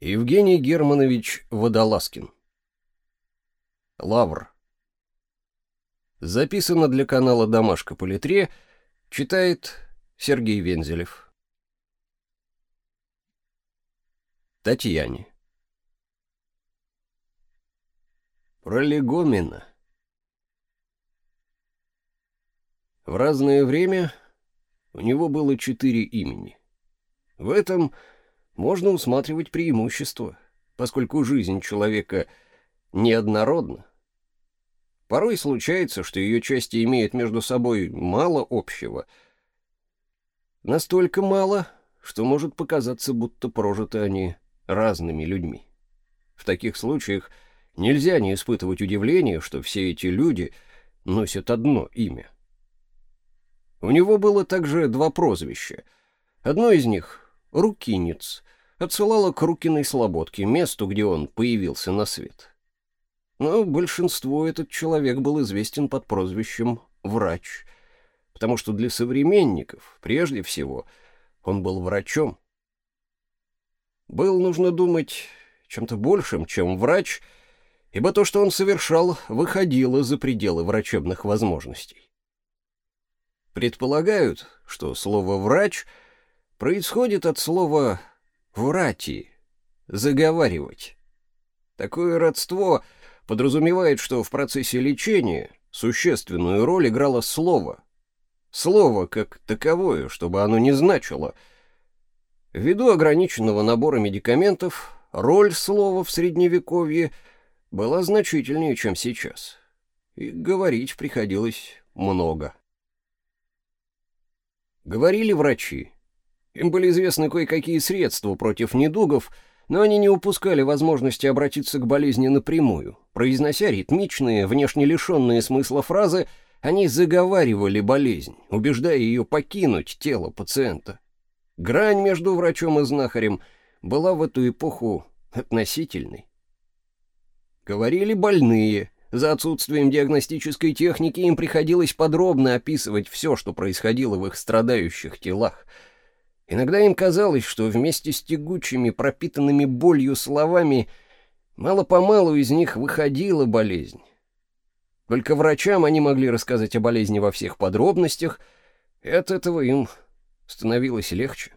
Евгений Германович Водолазкин. Лавр. Записано для канала Домашка по литре, читает Сергей Вензелев. Татьяне. Пролегомина. В разное время у него было четыре имени. В этом можно усматривать преимущество, поскольку жизнь человека неоднородна. Порой случается, что ее части имеют между собой мало общего. Настолько мало, что может показаться, будто прожиты они разными людьми. В таких случаях нельзя не испытывать удивления, что все эти люди носят одно имя. У него было также два прозвища. Одно из них — Рукинец, отсылала к Рукиной Слободке, месту, где он появился на свет. Но большинству этот человек был известен под прозвищем «врач», потому что для современников, прежде всего, он был врачом. Был, нужно думать, чем-то большим, чем врач, ибо то, что он совершал, выходило за пределы врачебных возможностей. Предполагают, что слово «врач» происходит от слова врати, заговаривать. Такое родство подразумевает, что в процессе лечения существенную роль играло слово. Слово как таковое, чтобы оно не значило. Ввиду ограниченного набора медикаментов, роль слова в Средневековье была значительнее, чем сейчас. И говорить приходилось много. Говорили врачи. Им были известны кое-какие средства против недугов, но они не упускали возможности обратиться к болезни напрямую. Произнося ритмичные, внешне лишенные смысла фразы, они заговаривали болезнь, убеждая ее покинуть тело пациента. Грань между врачом и знахарем была в эту эпоху относительной. Говорили больные. За отсутствием диагностической техники им приходилось подробно описывать все, что происходило в их страдающих телах — Иногда им казалось, что вместе с тягучими, пропитанными болью словами мало-помалу из них выходила болезнь. Только врачам они могли рассказать о болезни во всех подробностях, и от этого им становилось легче.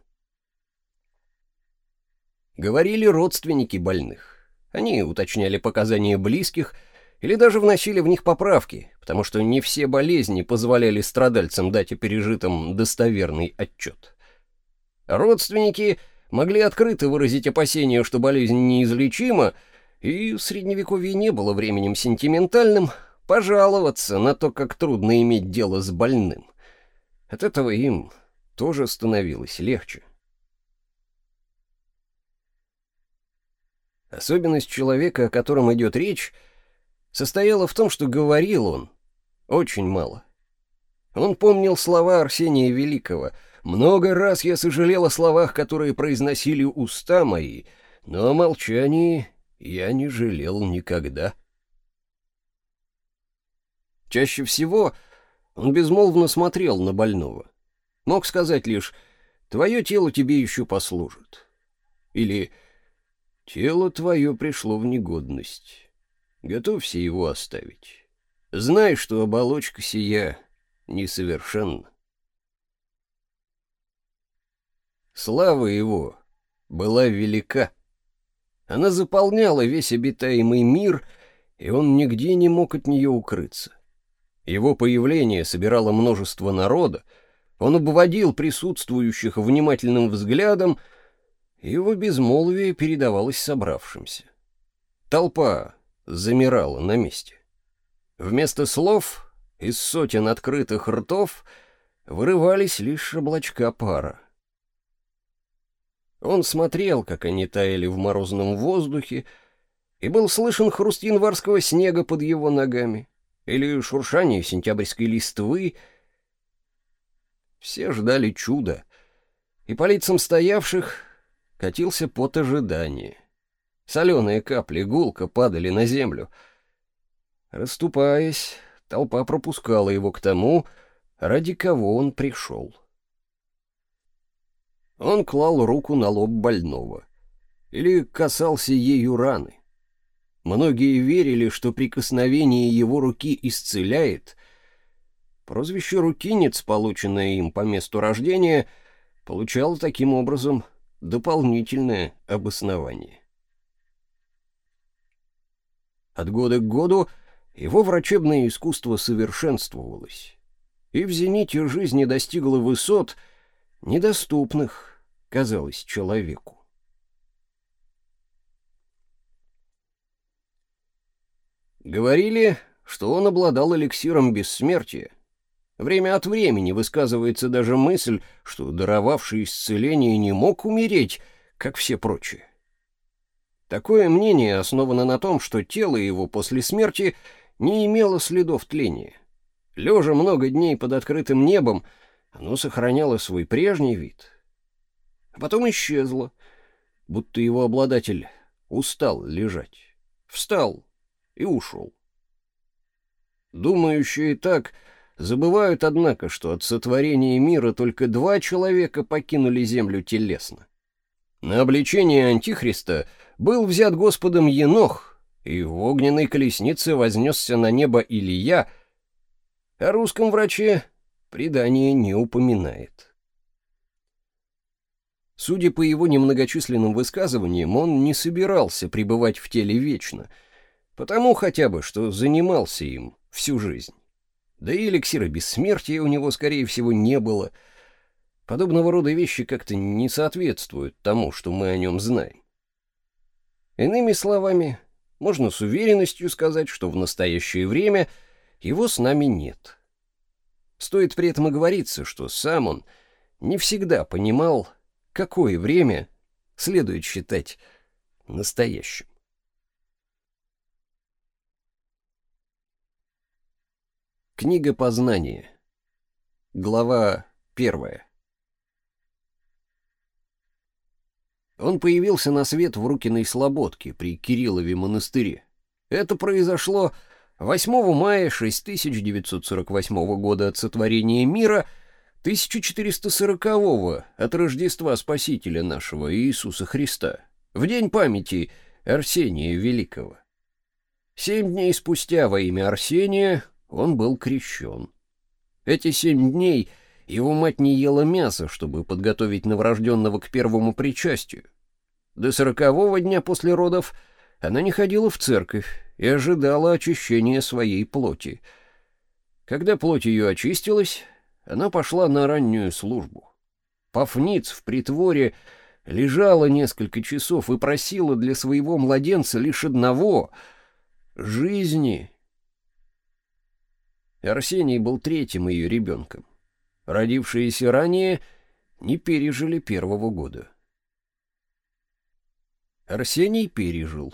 Говорили родственники больных. Они уточняли показания близких или даже вносили в них поправки, потому что не все болезни позволяли страдальцам дать о пережитом достоверный отчет. Родственники могли открыто выразить опасение, что болезнь неизлечима, и в Средневековье не было временем сентиментальным пожаловаться на то, как трудно иметь дело с больным. От этого им тоже становилось легче. Особенность человека, о котором идет речь, состояла в том, что говорил он очень мало. Он помнил слова Арсения Великого — много раз я сожалел о словах, которые произносили уста мои, но о молчании я не жалел никогда. Чаще всего он безмолвно смотрел на больного. Мог сказать лишь «Твое тело тебе еще послужит» или «Тело твое пришло в негодность, готовься его оставить. Знай, что оболочка сия несовершенна». Слава его была велика. Она заполняла весь обитаемый мир, и он нигде не мог от нее укрыться. Его появление собирало множество народа, он обводил присутствующих внимательным взглядом, и его безмолвие передавалось собравшимся. Толпа замирала на месте. Вместо слов из сотен открытых ртов вырывались лишь облачка пара. Он смотрел, как они таяли в морозном воздухе, и был слышен хруст январского снега под его ногами или шуршание сентябрьской листвы. Все ждали чуда, и по лицам стоявших катился пот ожидания. Соленые капли гулко падали на землю. Расступаясь, толпа пропускала его к тому, ради кого он пришел. Он клал руку на лоб больного. или касался ею раны. Многие верили, что прикосновение его руки исцеляет. Прозвище «рукинец», полученное им по месту рождения, получало таким образом дополнительное обоснование. От года к году его врачебное искусство совершенствовалось, и в зените жизни достигло высот, недоступных, казалось, человеку. Говорили, что он обладал эликсиром бессмертия. Время от времени высказывается даже мысль, что даровавший исцеление не мог умереть, как все прочие. Такое мнение основано на том, что тело его после смерти не имело следов тления. Лежа много дней под открытым небом, оно сохраняло свой прежний вид. А потом исчезло, будто его обладатель устал лежать. Встал и ушел. Думающие так забывают, однако, что от сотворения мира только два человека покинули землю телесно. На обличение Антихриста был взят Господом Енох, и в огненной колеснице вознесся на небо Илия, о русском враче предание не упоминает. Судя по его немногочисленным высказываниям, он не собирался пребывать в теле вечно — Потому хотя бы, что занимался им всю жизнь. Да и эликсира бессмертия у него, скорее всего, не было. Подобного рода вещи как-то не соответствуют тому, что мы о нем знаем. Иными словами, можно с уверенностью сказать, что в настоящее время его с нами нет. Стоит при этом оговориться, что сам он не всегда понимал, какое время следует считать настоящим. Книга познания. Глава первая. Он появился на свет в Рукиной Слободке при Кириллове монастыре. Это произошло 8 мая 6948 года от сотворения мира, 1440 от Рождества Спасителя нашего Иисуса Христа, в день памяти Арсения Великого. Семь дней спустя во имя Арсения он был крещен. Эти семь дней его мать не ела мяса, чтобы подготовить новорожденного к первому причастию. До сорокового дня после родов она не ходила в церковь и ожидала очищения своей плоти. Когда плоть ее очистилась, она пошла на раннюю службу. Пафниц в притворе лежала несколько часов и просила для своего младенца лишь одного — жизни Арсений был третьим ее ребенком. Родившиеся ранее не пережили первого года. Арсений пережил.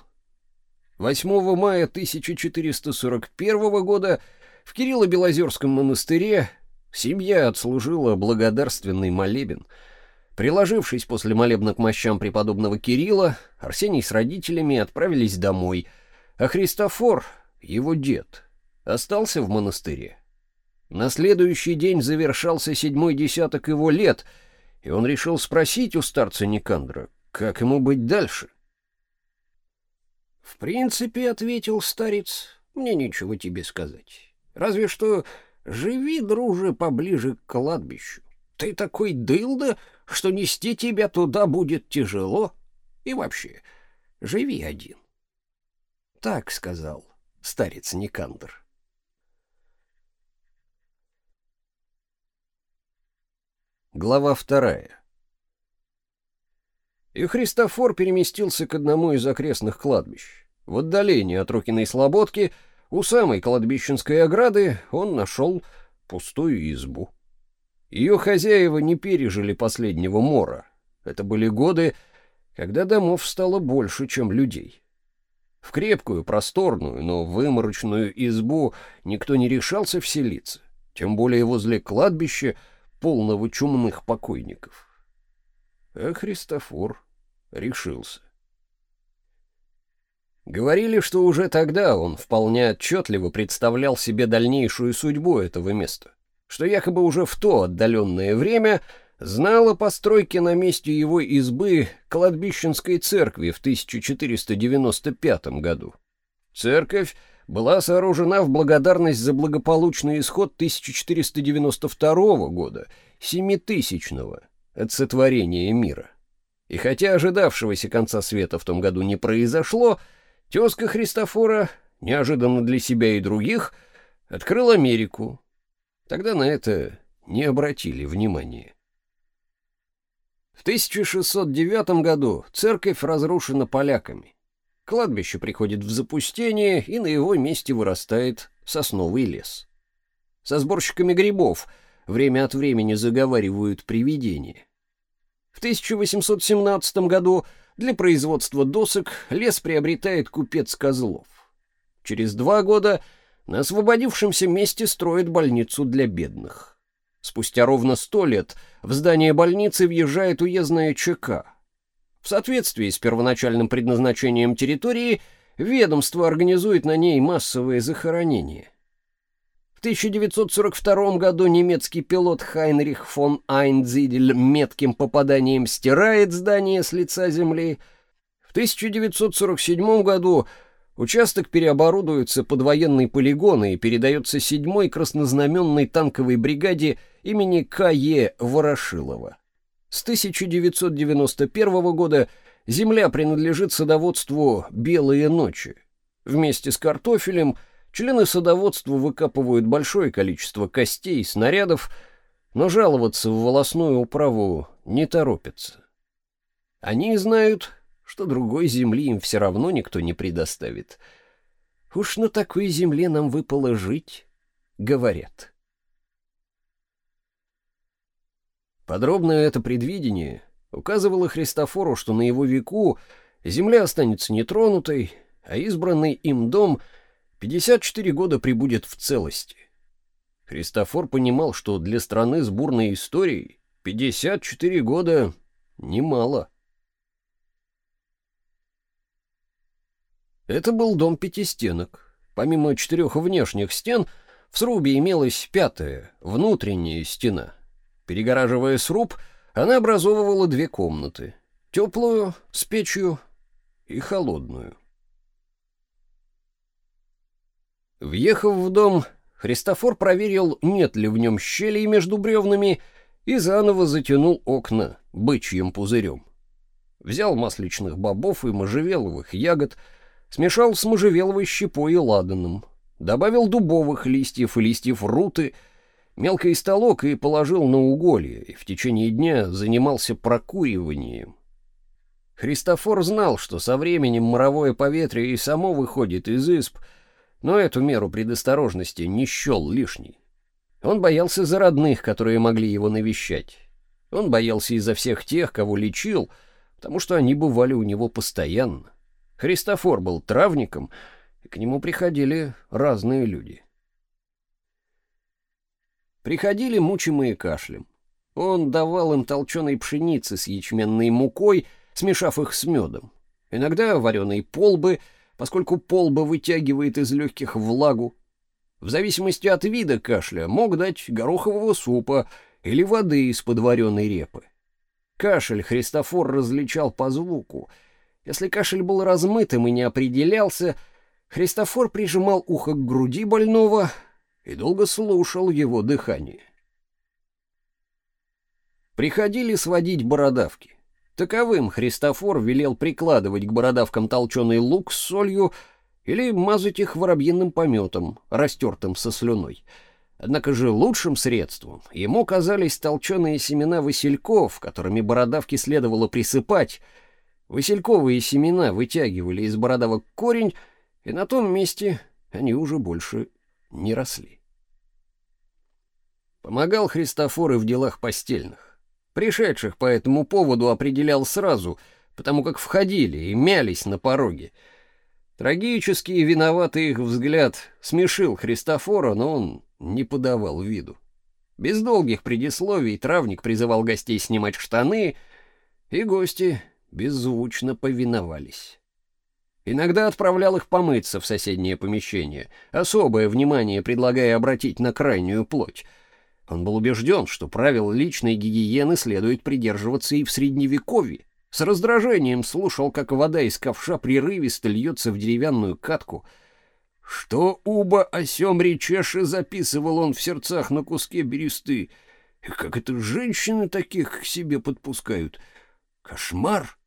8 мая 1441 года в Кирилло-Белозерском монастыре семья отслужила благодарственный молебен. Приложившись после молебна к мощам преподобного Кирилла, Арсений с родителями отправились домой, а Христофор, его дед, остался в монастыре. На следующий день завершался седьмой десяток его лет, и он решил спросить у старца Никандра, как ему быть дальше. «В принципе, — ответил старец, — мне нечего тебе сказать. Разве что живи, друже, поближе к кладбищу. Ты такой дылда, что нести тебя туда будет тяжело. И вообще, живи один». Так сказал старец Никандр. Глава вторая. И Христофор переместился к одному из окрестных кладбищ. В отдалении от Рокиной Слободки, у самой кладбищенской ограды, он нашел пустую избу. Ее хозяева не пережили последнего мора. Это были годы, когда домов стало больше, чем людей. В крепкую, просторную, но выморочную избу никто не решался вселиться, тем более возле кладбища, полного чумных покойников. А Христофор решился. Говорили, что уже тогда он вполне отчетливо представлял себе дальнейшую судьбу этого места, что якобы уже в то отдаленное время знал о постройке на месте его избы кладбищенской церкви в 1495 году. Церковь была сооружена в благодарность за благополучный исход 1492 года, семитысячного, от сотворения мира. И хотя ожидавшегося конца света в том году не произошло, тезка Христофора, неожиданно для себя и других, открыл Америку. Тогда на это не обратили внимания. В 1609 году церковь разрушена поляками. Кладбище приходит в запустение, и на его месте вырастает сосновый лес. Со сборщиками грибов время от времени заговаривают привидения. В 1817 году для производства досок лес приобретает купец Козлов. Через два года на освободившемся месте строят больницу для бедных. Спустя ровно сто лет в здание больницы въезжает уездная ЧК. В соответствии с первоначальным предназначением территории ведомство организует на ней массовые захоронения. В 1942 году немецкий пилот Хайнрих фон Айнзидель метким попаданием стирает здание с лица земли. В 1947 году Участок переоборудуется под военный полигон и передается 7-й краснознаменной танковой бригаде имени К.Е. Ворошилова. С 1991 года земля принадлежит садоводству «Белые ночи». Вместе с картофелем члены садоводства выкапывают большое количество костей и снарядов, но жаловаться в волосную управу не торопятся. Они знают, что другой земли им все равно никто не предоставит. Уж на такой земле нам выпало жить, говорят. Подробное это предвидение указывало Христофору, что на его веку земля останется нетронутой, а избранный им дом 54 года прибудет в целости. Христофор понимал, что для страны с бурной историей 54 года немало. Это был дом пятистенок. Помимо четырех внешних стен, в срубе имелась пятая, внутренняя стена. Перегораживая сруб, она образовывала две комнаты. Теплую, с печью, и холодную. Въехав в дом, Христофор проверил, нет ли в нем щелей между бревнами, и заново затянул окна бычьим пузырем. Взял масличных бобов и можжевеловых ягод — Смешал с можжевеловой щепой и ладаном. Добавил дубовых листьев и листьев руты, мелко истолок и положил на уголье, и в течение дня занимался прокуриванием. Христофор знал, что со временем моровое поветрие и само выходит из изб, но эту меру предосторожности не счел лишней. Он боялся за родных, которые могли его навещать. Он боялся и за всех тех, кого лечил, потому что они бывали у него постоянно. Христофор был травником, и к нему приходили разные люди. Приходили мучимые кашлем. Он давал им толченой пшеницы с ячменной мукой, смешав их с медом. Иногда вареные полбы, поскольку полба вытягивает из легких влагу. В зависимости от вида кашля мог дать горохового супа или воды из подваренной репы. Кашель Христофор различал по звуку — если кашель был размытым и не определялся, Христофор прижимал ухо к груди больного и долго слушал его дыхание. Приходили сводить бородавки. Таковым Христофор велел прикладывать к бородавкам толченый лук с солью или мазать их воробьиным пометом, растертым со слюной. Однако же лучшим средством ему казались толченые семена васильков, которыми бородавки следовало присыпать — Васильковые семена вытягивали из бородавок корень, и на том месте они уже больше не росли. Помогал Христофор и в делах постельных. Пришедших по этому поводу определял сразу, потому как входили и мялись на пороге. Трагический и виноватый их взгляд смешил Христофора, но он не подавал виду. Без долгих предисловий травник призывал гостей снимать штаны, и гости беззвучно повиновались. Иногда отправлял их помыться в соседнее помещение, особое внимание предлагая обратить на крайнюю плоть. Он был убежден, что правил личной гигиены следует придерживаться и в Средневековье. С раздражением слушал, как вода из ковша прерывисто льется в деревянную катку. Что уба о сём речеше записывал он в сердцах на куске бересты. И как это женщины таких к себе подпускают? Кошмар!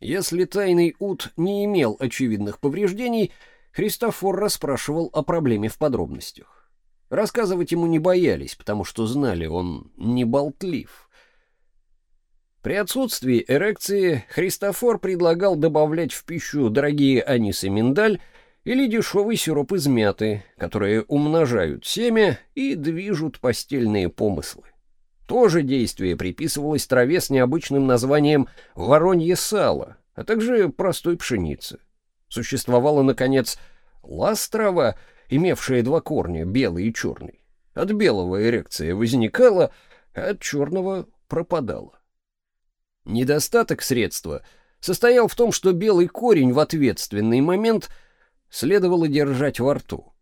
Если тайный ут не имел очевидных повреждений, Христофор расспрашивал о проблеме в подробностях. Рассказывать ему не боялись, потому что знали, он не болтлив. При отсутствии эрекции Христофор предлагал добавлять в пищу дорогие анис и миндаль или дешевый сироп из мяты, которые умножают семя и движут постельные помыслы. То же действие приписывалось траве с необычным названием воронье сало, а также простой пшенице. Существовала, наконец, ластрава, имевшая два корня, белый и черный. От белого эрекция возникала, а от черного пропадала. Недостаток средства состоял в том, что белый корень в ответственный момент следовало держать во рту.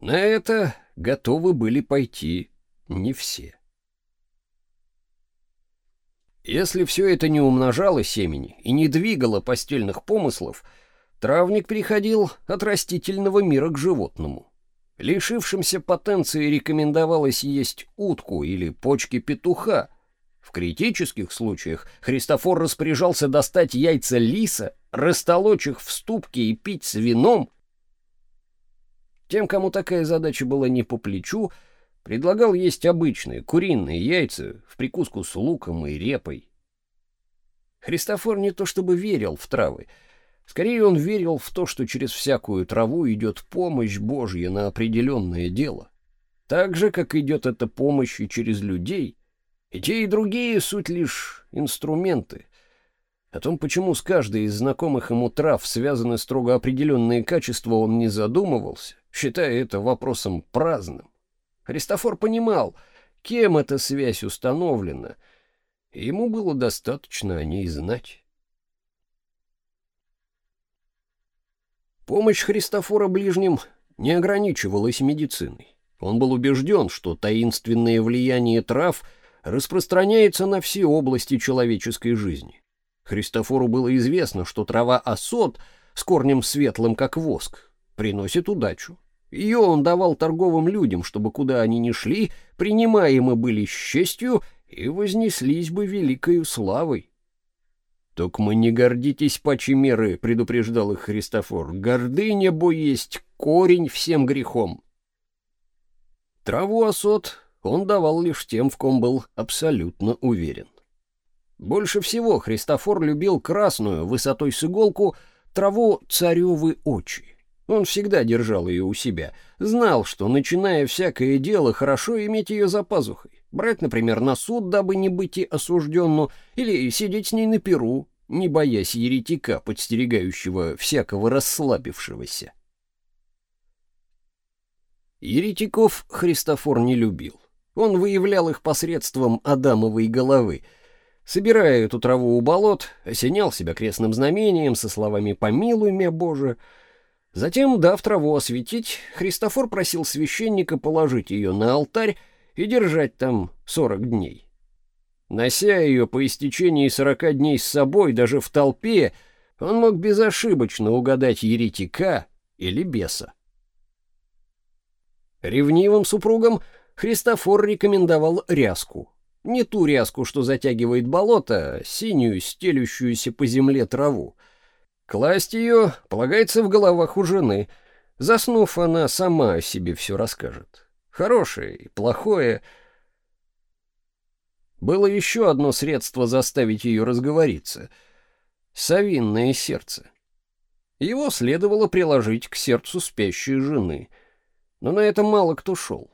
На это готовы были пойти не все. Если все это не умножало семени и не двигало постельных помыслов, травник переходил от растительного мира к животному. Лишившимся потенции рекомендовалось есть утку или почки петуха. В критических случаях Христофор распоряжался достать яйца лиса, растолочь их в ступке и пить с вином. Тем, кому такая задача была не по плечу, Предлагал есть обычные куриные яйца в прикуску с луком и репой. Христофор не то чтобы верил в травы, скорее он верил в то, что через всякую траву идет помощь Божья на определенное дело. Так же, как идет эта помощь и через людей. И те, и другие суть лишь инструменты. О том, почему с каждой из знакомых ему трав связаны строго определенные качества, он не задумывался, считая это вопросом праздным. Христофор понимал, кем эта связь установлена, и ему было достаточно о ней знать. Помощь Христофора ближним не ограничивалась медициной. Он был убежден, что таинственное влияние трав распространяется на все области человеческой жизни. Христофору было известно, что трава осот с корнем светлым, как воск, приносит удачу. Ее он давал торговым людям, чтобы куда они ни шли, принимаемы были с честью и вознеслись бы великою славой. «Так мы не гордитесь паче меры», — предупреждал их Христофор. «Гордыня, бо есть корень всем грехом». Траву осот он давал лишь тем, в ком был абсолютно уверен. Больше всего Христофор любил красную, высотой с иголку, траву царевы очи. Он всегда держал ее у себя. Знал, что, начиная всякое дело, хорошо иметь ее за пазухой. Брать, например, на суд, дабы не быть и осужденну, или сидеть с ней на перу, не боясь еретика, подстерегающего всякого расслабившегося. Еретиков Христофор не любил. Он выявлял их посредством Адамовой головы. Собирая эту траву у болот, осенял себя крестным знамением со словами «Помилуй меня, Боже», Затем, дав траву осветить, Христофор просил священника положить ее на алтарь и держать там сорок дней. Нося ее по истечении сорока дней с собой даже в толпе, он мог безошибочно угадать еретика или беса. Ревнивым супругам Христофор рекомендовал ряску. Не ту ряску, что затягивает болото, а синюю, стелющуюся по земле траву — Класть ее полагается в головах у жены. Заснув, она сама о себе все расскажет. Хорошее и плохое. Было еще одно средство заставить ее разговориться — совинное сердце. Его следовало приложить к сердцу спящей жены, но на это мало кто шел.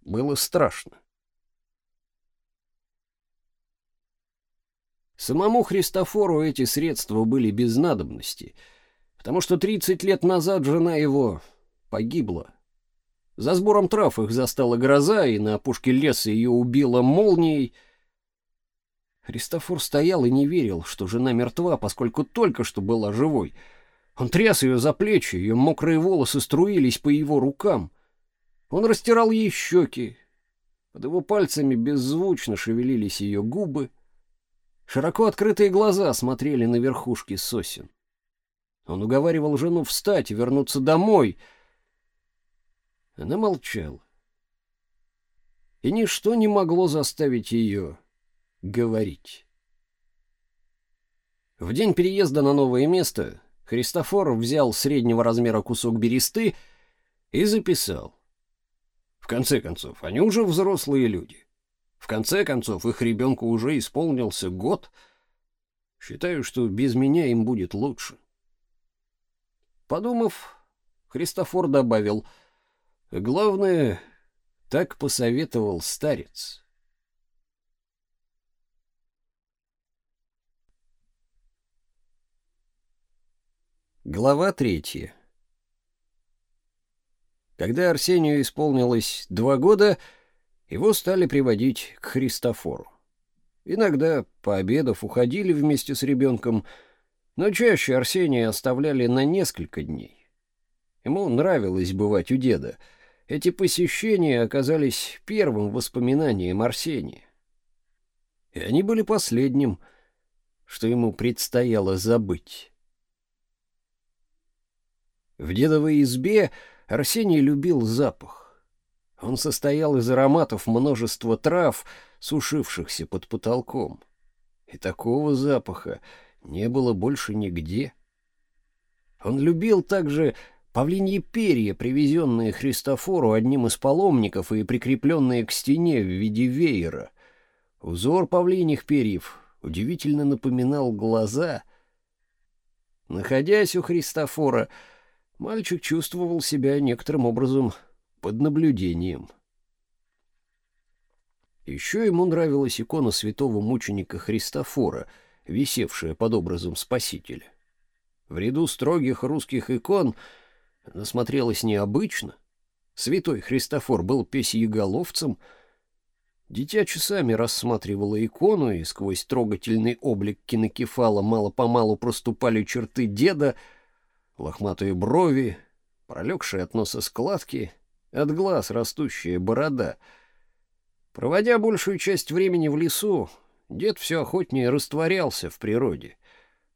Было страшно. Самому Христофору эти средства были без надобности, потому что 30 лет назад жена его погибла. За сбором трав их застала гроза, и на опушке леса ее убила молнией. Христофор стоял и не верил, что жена мертва, поскольку только что была живой. Он тряс ее за плечи, ее мокрые волосы струились по его рукам. Он растирал ей щеки. Под его пальцами беззвучно шевелились ее губы. Широко открытые глаза смотрели на верхушки сосен. Он уговаривал жену встать и вернуться домой. Она молчала. И ничто не могло заставить ее говорить. В день переезда на новое место Христофор взял среднего размера кусок бересты и записал. В конце концов, они уже взрослые люди. В конце концов, их ребенку уже исполнился год. Считаю, что без меня им будет лучше. Подумав, Христофор добавил, «Главное, так посоветовал старец». Глава третья. Когда Арсению исполнилось два года, его стали приводить к Христофору. Иногда, пообедав, уходили вместе с ребенком, но чаще Арсения оставляли на несколько дней. Ему нравилось бывать у деда. Эти посещения оказались первым воспоминанием Арсения. И они были последним, что ему предстояло забыть. В дедовой избе Арсений любил запах. Он состоял из ароматов множества трав, сушившихся под потолком. И такого запаха не было больше нигде. Он любил также павлиньи перья, привезенные Христофору одним из паломников и прикрепленные к стене в виде веера. Узор павлиньих перьев удивительно напоминал глаза. Находясь у Христофора, мальчик чувствовал себя некоторым образом под наблюдением. Еще ему нравилась икона святого мученика Христофора, висевшая под образом Спасителя. В ряду строгих русских икон она смотрелась необычно. Святой Христофор был песьеголовцем. Дитя часами рассматривало икону, и сквозь трогательный облик кинокефала мало-помалу проступали черты деда — лохматые брови, пролегшие от носа складки, от глаз растущая борода. Проводя большую часть времени в лесу, дед все охотнее растворялся в природе.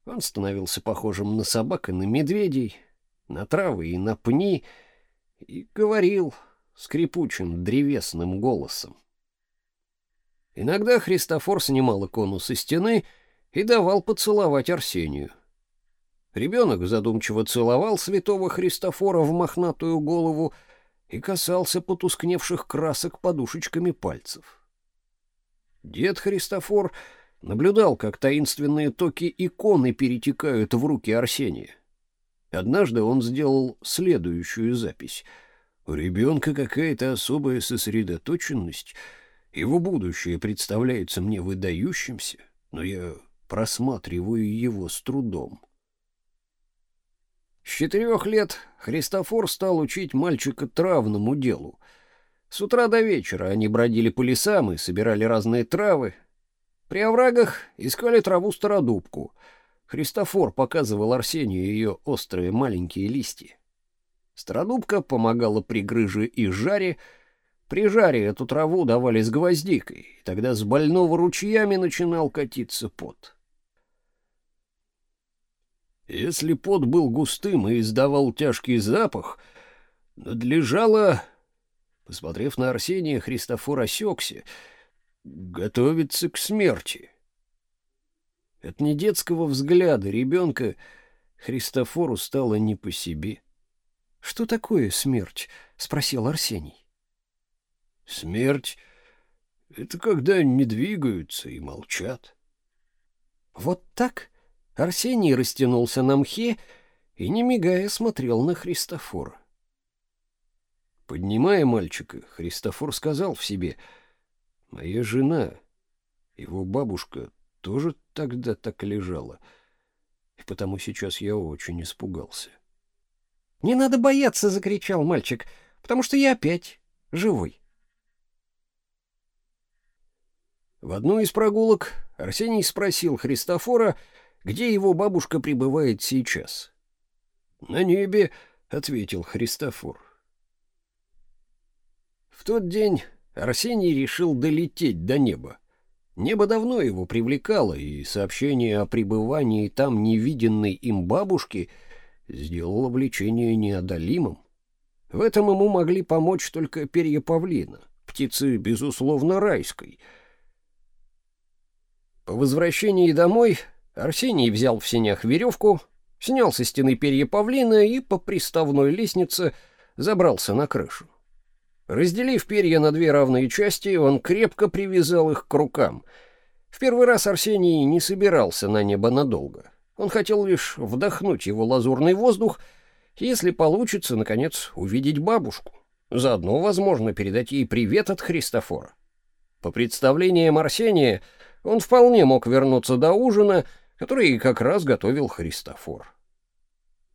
Он становился похожим на собак и на медведей, на травы и на пни, и говорил скрипучим древесным голосом. Иногда Христофор снимал икону со стены и давал поцеловать Арсению — Ребенок задумчиво целовал святого Христофора в мохнатую голову и касался потускневших красок подушечками пальцев. Дед Христофор наблюдал, как таинственные токи иконы перетекают в руки Арсения. Однажды он сделал следующую запись. У ребенка какая-то особая сосредоточенность, его будущее представляется мне выдающимся, но я просматриваю его с трудом. С четырех лет Христофор стал учить мальчика травному делу. С утра до вечера они бродили по лесам и собирали разные травы. При оврагах искали траву стародубку. Христофор показывал Арсению ее острые маленькие листья. Стародубка помогала при грыже и жаре. При жаре эту траву давали с гвоздикой, и тогда с больного ручьями начинал катиться пот. Если пот был густым и издавал тяжкий запах, надлежало, посмотрев на Арсения, Христофор осекся, готовиться к смерти. От недетского взгляда ребенка Христофору стало не по себе. — Что такое смерть? — спросил Арсений. — Смерть — это когда не двигаются и молчат. — Вот так? — Арсений растянулся на мхе и, не мигая, смотрел на Христофора. Поднимая мальчика, Христофор сказал в себе, «Моя жена, его бабушка, тоже тогда так лежала, и потому сейчас я очень испугался». «Не надо бояться!» — закричал мальчик, «потому что я опять живой». В одну из прогулок Арсений спросил Христофора, где его бабушка пребывает сейчас? На небе, ответил Христофор. В тот день Арсений решил долететь до неба. Небо давно его привлекало, и сообщение о пребывании там невиденной им бабушки сделало влечение неодолимым. В этом ему могли помочь только перья павлина, птицы, безусловно, райской. По возвращении домой Арсений взял в сенях веревку, снял со стены перья павлина и по приставной лестнице забрался на крышу. Разделив перья на две равные части, он крепко привязал их к рукам. В первый раз Арсений не собирался на небо надолго. Он хотел лишь вдохнуть его лазурный воздух, если получится, наконец, увидеть бабушку. Заодно, возможно, передать ей привет от Христофора. По представлениям Арсения, он вполне мог вернуться до ужина, который как раз готовил Христофор.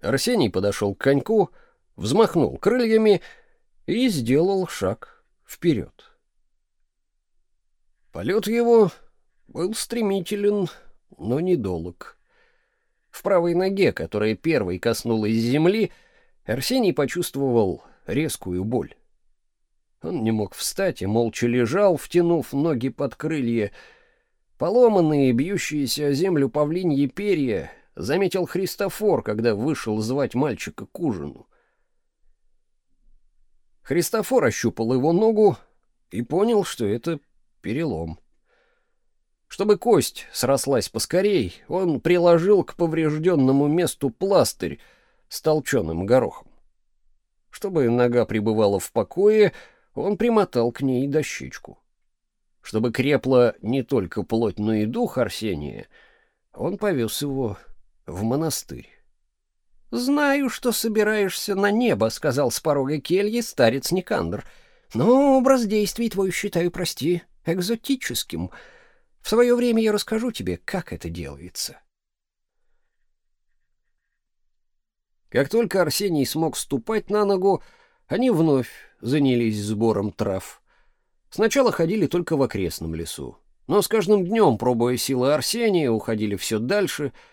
Арсений подошел к коньку, взмахнул крыльями и сделал шаг вперед. Полет его был стремителен, но недолг. В правой ноге, которая первой коснулась земли, Арсений почувствовал резкую боль. Он не мог встать и молча лежал, втянув ноги под крылья. Поломанные, бьющиеся о землю павлиньи перья заметил Христофор, когда вышел звать мальчика к ужину. Христофор ощупал его ногу и понял, что это перелом. Чтобы кость срослась поскорей, он приложил к поврежденному месту пластырь с толченым горохом. Чтобы нога пребывала в покое, он примотал к ней дощечку. Чтобы крепла не только плоть, но и дух Арсения, он повез его в монастырь. «Знаю, что собираешься на небо», — сказал с порога кельи старец Никандр. «Но образ действий твой считаю, прости, экзотическим. В свое время я расскажу тебе, как это делается». Как только Арсений смог ступать на ногу, они вновь занялись сбором трав. Сначала ходили только в окрестном лесу, но с каждым днем, пробуя силы Арсения, уходили все дальше —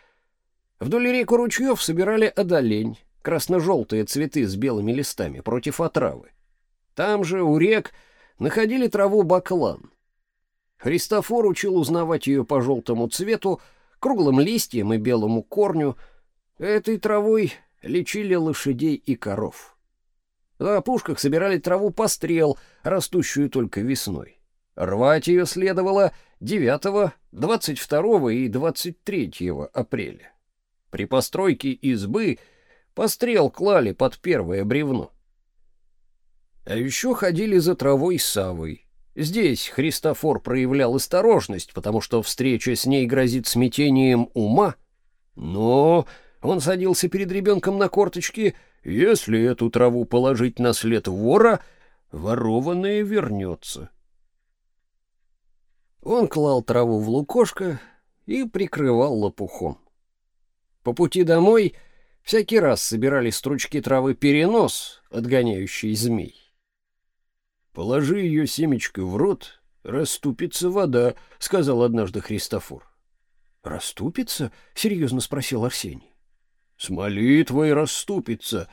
Вдоль рек и ручьев собирали одолень, красно-желтые цветы с белыми листами против отравы. Там же, у рек, находили траву баклан. Христофор учил узнавать ее по желтому цвету, круглым листьям и белому корню. Этой травой лечили лошадей и коров. На опушках собирали траву пострел, растущую только весной. Рвать ее следовало 9, 22 и 23 апреля. При постройке избы пострел клали под первое бревно. А еще ходили за травой савой. Здесь Христофор проявлял осторожность, потому что встреча с ней грозит смятением ума. Но он садился перед ребенком на корточки. Если эту траву положить на след вора, ворованное вернется. Он клал траву в лукошко и прикрывал лопухом. По пути домой всякий раз собирали стручки травы перенос, отгоняющий змей. «Положи ее семечко в рот, расступится вода», — сказал однажды Христофор. «Раступится?» — серьезно спросил Арсений. «С молитвой расступится».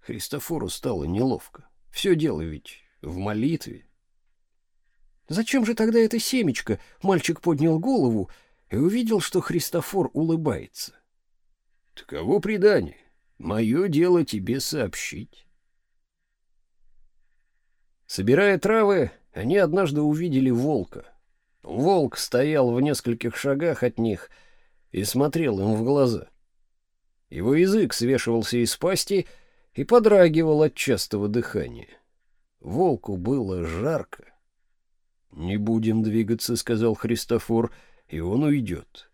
Христофору стало неловко. Все дело ведь в молитве. «Зачем же тогда это семечко?» Мальчик поднял голову и увидел, что Христофор улыбается. Таково предание. Мое дело тебе сообщить. Собирая травы, они однажды увидели волка. Волк стоял в нескольких шагах от них и смотрел им в глаза. Его язык свешивался из пасти и подрагивал от частого дыхания. Волку было жарко. «Не будем двигаться», — сказал Христофор, — «и он уйдет».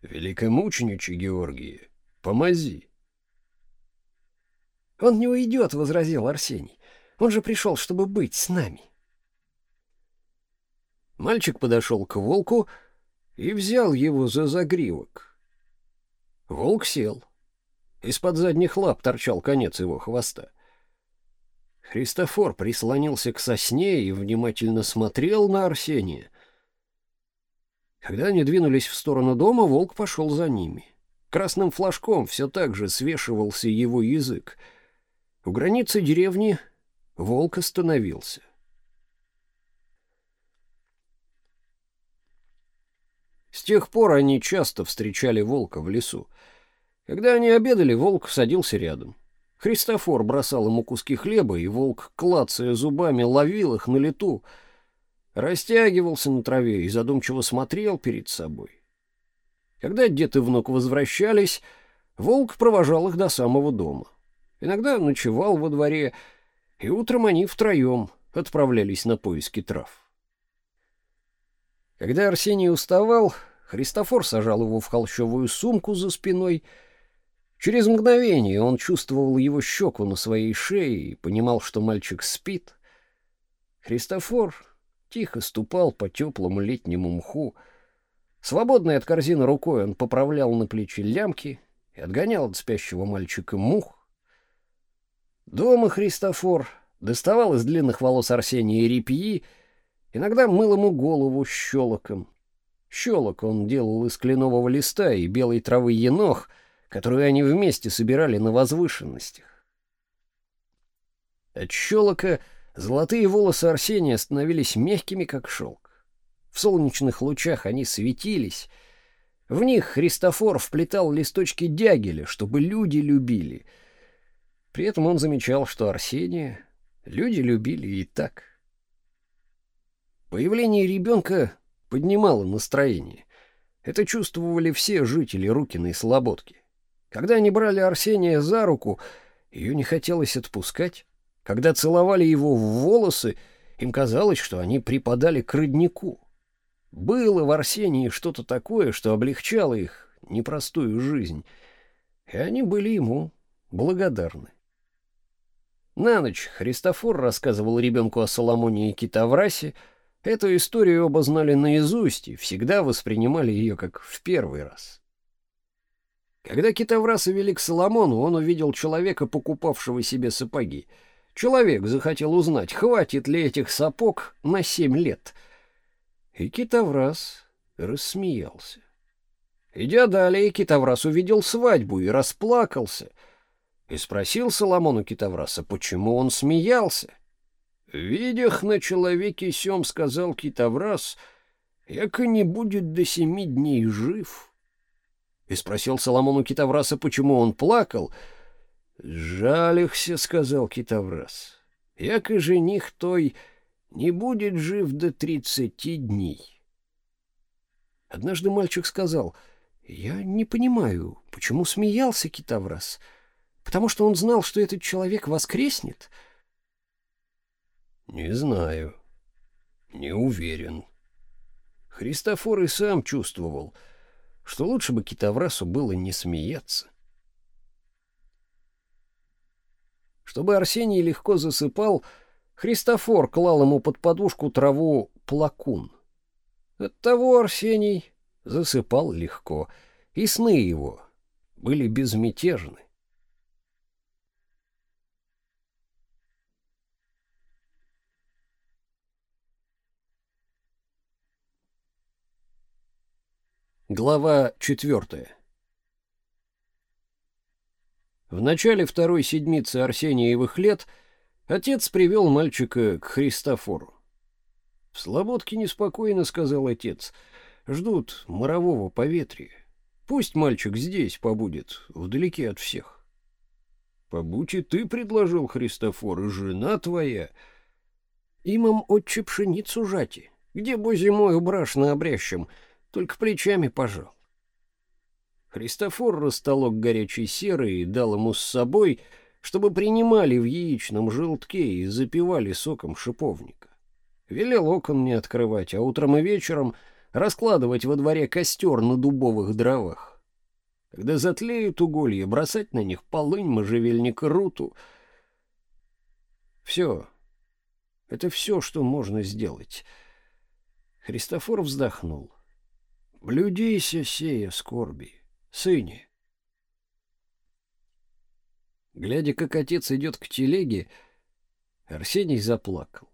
«Великомучениче Георгия, Помози. Он не уйдет, возразил Арсений. Он же пришел, чтобы быть с нами. Мальчик подошел к волку и взял его за загривок. Волк сел. Из-под задних лап торчал конец его хвоста. Христофор прислонился к сосне и внимательно смотрел на Арсения. Когда они двинулись в сторону дома, волк пошел за ними. Красным флажком все так же свешивался его язык. У границы деревни волк остановился. С тех пор они часто встречали волка в лесу. Когда они обедали, волк садился рядом. Христофор бросал ему куски хлеба, и волк, клацая зубами, ловил их на лету, растягивался на траве и задумчиво смотрел перед собой. Когда дед и внук возвращались, волк провожал их до самого дома. Иногда ночевал во дворе, и утром они втроем отправлялись на поиски трав. Когда Арсений уставал, Христофор сажал его в холщовую сумку за спиной. Через мгновение он чувствовал его щеку на своей шее и понимал, что мальчик спит. Христофор тихо ступал по теплому летнему мху. Свободной от корзины рукой он поправлял на плечи лямки и отгонял от спящего мальчика мух. Дома Христофор доставал из длинных волос Арсения репьи, иногда мыл ему голову щелоком. Щелок он делал из кленового листа и белой травы енох, которую они вместе собирали на возвышенностях. От щелока золотые волосы Арсения становились мягкими, как шелк. В солнечных лучах они светились. В них Христофор вплетал листочки дягеля, чтобы люди любили. При этом он замечал, что Арсения люди любили и так. Появление ребенка поднимало настроение. Это чувствовали все жители Рукиной Слободки. Когда они брали Арсения за руку, ее не хотелось отпускать. Когда целовали его в волосы, им казалось, что они припадали к роднику. Было в Арсении что-то такое, что облегчало их непростую жизнь, и они были ему благодарны. На ночь Христофор рассказывал ребенку о Соломоне и Китаврасе. Эту историю оба знали наизусть и всегда воспринимали ее как в первый раз. Когда Китавраса вели к Соломону, он увидел человека, покупавшего себе сапоги. Человек захотел узнать, хватит ли этих сапог на семь лет. И Китаврас рассмеялся. Идя далее, Китаврас увидел свадьбу и расплакался — и спросил Соломону Китавраса, почему он смеялся. «Видях на человеке сём, — сказал Китаврас, — яко не будет до семи дней жив». И спросил Соломону Китавраса, почему он плакал. «Жалихся, — сказал Китаврас, — яко жених той не будет жив до тридцати дней». Однажды мальчик сказал, «Я не понимаю, почему смеялся Китаврас?» Потому что он знал, что этот человек воскреснет? Не знаю. Не уверен. Христофор и сам чувствовал, что лучше бы Китаврасу было не смеяться. Чтобы Арсений легко засыпал, Христофор клал ему под подушку траву плакун. Оттого Арсений засыпал легко, и сны его были безмятежны. Глава четвертая. В начале второй седмицы Арсениевых лет отец привел мальчика к Христофору. «В Слободке неспокойно», — сказал отец, — «ждут морового поветрия. Пусть мальчик здесь побудет, вдалеке от всех». «Побудь и ты», — предложил Христофор, — «и жена твоя». «Имам отче пшеницу жати, где бо зимою брашь на обрящем», — только плечами пожал. Христофор растолок горячей серы и дал ему с собой, чтобы принимали в яичном желтке и запивали соком шиповника. Велел окон не открывать, а утром и вечером раскладывать во дворе костер на дубовых дровах. Когда затлеют уголья, бросать на них полынь, можжевельник руту. Все. Это все, что можно сделать. Христофор вздохнул. Блюдися сея скорби, сыне. Глядя, как отец идет к телеге, Арсений заплакал.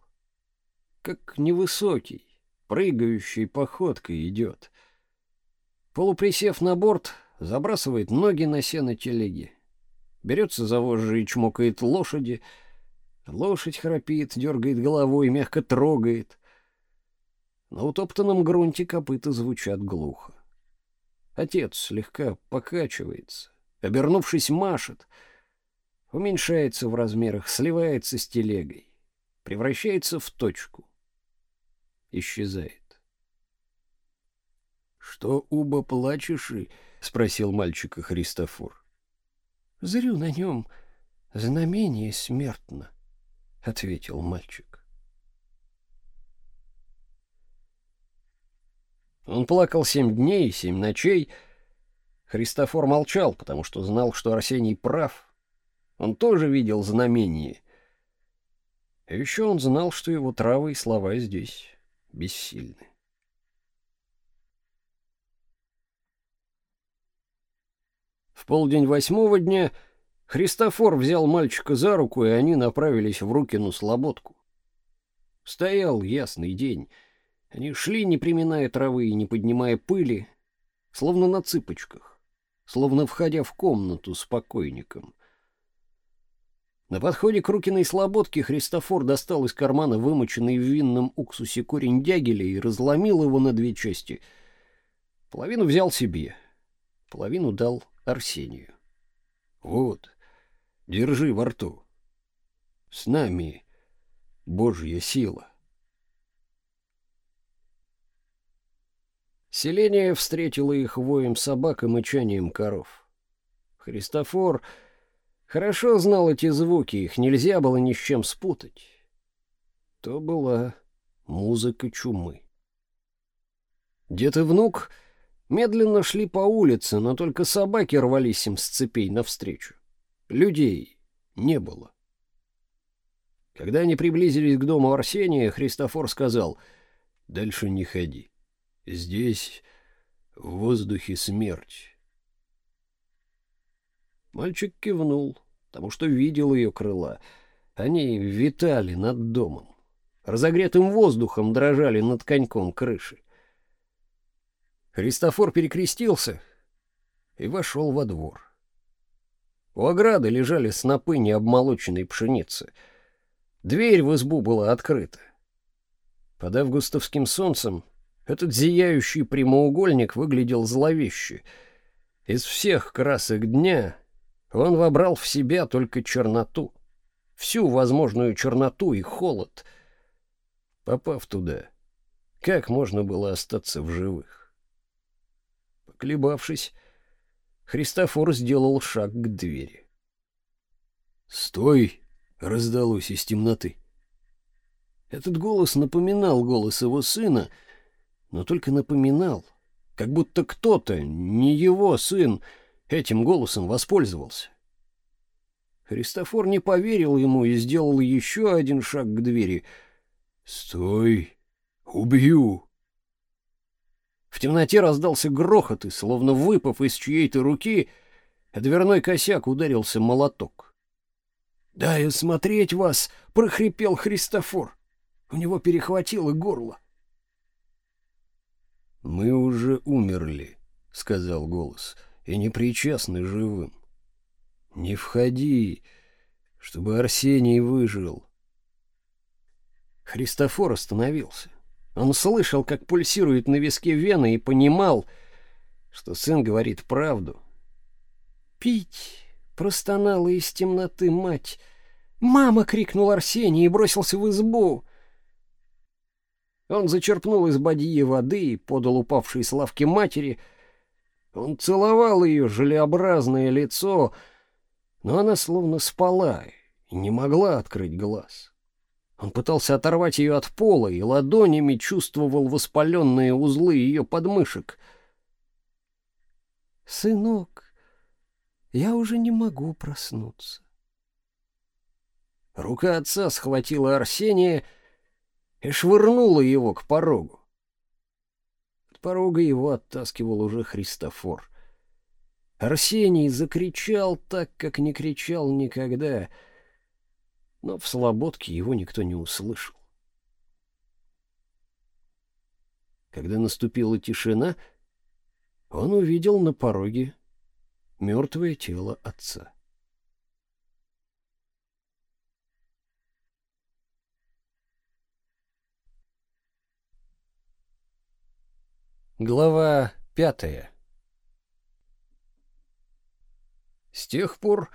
Как невысокий, прыгающий походкой идет. Полуприсев на борт, забрасывает ноги на сено телеги. Берется за вожжи и чмокает лошади. Лошадь храпит, дергает головой, мягко трогает. На утоптанном грунте копыта звучат глухо. Отец слегка покачивается, обернувшись, машет, уменьшается в размерах, сливается с телегой, превращается в точку, исчезает. «Что, Уба, плачешь и?» — спросил мальчика Христофор. «Зрю на нем знамение смертно», — ответил мальчик. Он плакал семь дней, семь ночей. Христофор молчал, потому что знал, что Арсений прав. Он тоже видел знамение. А еще он знал, что его травы и слова здесь бессильны. В полдень восьмого дня Христофор взял мальчика за руку, и они направились в Рукину слободку. Стоял ясный день. Они шли, не приминая травы и не поднимая пыли, словно на цыпочках, словно входя в комнату с покойником. На подходе к Рукиной слободке Христофор достал из кармана вымоченный в винном уксусе корень дягеля и разломил его на две части. Половину взял себе, половину дал Арсению. Вот, держи во рту. С нами Божья сила. Селение встретило их воем собак и мычанием коров. Христофор хорошо знал эти звуки, их нельзя было ни с чем спутать. То была музыка чумы. Дед и внук — Медленно шли по улице, но только собаки рвались им с цепей навстречу. Людей не было. Когда они приблизились к дому Арсения, Христофор сказал, «Дальше не ходи. Здесь в воздухе смерть». Мальчик кивнул, потому что видел ее крыла. Они витали над домом. Разогретым воздухом дрожали над коньком крыши. Христофор перекрестился и вошел во двор. У ограды лежали снопы необмолоченной пшеницы. Дверь в избу была открыта. Под августовским солнцем этот зияющий прямоугольник выглядел зловеще. Из всех красок дня он вобрал в себя только черноту, всю возможную черноту и холод. Попав туда, как можно было остаться в живых? Колебавшись, Христофор сделал шаг к двери. «Стой!» — раздалось из темноты. Этот голос напоминал голос его сына, но только напоминал, как будто кто-то, не его сын, этим голосом воспользовался. Христофор не поверил ему и сделал еще один шаг к двери. «Стой! Убью!» В темноте раздался грохот, и, словно выпав из чьей-то руки, дверной косяк ударился молоток. «Дай осмотреть вас!» — прохрипел Христофор. У него перехватило горло. «Мы уже умерли», — сказал голос, — «и не причастны живым. Не входи, чтобы Арсений выжил». Христофор остановился. Он слышал, как пульсирует на виске вена и понимал, что сын говорит правду. «Пить!» — простонала из темноты мать. «Мама!» — крикнул Арсений и бросился в избу. Он зачерпнул из бадьи воды и подал упавшей с лавки матери. Он целовал ее желеобразное лицо, но она словно спала и не могла открыть глаз. Он пытался оторвать ее от пола и ладонями чувствовал воспаленные узлы ее подмышек. «Сынок, я уже не могу проснуться». Рука отца схватила Арсения и швырнула его к порогу. Порога его оттаскивал уже Христофор. Арсений закричал так, как не кричал никогда — но в слободке его никто не услышал. Когда наступила тишина, он увидел на пороге мертвое тело отца. Глава пятая С тех пор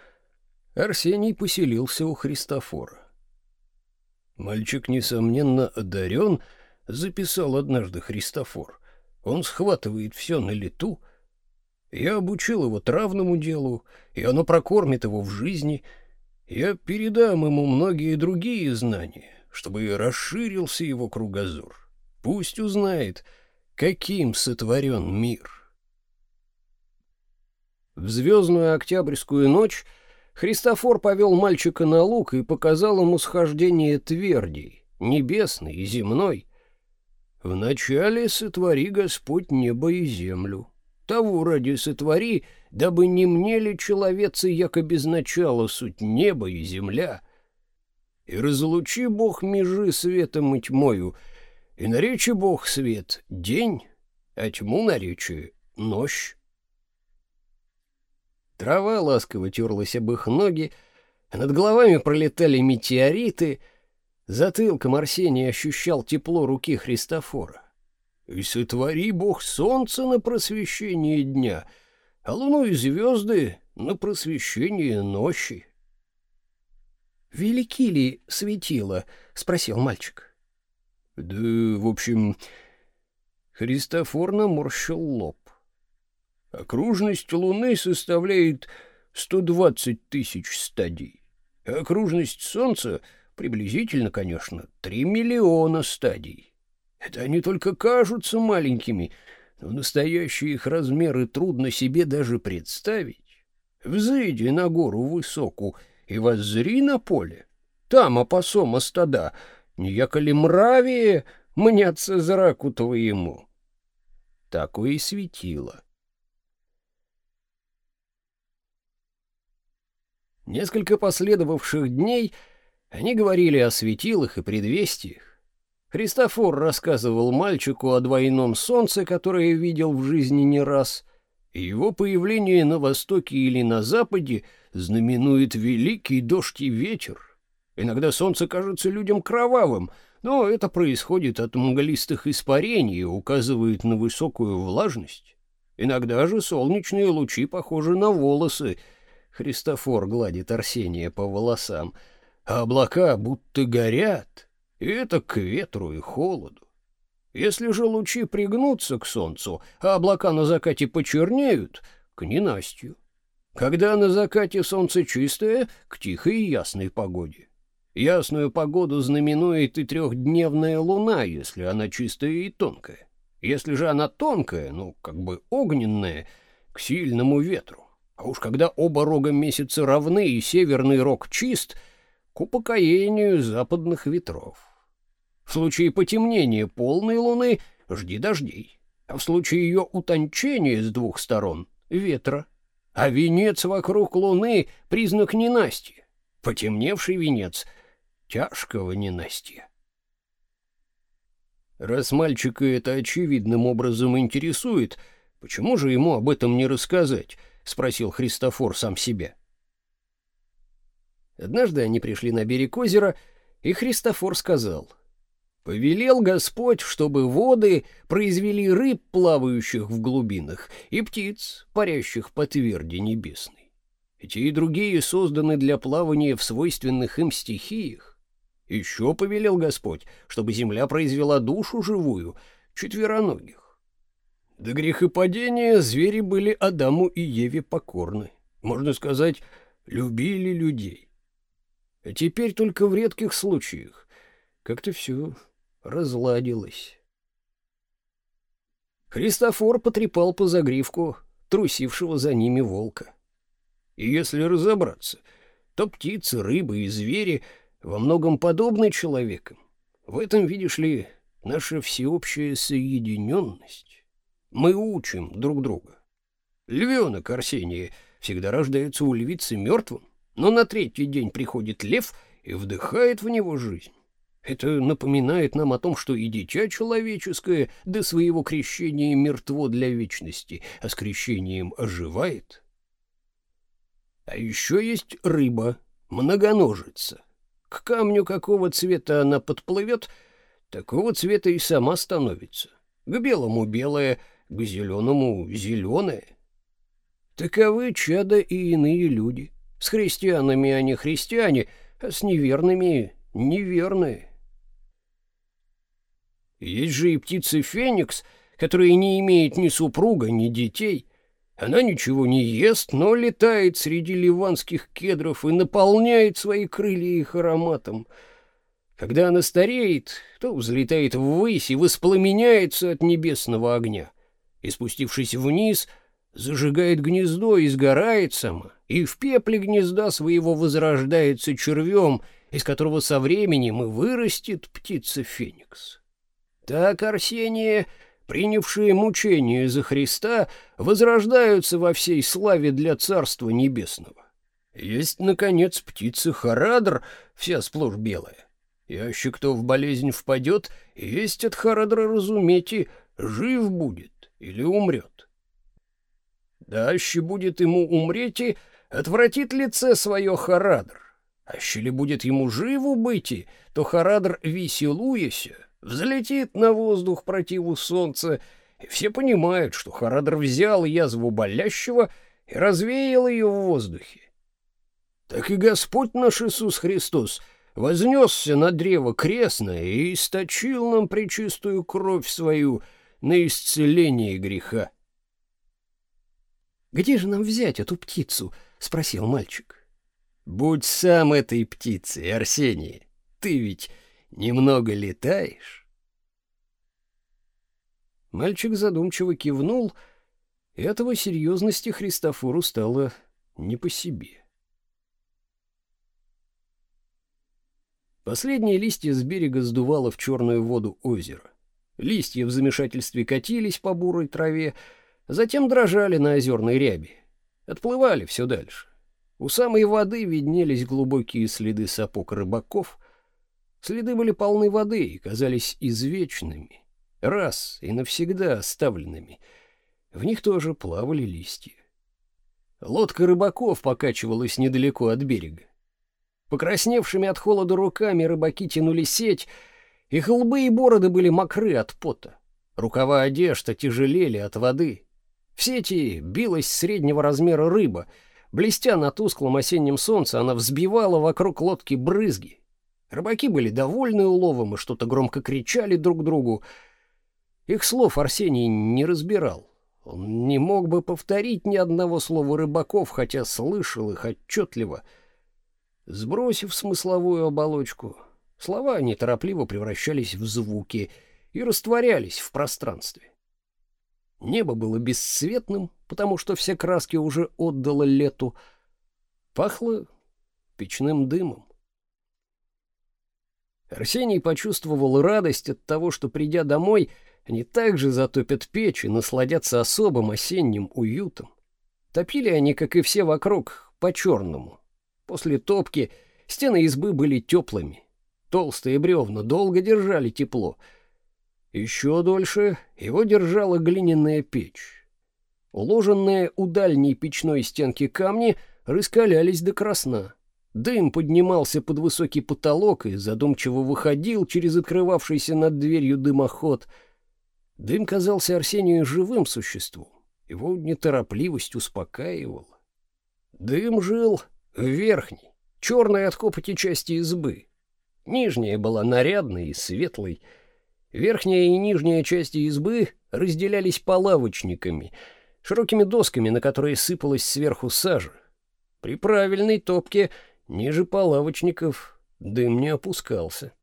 Арсений поселился у Христофора. Мальчик, несомненно, одарен, записал однажды Христофор. Он схватывает все на лету. Я обучил его травному делу, и оно прокормит его в жизни. Я передам ему многие другие знания, чтобы расширился его кругозор. Пусть узнает, каким сотворен мир. В звездную октябрьскую ночь Христофор повел мальчика на луг и показал ему схождение твердей, небесной и земной. «Вначале сотвори Господь небо и землю. Того ради сотвори, дабы не мнели человецы, яко без начала суть небо и земля. И разлучи Бог межи светом и тьмою, и наречи Бог свет день, а тьму наречи ночь». Трава ласково терлась об их ноги, а над головами пролетали метеориты. Затылком Арсений ощущал тепло руки Христофора. «И сотвори Бог солнце на просвещение дня, а луну и звезды на просвещение ночи». «Велики ли светило?» — спросил мальчик. «Да, в общем...» Христофор наморщил лоб. Окружность Луны составляет 120 тысяч стадий. Окружность Солнца приблизительно, конечно, 3 миллиона стадий. Это они только кажутся маленькими, но настоящие их размеры трудно себе даже представить. Взойди на гору высоку и воззри на поле. Там опосома стада, не яколи мравие мнятся зраку твоему. Такое и светило. Несколько последовавших дней они говорили о светилах и предвестиях. Христофор рассказывал мальчику о двойном солнце, которое видел в жизни не раз, и его появление на востоке или на западе знаменует великий дождь и ветер. Иногда солнце кажется людям кровавым, но это происходит от мглистых испарений и указывает на высокую влажность. Иногда же солнечные лучи похожи на волосы — Христофор гладит Арсения по волосам, а облака будто горят, и это к ветру и холоду. Если же лучи пригнутся к солнцу, а облака на закате почернеют, к ненастью. Когда на закате солнце чистое, к тихой и ясной погоде. Ясную погоду знаменует и трехдневная луна, если она чистая и тонкая. Если же она тонкая, ну, как бы огненная, к сильному ветру. А уж когда оба рога месяца равны и северный рог чист, к упокоению западных ветров. В случае потемнения полной луны жди дождей, а в случае ее утончения с двух сторон — ветра. А венец вокруг луны — признак ненастья. Потемневший венец — тяжкого ненастья. Раз мальчика это очевидным образом интересует, почему же ему об этом не рассказать —— спросил Христофор сам себя. Однажды они пришли на берег озера, и Христофор сказал, «Повелел Господь, чтобы воды произвели рыб, плавающих в глубинах, и птиц, парящих по тверди небесной. Эти и другие созданы для плавания в свойственных им стихиях. Еще повелел Господь, чтобы земля произвела душу живую, четвероногих. До грехопадения звери были Адаму и Еве покорны. Можно сказать, любили людей. А теперь только в редких случаях как-то все разладилось. Христофор потрепал по загривку трусившего за ними волка. И если разобраться, то птицы, рыбы и звери во многом подобны человекам. В этом, видишь ли, наша всеобщая соединенность. Мы учим друг друга. Львенок Арсения всегда рождается у львицы мертвым, но на третий день приходит лев и вдыхает в него жизнь. Это напоминает нам о том, что и дитя человеческое до своего крещения мертво для вечности, а с крещением оживает. А еще есть рыба, многоножица. К камню какого цвета она подплывет, такого цвета и сама становится. К белому белое, к зеленому зеленое. Таковы чада и иные люди. С христианами они христиане, а с неверными — неверные. Есть же и птица Феникс, которая не имеет ни супруга, ни детей. Она ничего не ест, но летает среди ливанских кедров и наполняет свои крылья их ароматом. Когда она стареет, то взлетает ввысь и воспламеняется от небесного огня. И спустившись вниз, зажигает гнездо и сгорает сама, и в пепле гнезда своего возрождается червем, из которого со временем и вырастет птица Феникс. Так Арсения, принявшие мучения за Христа, возрождаются во всей славе для Царства Небесного. Есть, наконец, птица Харадр, вся сплошь белая. Яще кто в болезнь впадет, есть от Харадра разумейте, жив будет или умрет. Даще будет ему умреть отвратит лице свое Харадр. А ли будет ему живу быть, то Харадр, веселуяся, взлетит на воздух противу солнца, и все понимают, что Харадр взял язву болящего и развеял ее в воздухе. Так и Господь наш Иисус Христос вознесся на древо крестное и источил нам пречистую кровь свою на исцеление греха. «Где же нам взять эту птицу?» — спросил мальчик. «Будь сам этой птицей, Арсений. Ты ведь немного летаешь?» Мальчик задумчиво кивнул, и этого серьезности Христофору стало не по себе. Последние листья с берега сдувало в черную воду озера. Листья в замешательстве катились по бурой траве, затем дрожали на озерной ряби. Отплывали все дальше. У самой воды виднелись глубокие следы сапог рыбаков — Следы были полны воды и казались извечными, раз и навсегда оставленными. В них тоже плавали листья. Лодка рыбаков покачивалась недалеко от берега. Покрасневшими от холода руками рыбаки тянули сеть, их лбы и бороды были мокры от пота. Рукава одежды тяжелели от воды. В сети билась среднего размера рыба. Блестя на тусклом осеннем солнце, она взбивала вокруг лодки брызги. Рыбаки были довольны уловом и что-то громко кричали друг другу. Их слов Арсений не разбирал. Он не мог бы повторить ни одного слова рыбаков, хотя слышал их отчетливо. Сбросив смысловую оболочку, слова неторопливо превращались в звуки и растворялись в пространстве. Небо было бесцветным, потому что все краски уже отдало лету. Пахло печным дымом. Арсений почувствовал радость от того, что, придя домой, они также затопят печь и насладятся особым осенним уютом. Топили они, как и все вокруг, по-черному. После топки стены избы были теплыми. Толстые бревна долго держали тепло. Еще дольше его держала глиняная печь. Уложенные у дальней печной стенки камни раскалялись до красна. Дым поднимался под высокий потолок и задумчиво выходил через открывавшийся над дверью дымоход. Дым казался Арсению живым существом. Его неторопливость успокаивала. Дым жил в верхней, черной от копоти части избы. Нижняя была нарядной и светлой. Верхняя и нижняя части избы разделялись полавочниками, широкими досками, на которые сыпалась сверху сажа. При правильной топке — Ниже полавочников дым не опускался.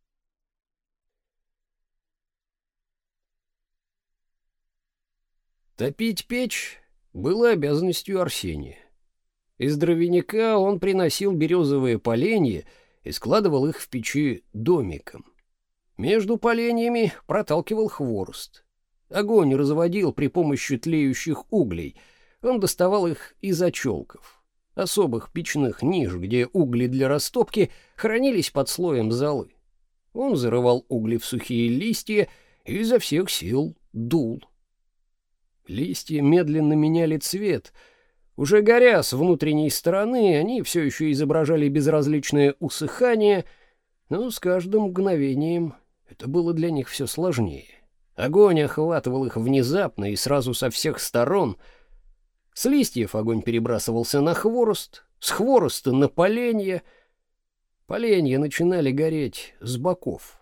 Топить печь было обязанностью Арсения. Из дровяника он приносил березовые поленья и складывал их в печи домиком. Между поленьями проталкивал хворост. Огонь разводил при помощи тлеющих углей. Он доставал их из очелков особых печных ниш, где угли для растопки хранились под слоем золы. Он зарывал угли в сухие листья и изо всех сил дул. Листья медленно меняли цвет. Уже горя с внутренней стороны, они все еще изображали безразличное усыхание, но с каждым мгновением это было для них все сложнее. Огонь охватывал их внезапно и сразу со всех сторон — С листьев огонь перебрасывался на хворост, с хвороста на поленья. Поленья начинали гореть с боков.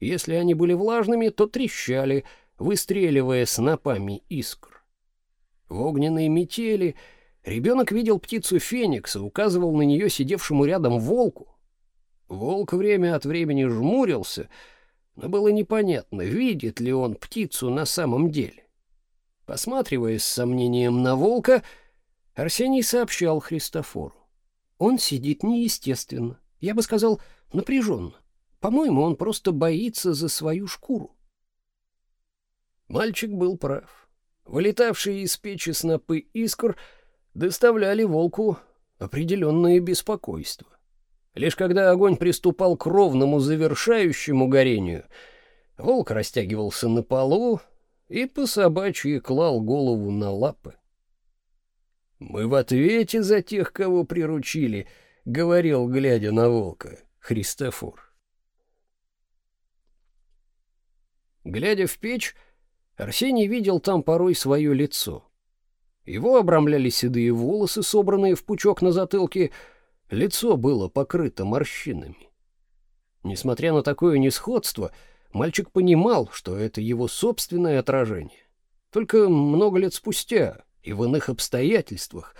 Если они были влажными, то трещали, выстреливая снопами искр. В огненной метели ребенок видел птицу Феникса, указывал на нее сидевшему рядом волку. Волк время от времени жмурился, но было непонятно, видит ли он птицу на самом деле. Посматривая с сомнением на волка, Арсений сообщал Христофору. Он сидит неестественно, я бы сказал, напряженно. По-моему, он просто боится за свою шкуру. Мальчик был прав. Вылетавшие из печи снопы искр доставляли волку определенное беспокойство. Лишь когда огонь приступал к ровному завершающему горению, волк растягивался на полу и по собачьи клал голову на лапы. «Мы в ответе за тех, кого приручили», — говорил, глядя на волка, Христофор. Глядя в печь, Арсений видел там порой свое лицо. Его обрамляли седые волосы, собранные в пучок на затылке, лицо было покрыто морщинами. Несмотря на такое несходство, мальчик понимал, что это его собственное отражение. Только много лет спустя и в иных обстоятельствах.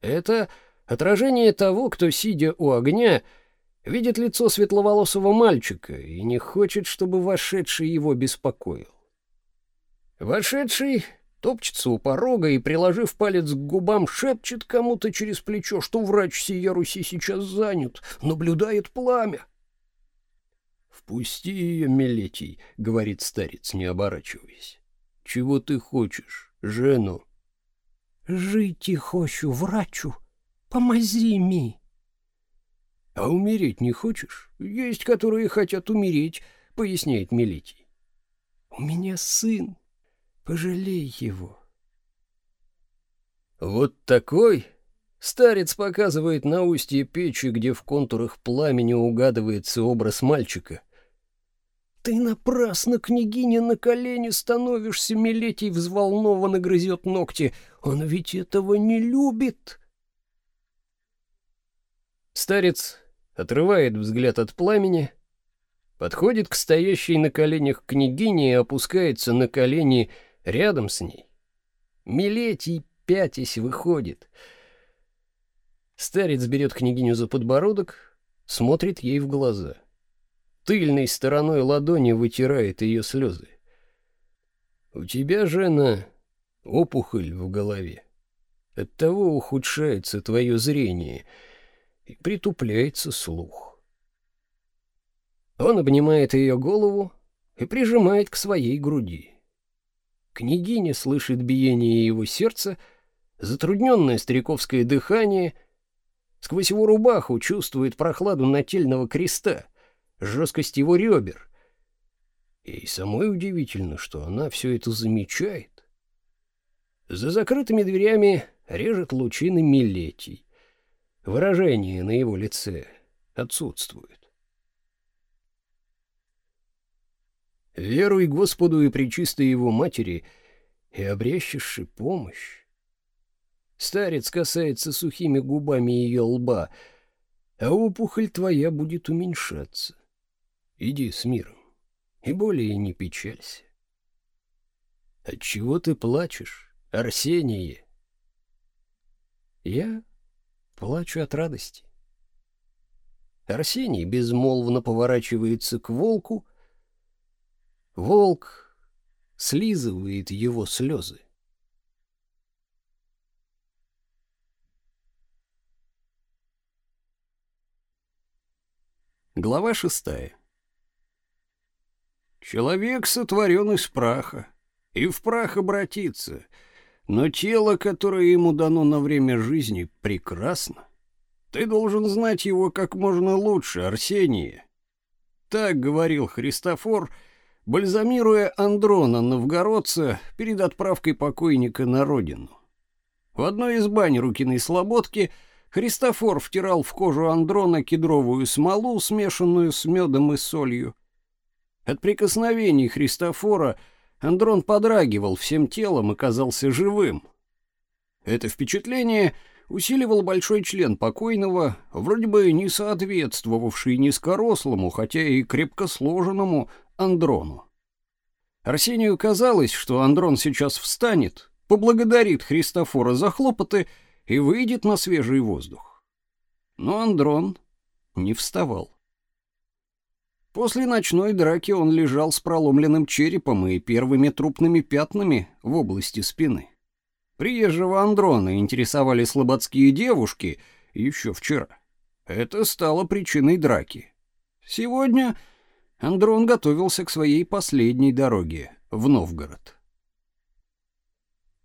Это отражение того, кто, сидя у огня, видит лицо светловолосого мальчика и не хочет, чтобы вошедший его беспокоил. Вошедший топчется у порога и, приложив палец к губам, шепчет кому-то через плечо, что врач сия Руси сейчас занят, наблюдает пламя. «Впусти ее, Милетий», — говорит старец, не оборачиваясь. «Чего ты хочешь, жену?» «Жить хочу, врачу, помози ми». «А умереть не хочешь? Есть, которые хотят умереть», — поясняет Милетий. «У меня сын, Пожалей его. Вот такой старец показывает на устье печи, где в контурах пламени угадывается образ мальчика. Ты напрасно, княгиня, на колени становишься, Милетий взволнованно грызет ногти. Он ведь этого не любит. Старец отрывает взгляд от пламени, подходит к стоящей на коленях княгине и опускается на колени рядом с ней. Милетий пятясь выходит. Старец берет княгиню за подбородок, смотрит ей в глаза. Тыльной стороной ладони вытирает ее слезы. «У тебя, жена, опухоль в голове. Оттого ухудшается твое зрение и притупляется слух». Он обнимает ее голову и прижимает к своей груди. Княгиня слышит биение его сердца, затрудненное стариковское дыхание, сквозь его рубаху чувствует прохладу нательного креста, жесткость его ребер. И самое удивительно, что она все это замечает. За закрытыми дверями режет лучины Милетий. Выражение на его лице отсутствует. Веруй Господу и пречистой Его Матери, и обрящешь помощь. Старец касается сухими губами ее лба, а опухоль твоя будет уменьшаться. Иди с миром и более не печалься. Отчего ты плачешь, Арсение? Я плачу от радости. Арсений безмолвно поворачивается к волку Волк слизывает его слезы. Глава шестая. Человек сотворен из праха, и в прах обратится, но тело, которое ему дано на время жизни, прекрасно. Ты должен знать его как можно лучше, Арсения. Так говорил Христофор, — бальзамируя Андрона Новгородца перед отправкой покойника на родину. В одной из бань Рукиной Слободки Христофор втирал в кожу Андрона кедровую смолу, смешанную с медом и солью. От прикосновений Христофора Андрон подрагивал всем телом и казался живым. Это впечатление усиливал большой член покойного, вроде бы не соответствовавший низкорослому, хотя и крепко сложенному Андрону. Арсению казалось, что Андрон сейчас встанет, поблагодарит Христофора за хлопоты и выйдет на свежий воздух. Но Андрон не вставал. После ночной драки он лежал с проломленным черепом и первыми трупными пятнами в области спины. Приезжего Андрона интересовали слободские девушки еще вчера. Это стало причиной драки. Сегодня Андрон готовился к своей последней дороге в Новгород.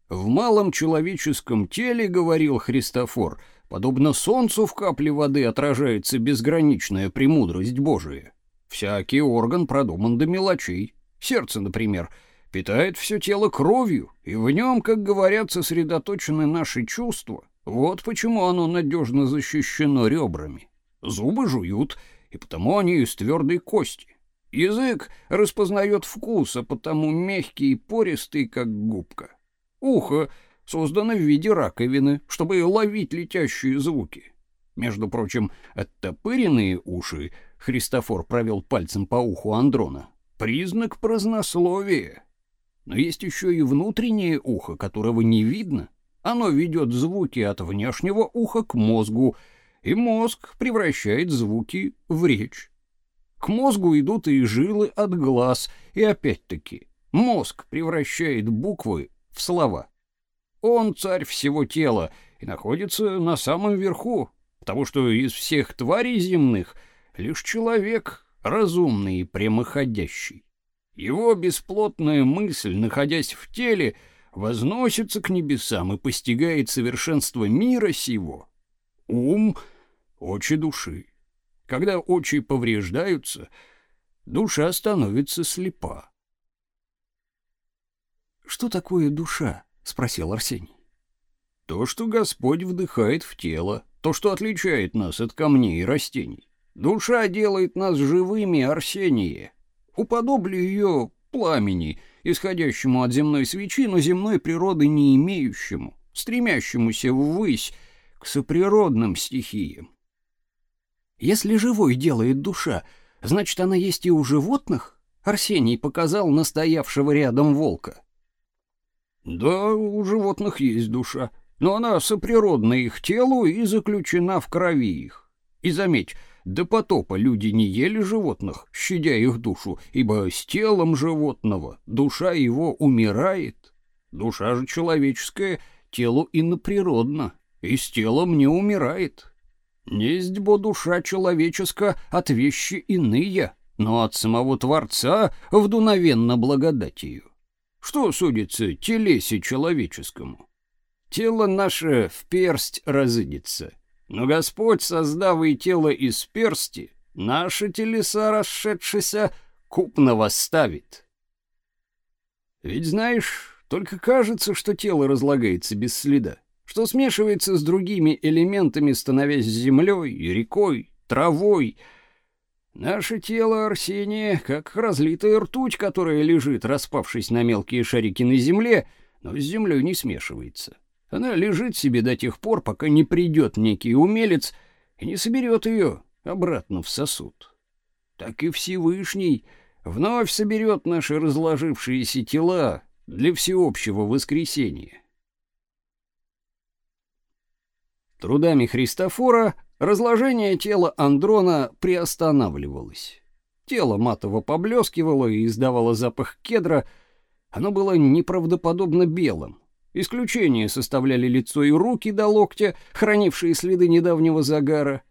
В малом человеческом теле, говорил Христофор, подобно солнцу в капле воды отражается безграничная премудрость Божия. Всякий орган продуман до мелочей. Сердце, например, питает все тело кровью, и в нем, как говорят, сосредоточены наши чувства. Вот почему оно надежно защищено ребрами. Зубы жуют, и потому они из твердой кости. Язык распознает вкус, а потому мягкий и пористый, как губка. Ухо создано в виде раковины, чтобы ловить летящие звуки. Между прочим, оттопыренные уши Христофор провел пальцем по уху Андрона. Признак празднословия. Но есть еще и внутреннее ухо, которого не видно. Оно ведет звуки от внешнего уха к мозгу, и мозг превращает звуки в речь. К мозгу идут и жилы от глаз, и опять-таки мозг превращает буквы в слова. Он царь всего тела и находится на самом верху, потому что из всех тварей земных лишь человек разумный и прямоходящий. Его бесплотная мысль, находясь в теле, возносится к небесам и постигает совершенство мира сего. Ум — очи души. Когда очи повреждаются, душа становится слепа. «Что такое душа?» — спросил Арсений. «То, что Господь вдыхает в тело, то, что отличает нас от камней и растений. Душа делает нас живыми, Арсение. Уподоблю ее пламени, исходящему от земной свечи, но земной природы не имеющему, стремящемуся ввысь к соприродным стихиям. Если живой делает душа, значит, она есть и у животных? Арсений показал настоявшего рядом волка. Да, у животных есть душа, но она соприродна их телу и заключена в крови их. И заметь, до потопа люди не ели животных, щадя их душу, ибо с телом животного душа его умирает. Душа же человеческая телу иноприродна, и с телом не умирает. Несть бо душа человеческая от вещи иные, но от самого Творца вдуновенно благодатью. Что судится телесе человеческому? Тело наше в персть разыдется, но Господь, создав и тело из персти, наши телеса, расшедшися, купно восставит. Ведь знаешь, только кажется, что тело разлагается без следа что смешивается с другими элементами, становясь землей, рекой, травой. Наше тело Арсения, как разлитая ртуть, которая лежит, распавшись на мелкие шарики на земле, но с землей не смешивается. Она лежит себе до тех пор, пока не придет некий умелец и не соберет ее обратно в сосуд. Так и Всевышний вновь соберет наши разложившиеся тела для всеобщего воскресения. Трудами Христофора разложение тела Андрона приостанавливалось. Тело матово поблескивало и издавало запах кедра. Оно было неправдоподобно белым. Исключение составляли лицо и руки до локтя, хранившие следы недавнего загара.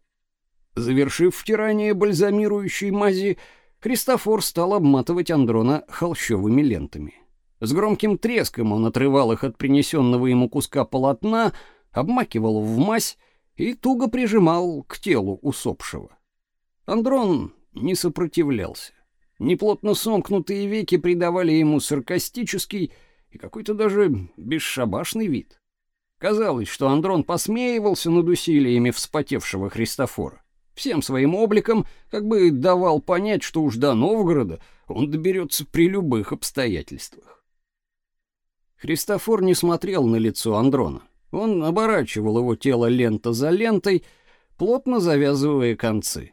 Завершив втирание бальзамирующей мази, Христофор стал обматывать Андрона холщовыми лентами. С громким треском он отрывал их от принесенного ему куска полотна, обмакивал в мазь и туго прижимал к телу усопшего. Андрон не сопротивлялся. Неплотно сомкнутые веки придавали ему саркастический и какой-то даже бесшабашный вид. Казалось, что Андрон посмеивался над усилиями вспотевшего Христофора. Всем своим обликом как бы давал понять, что уж до Новгорода он доберется при любых обстоятельствах. Христофор не смотрел на лицо Андрона. Он оборачивал его тело лента за лентой, плотно завязывая концы.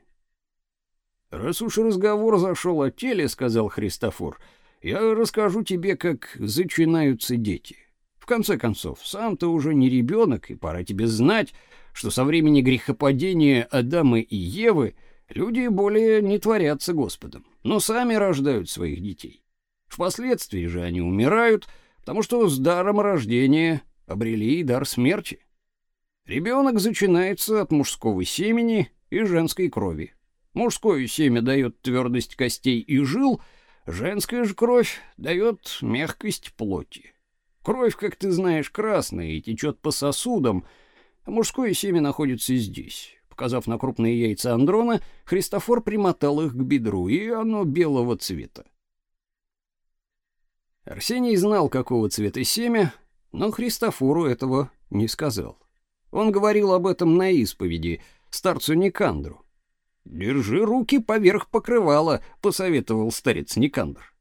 «Раз уж разговор зашел о теле, — сказал Христофор, — я расскажу тебе, как зачинаются дети. В конце концов, сам ты уже не ребенок, и пора тебе знать, что со времени грехопадения Адама и Евы люди более не творятся Господом, но сами рождают своих детей. Впоследствии же они умирают, потому что с даром рождения обрели и дар смерти. Ребенок зачинается от мужского семени и женской крови. Мужское семя дает твердость костей и жил, женская же кровь дает мягкость плоти. Кровь, как ты знаешь, красная и течет по сосудам, а мужское семя находится здесь. Показав на крупные яйца Андрона, Христофор примотал их к бедру, и оно белого цвета. Арсений знал, какого цвета семя, но Христофору этого не сказал. Он говорил об этом на исповеди старцу Никандру. «Держи руки поверх покрывала», — посоветовал старец Никандр.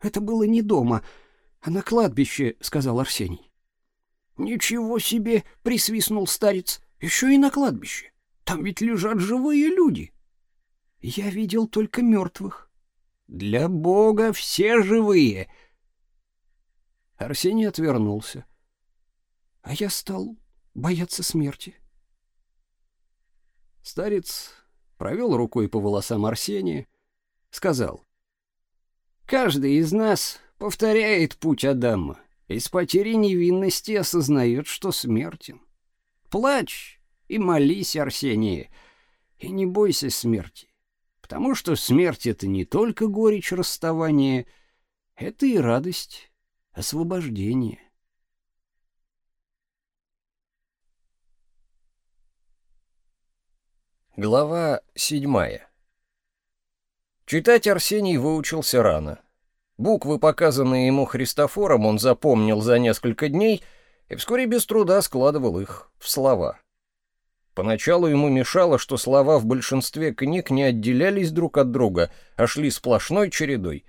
«Это было не дома, а на кладбище», — сказал Арсений. «Ничего себе!» — присвистнул старец. «Еще и на кладбище. Там ведь лежат живые люди». «Я видел только мертвых». «Для Бога все живые!» Арсений отвернулся. «А я стал бояться смерти». Старец провел рукой по волосам Арсения, сказал, «Каждый из нас повторяет путь Адама и с потерей невинности осознает, что смертен. Плачь и молись, Арсений, и не бойся смерти, потому что смерть — это не только горечь расставания, это и радость освобождения. Глава седьмая. Читать Арсений выучился рано. Буквы, показанные ему Христофором, он запомнил за несколько дней и вскоре без труда складывал их в слова. Поначалу ему мешало, что слова в большинстве книг не отделялись друг от друга, а шли сплошной чередой.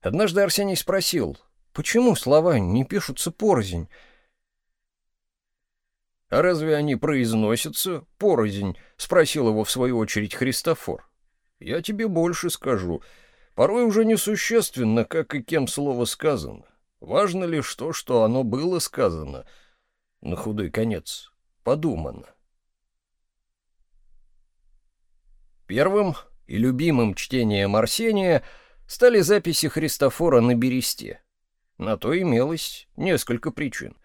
Однажды Арсений спросил, почему слова не пишутся порознь, «А разве они произносятся порознь?» — спросил его в свою очередь Христофор. «Я тебе больше скажу. Порой уже несущественно, как и кем слово сказано. Важно лишь то, что оно было сказано. На худой конец подумано». Первым и любимым чтением Арсения стали записи Христофора на бересте. На то имелось несколько причин.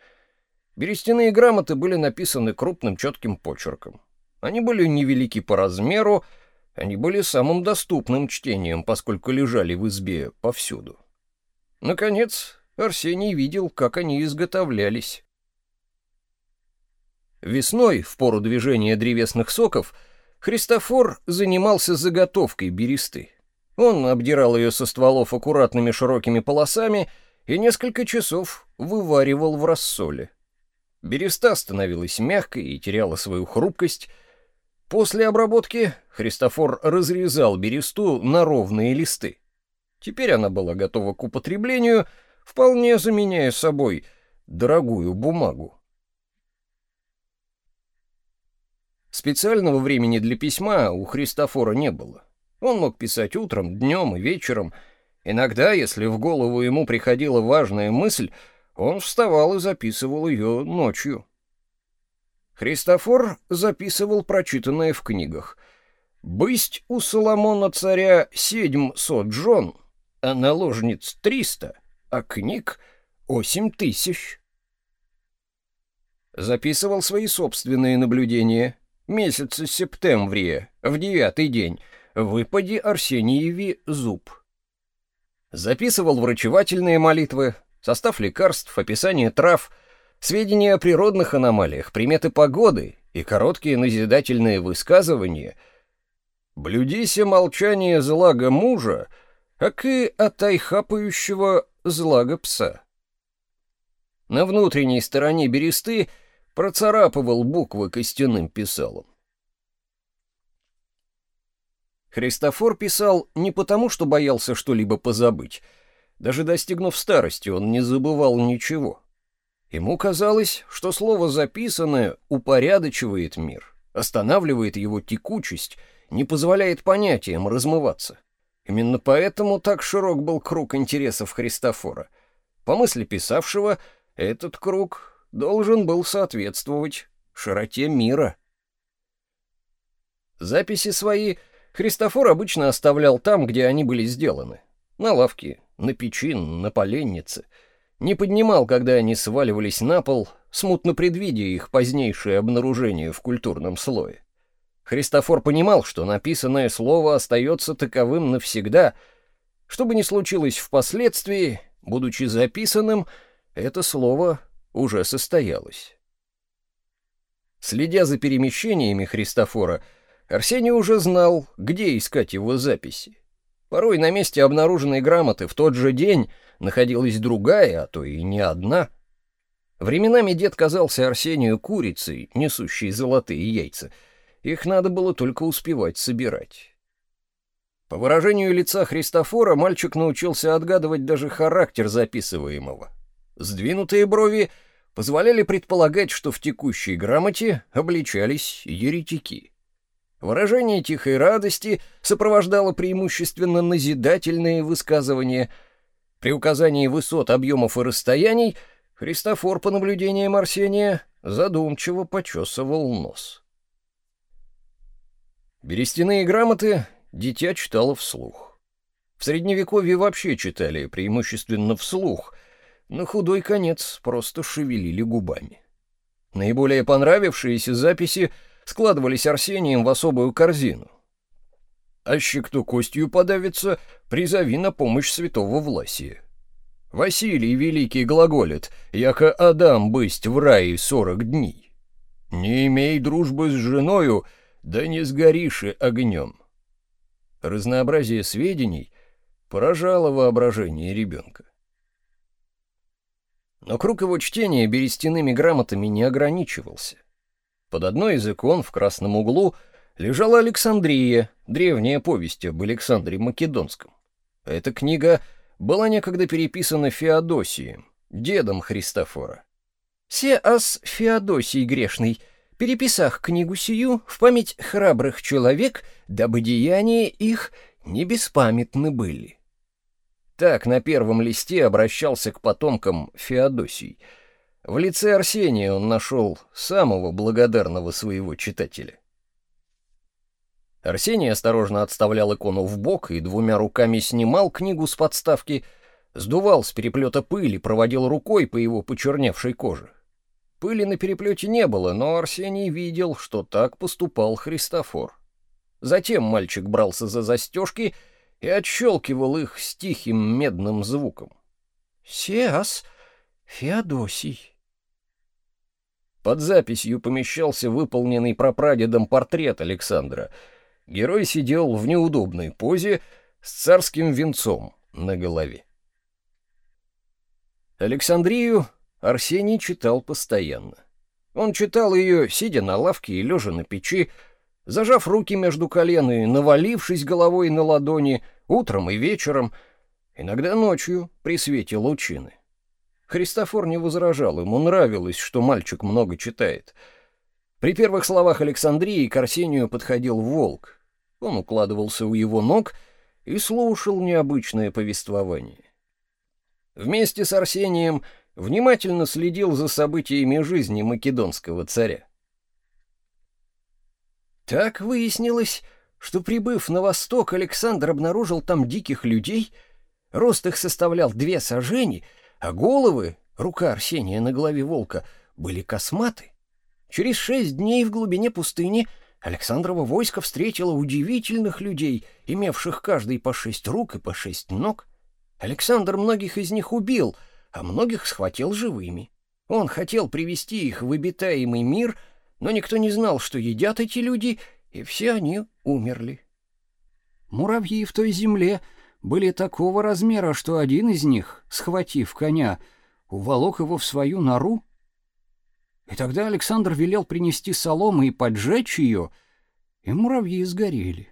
Берестяные грамоты были написаны крупным четким почерком. Они были невелики по размеру, они были самым доступным чтением, поскольку лежали в избе повсюду. Наконец, Арсений видел, как они изготовлялись. Весной, в пору движения древесных соков, Христофор занимался заготовкой бересты. Он обдирал ее со стволов аккуратными широкими полосами и несколько часов вываривал в рассоле. Береста становилась мягкой и теряла свою хрупкость. После обработки Христофор разрезал бересту на ровные листы. Теперь она была готова к употреблению, вполне заменяя собой дорогую бумагу. Специального времени для письма у Христофора не было. Он мог писать утром, днем и вечером. Иногда, если в голову ему приходила важная мысль, он вставал и записывал ее ночью. Христофор записывал прочитанное в книгах. «Бысть у Соломона царя седьм сот а наложниц триста, а книг осемь тысяч». Записывал свои собственные наблюдения. Месяца септемврия, в девятый день, выпади Арсениеви зуб. Записывал врачевательные молитвы, состав лекарств, описание трав, сведения о природных аномалиях, приметы погоды и короткие назидательные высказывания. Блюдися молчание злага мужа, как и отайхапающего злага пса. На внутренней стороне бересты процарапывал буквы костяным писалом. Христофор писал не потому, что боялся что-либо позабыть — даже достигнув старости, он не забывал ничего. Ему казалось, что слово записанное упорядочивает мир, останавливает его текучесть, не позволяет понятиям размываться. Именно поэтому так широк был круг интересов Христофора. По мысли писавшего, этот круг должен был соответствовать широте мира. Записи свои Христофор обычно оставлял там, где они были сделаны. На лавке, на печи, на поленнице — не поднимал, когда они сваливались на пол, смутно предвидя их позднейшее обнаружение в культурном слое. Христофор понимал, что написанное слово остается таковым навсегда. Что бы ни случилось впоследствии, будучи записанным, это слово уже состоялось. Следя за перемещениями Христофора, Арсений уже знал, где искать его записи. Порой на месте обнаруженной грамоты в тот же день — находилась другая, а то и не одна. Временами дед казался Арсению курицей, несущей золотые яйца. Их надо было только успевать собирать. По выражению лица Христофора мальчик научился отгадывать даже характер записываемого. Сдвинутые брови позволяли предполагать, что в текущей грамоте обличались еретики. Выражение тихой радости сопровождало преимущественно назидательные высказывания — при указании высот, объемов и расстояний Христофор, по наблюдениям Арсения, задумчиво почесывал нос. Берестяные грамоты дитя читало вслух. В Средневековье вообще читали преимущественно вслух, на худой конец просто шевелили губами. Наиболее понравившиеся записи складывались Арсением в особую корзину аще кто костью подавится, призови на помощь святого Власия. Василий Великий глаголит, яко Адам бысть в рае сорок дней. Не имей дружбы с женою, да не сгориши огнем. Разнообразие сведений поражало воображение ребенка. Но круг его чтения берестяными грамотами не ограничивался. Под одной из икон в красном углу — лежала Александрия, древняя повесть об Александре Македонском. Эта книга была некогда переписана Феодосием, дедом Христофора. «Се ас Феодосий грешный, переписах книгу сию в память храбрых человек, дабы деяния их не беспамятны были». Так на первом листе обращался к потомкам Феодосий. В лице Арсения он нашел самого благодарного своего читателя. Арсений осторожно отставлял икону в бок и двумя руками снимал книгу с подставки, сдувал с переплета пыли, проводил рукой по его почерневшей коже. Пыли на переплете не было, но Арсений видел, что так поступал Христофор. Затем мальчик брался за застежки и отщелкивал их с тихим медным звуком. «Сеас Феодосий». Под записью помещался выполненный прапрадедом портрет Александра — Герой сидел в неудобной позе с царским венцом на голове. Александрию Арсений читал постоянно. Он читал ее, сидя на лавке и лежа на печи, зажав руки между колен и навалившись головой на ладони утром и вечером, иногда ночью при свете лучины. Христофор не возражал, ему нравилось, что мальчик много читает. При первых словах Александрии к Арсению подходил волк, он укладывался у его ног и слушал необычное повествование. Вместе с Арсением внимательно следил за событиями жизни македонского царя. Так выяснилось, что, прибыв на восток, Александр обнаружил там диких людей, рост их составлял две сажени, а головы, рука Арсения на голове волка, были косматы. Через шесть дней в глубине пустыни — Александрово войско встретило удивительных людей, имевших каждый по шесть рук и по шесть ног. Александр многих из них убил, а многих схватил живыми. Он хотел привести их в обитаемый мир, но никто не знал, что едят эти люди, и все они умерли. Муравьи в той земле были такого размера, что один из них, схватив коня, уволок его в свою нору, и тогда Александр велел принести соломы и поджечь ее, и муравьи сгорели.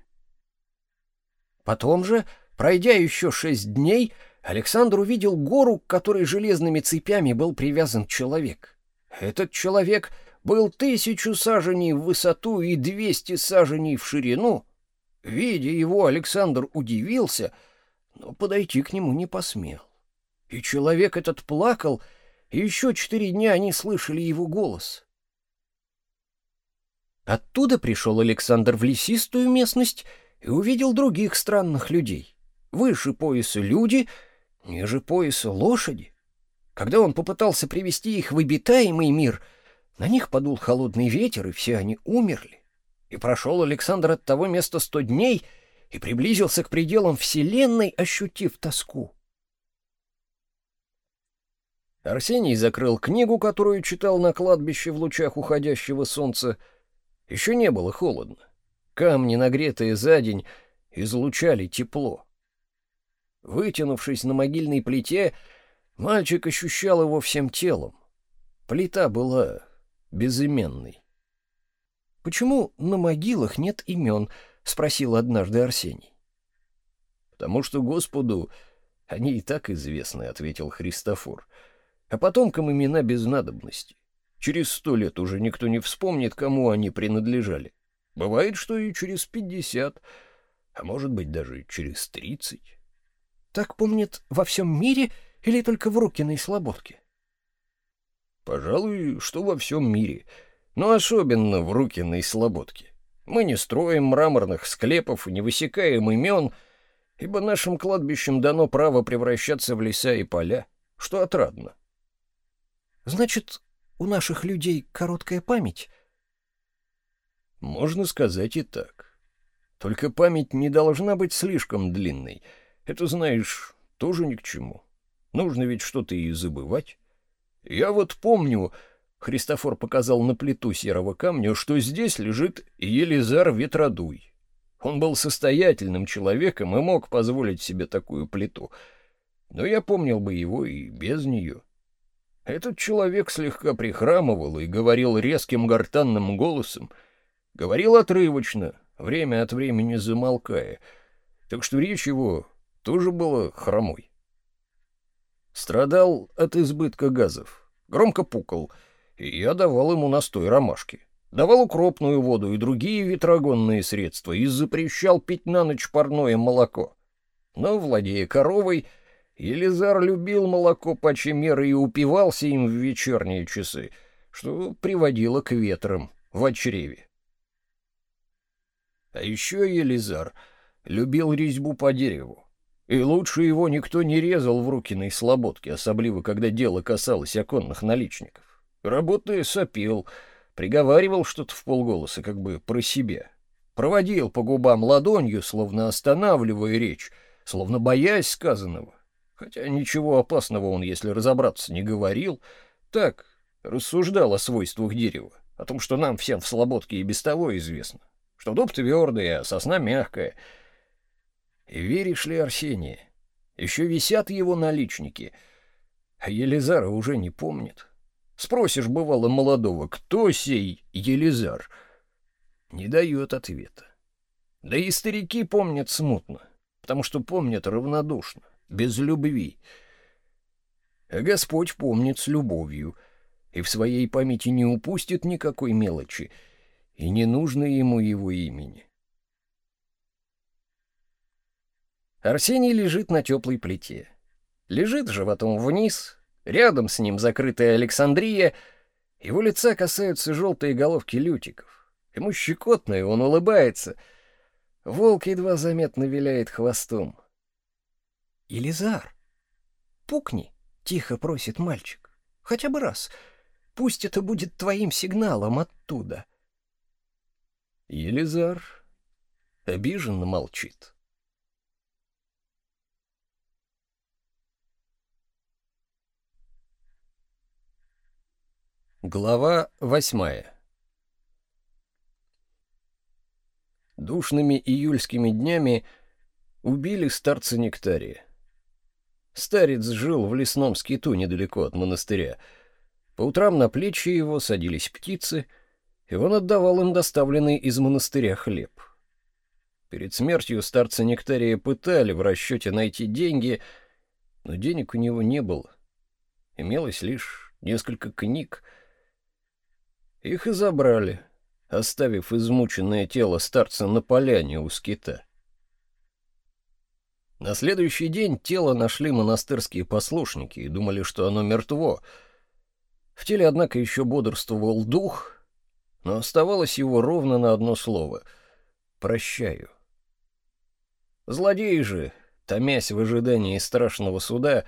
Потом же, пройдя еще шесть дней, Александр увидел гору, к которой железными цепями был привязан человек. Этот человек был тысячу саженей в высоту и двести саженей в ширину. Видя его, Александр удивился, но подойти к нему не посмел. И человек этот плакал, и еще четыре дня они слышали его голос. Оттуда пришел Александр в лесистую местность и увидел других странных людей. Выше пояса люди, ниже пояса лошади. Когда он попытался привести их в обитаемый мир, на них подул холодный ветер, и все они умерли. И прошел Александр от того места сто дней и приблизился к пределам Вселенной, ощутив тоску. Арсений закрыл книгу, которую читал на кладбище в лучах уходящего солнца. Еще не было холодно. Камни, нагретые за день, излучали тепло. Вытянувшись на могильной плите, мальчик ощущал его всем телом. Плита была безыменной. «Почему на могилах нет имен?» — спросил однажды Арсений. «Потому что Господу они и так известны», — ответил Христофор. «А потомкам имена без надобности. Через сто лет уже никто не вспомнит, кому они принадлежали. Бывает, что и через пятьдесят, а может быть даже через тридцать. Так помнят во всем мире или только в Рукиной слободке? Пожалуй, что во всем мире, но особенно в Рукиной слободке. Мы не строим мраморных склепов и не высекаем имен, ибо нашим кладбищем дано право превращаться в леса и поля, что отрадно. Значит, у наших людей короткая память? Можно сказать и так. Только память не должна быть слишком длинной. Это, знаешь, тоже ни к чему. Нужно ведь что-то и забывать. Я вот помню, Христофор показал на плиту серого камня, что здесь лежит Елизар Ветродуй. Он был состоятельным человеком и мог позволить себе такую плиту. Но я помнил бы его и без нее. Этот человек слегка прихрамывал и говорил резким гортанным голосом, говорил отрывочно, время от времени замолкая, так что речь его тоже была хромой. Страдал от избытка газов, громко пукал, и я давал ему настой ромашки. Давал укропную воду и другие ветрогонные средства и запрещал пить на ночь парное молоко. Но, владея коровой, Елизар любил молоко почти меры и упивался им в вечерние часы, что приводило к ветрам в чреве. А еще Елизар любил резьбу по дереву. И лучше его никто не резал в Рукиной слободке, особливо когда дело касалось оконных наличников. Работая сопел, приговаривал что-то в полголоса, как бы про себя. Проводил по губам ладонью, словно останавливая речь, словно боясь сказанного. Хотя ничего опасного он, если разобраться, не говорил. Так, рассуждал о свойствах дерева, о том, что нам всем в Слободке и без того известно. Что дуб твердый, а сосна мягкая. И веришь ли, Арсения, еще висят его наличники, а Елизара уже не помнит. Спросишь, бывало, молодого, кто сей Елизар? Не дает ответа. Да и старики помнят смутно, потому что помнят равнодушно без любви. А Господь помнит с любовью и в своей памяти не упустит никакой мелочи, и не нужно ему его имени. Арсений лежит на теплой плите. Лежит животом вниз, рядом с ним закрытая Александрия, его лица касаются желтые головки лютиков. Ему щекотно, и он улыбается. Волк едва заметно виляет хвостом. «Елизар, пукни!» — тихо просит мальчик. «Хотя бы раз. Пусть это будет твоим сигналом оттуда». Елизар обиженно молчит. Глава восьмая Душными июльскими днями убили старца Нектария. Старец жил в лесном скиту недалеко от монастыря. По утрам на плечи его садились птицы, и он отдавал им доставленный из монастыря хлеб. Перед смертью старца Нектария пытали в расчете найти деньги, Но денег у него не было. Имелось лишь несколько книг. Их и забрали, оставив измученное тело старца на поляне у скита. На следующий день тело нашли монастырские послушники и думали, что оно мертво. В теле, однако, еще бодрствовал дух, но оставалось его ровно на одно слово — «прощаю». Злодеи же, томясь в ожидании страшного суда,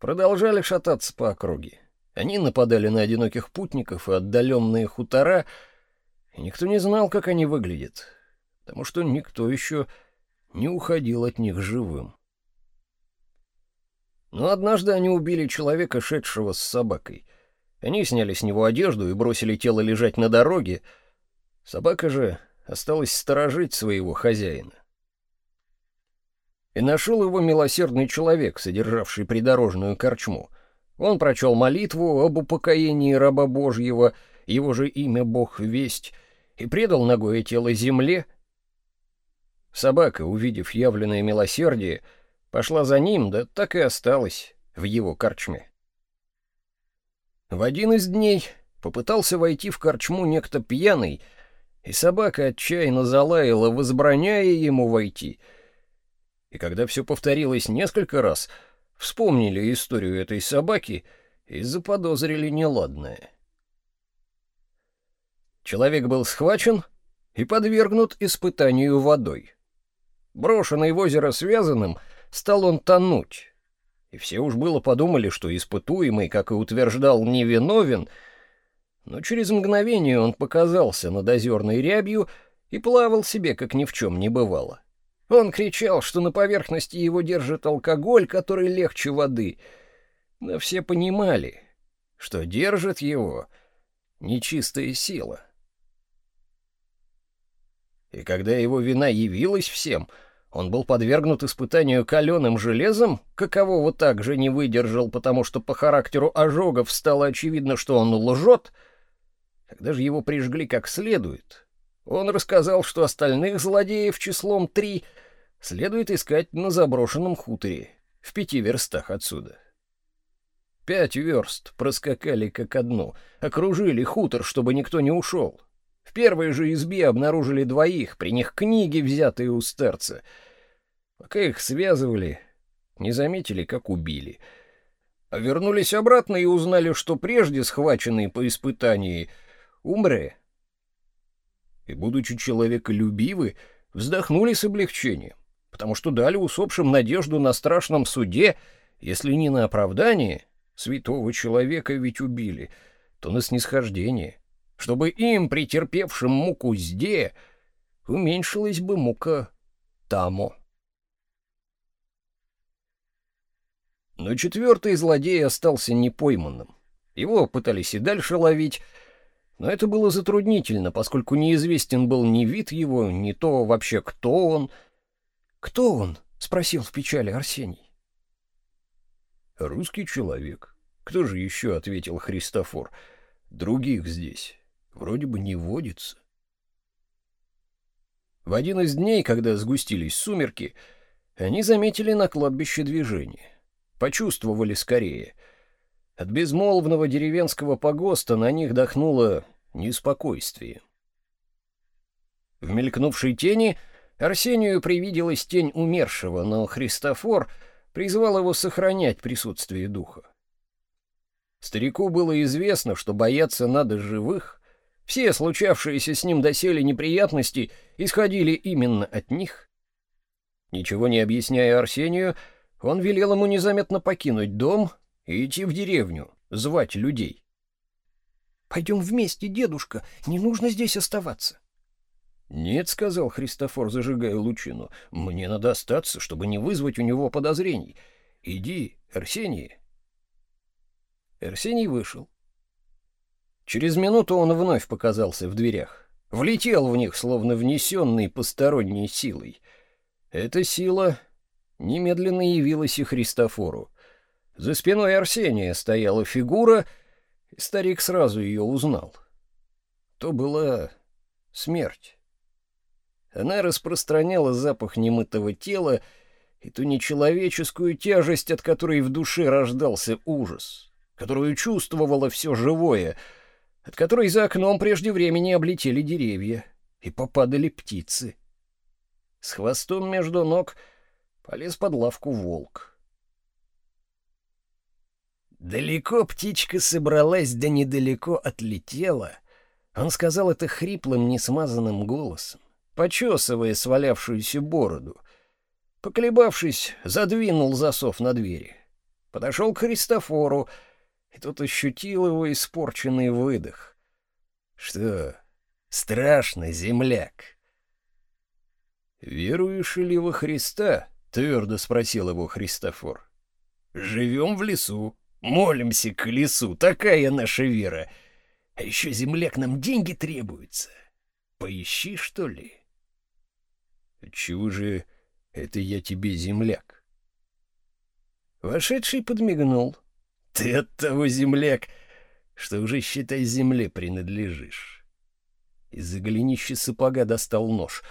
продолжали шататься по округе. Они нападали на одиноких путников и отдаленные хутора, и никто не знал, как они выглядят, потому что никто еще не уходил от них живым. Но однажды они убили человека, шедшего с собакой. Они сняли с него одежду и бросили тело лежать на дороге. Собака же осталась сторожить своего хозяина. И нашел его милосердный человек, содержавший придорожную корчму. Он прочел молитву об упокоении раба Божьего, его же имя Бог весть, и предал ногое тело земле. Собака, увидев явленное милосердие, пошла за ним, да так и осталась в его корчме. В один из дней попытался войти в корчму некто пьяный, и собака отчаянно залаяла, возбраняя ему войти — и когда все повторилось несколько раз, вспомнили историю этой собаки и заподозрили неладное. Человек был схвачен и подвергнут испытанию водой. Брошенный в озеро связанным, стал он тонуть. И все уж было подумали, что испытуемый, как и утверждал, невиновен, но через мгновение он показался над озерной рябью и плавал себе, как ни в чем не бывало. Он кричал, что на поверхности его держит алкоголь, который легче воды. Но все понимали, что держит его нечистая сила. И когда его вина явилась всем, он был подвергнут испытанию каленым железом, какового также не выдержал, потому что по характеру ожогов стало очевидно, что он лжет. Когда же его прижгли как следует, он рассказал, что остальных злодеев числом три следует искать на заброшенном хуторе в пяти верстах отсюда. Пять верст проскакали как одну, окружили хутор, чтобы никто не ушел. В первой же избе обнаружили двоих, при них книги, взятые у старца. Пока их связывали, не заметили, как убили. А вернулись обратно и узнали, что прежде схваченный по испытании умре и, будучи человеколюбивы, вздохнули с облегчением, потому что дали усопшим надежду на страшном суде, если не на оправдание, святого человека ведь убили, то на снисхождение, чтобы им, претерпевшим муку зде, уменьшилась бы мука тамо. Но четвертый злодей остался непойманным. Его пытались и дальше ловить, но это было затруднительно, поскольку неизвестен был ни вид его, ни то вообще кто он. «Кто он?» — спросил в печали Арсений. «Русский человек. Кто же еще?» — ответил Христофор. «Других здесь вроде бы не водится». В один из дней, когда сгустились сумерки, они заметили на кладбище движение. Почувствовали скорее — от безмолвного деревенского погоста на них дохнуло неспокойствие. В мелькнувшей тени Арсению привиделась тень умершего, но Христофор призвал его сохранять присутствие духа. Старику было известно, что бояться надо живых. Все случавшиеся с ним доселе неприятности исходили именно от них. Ничего не объясняя Арсению, он велел ему незаметно покинуть дом и идти в деревню, звать людей. «Пойдем вместе, дедушка, не нужно здесь оставаться». «Нет», — сказал Христофор, зажигая лучину, — «мне надо остаться, чтобы не вызвать у него подозрений. Иди, Арсений». Арсений вышел. Через минуту он вновь показался в дверях. Влетел в них, словно внесенный посторонней силой. Эта сила немедленно явилась и Христофору. За спиной Арсения стояла фигура, и старик сразу ее узнал. То была смерть. Она распространяла запах немытого тела и ту нечеловеческую тяжесть, от которой в душе рождался ужас, которую чувствовало все живое, от которой за окном прежде времени облетели деревья и попадали птицы. С хвостом между ног полез под лавку волк. Далеко птичка собралась, да недалеко отлетела. Он сказал это хриплым, несмазанным голосом, почесывая свалявшуюся бороду. Поколебавшись, задвинул засов на двери. Подошел к Христофору, и тот ощутил его испорченный выдох. «Что, страшно, земляк?» «Веруешь ли во Христа?» — твердо спросил его Христофор. «Живем в лесу, молимся к лесу, такая наша вера. А еще, земляк, нам деньги требуются. Поищи, что ли?» «Чего же это я тебе земляк?» Вошедший подмигнул. «Ты от того земляк, что уже, считай, земле принадлежишь». Из-за голенища сапога достал нож.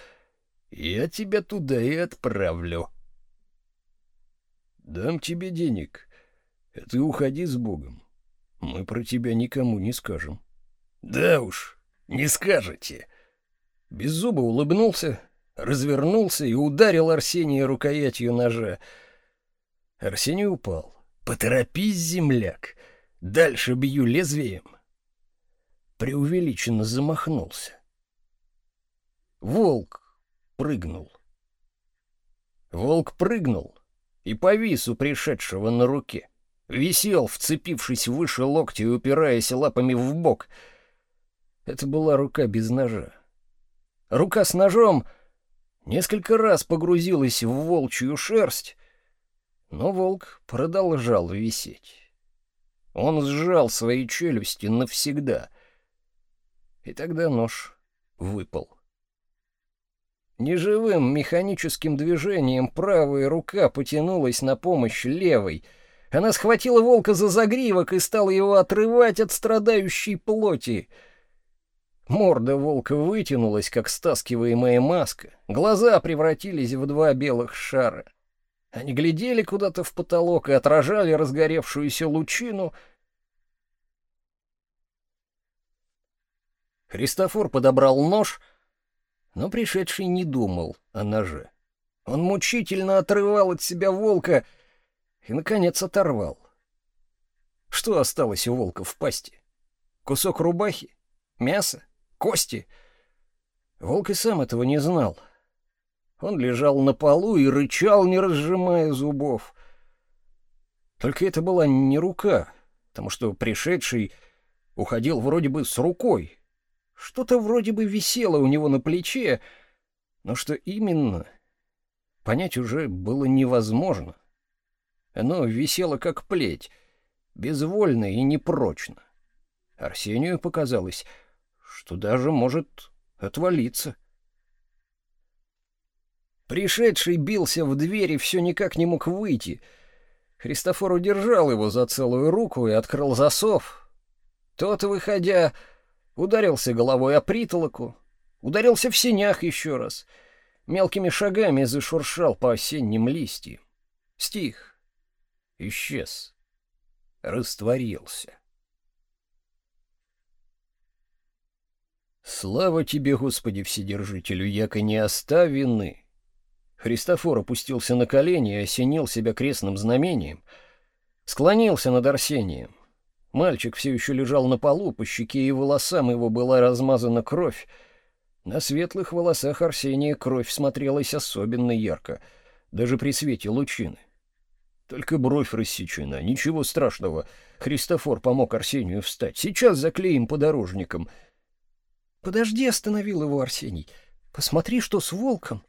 «Я тебя туда и отправлю». «Дам тебе денег, а ты уходи с Богом. Мы про тебя никому не скажем». «Да уж, не скажете». Беззубо улыбнулся, развернулся и ударил Арсения рукоятью ножа. Арсений упал. «Поторопись, земляк! Дальше бью лезвием!» Преувеличенно замахнулся. Волк прыгнул. Волк прыгнул и повис у пришедшего на руке. Висел, вцепившись выше локтя и упираясь лапами в бок. Это была рука без ножа. Рука с ножом несколько раз погрузилась в волчью шерсть, но волк продолжал висеть. Он сжал свои челюсти навсегда, и тогда нож выпал. Неживым механическим движением правая рука потянулась на помощь левой. Она схватила волка за загривок и стала его отрывать от страдающей плоти — Морда волка вытянулась, как стаскиваемая маска. Глаза превратились в два белых шара. Они глядели куда-то в потолок и отражали разгоревшуюся лучину. Христофор подобрал нож, но пришедший не думал о ноже. Он мучительно отрывал от себя волка и, наконец, оторвал. Что осталось у волка в пасти? Кусок рубахи? Мясо? кости. Волк и сам этого не знал. Он лежал на полу и рычал, не разжимая зубов. Только это была не рука, потому что пришедший уходил вроде бы с рукой. Что-то вроде бы висело у него на плече, но что именно, понять уже было невозможно. Оно висело как плеть, безвольно и непрочно. Арсению показалось, что даже может отвалиться. Пришедший бился в дверь и все никак не мог выйти. Христофор удержал его за целую руку и открыл засов. Тот, выходя, ударился головой о притолоку, ударился в сенях еще раз, мелкими шагами зашуршал по осенним листьям. Стих. Исчез. Растворился. Слава тебе, Господи Вседержителю, яко не оставены. Христофор опустился на колени и осенил себя крестным знамением, склонился над Арсением. Мальчик все еще лежал на полу, по щеке и волосам его была размазана кровь. На светлых волосах Арсения кровь смотрелась особенно ярко, даже при свете лучины. Только бровь рассечена, ничего страшного. Христофор помог Арсению встать. Сейчас заклеим подорожником — Подожди, остановил его Арсений. Посмотри, что с волком.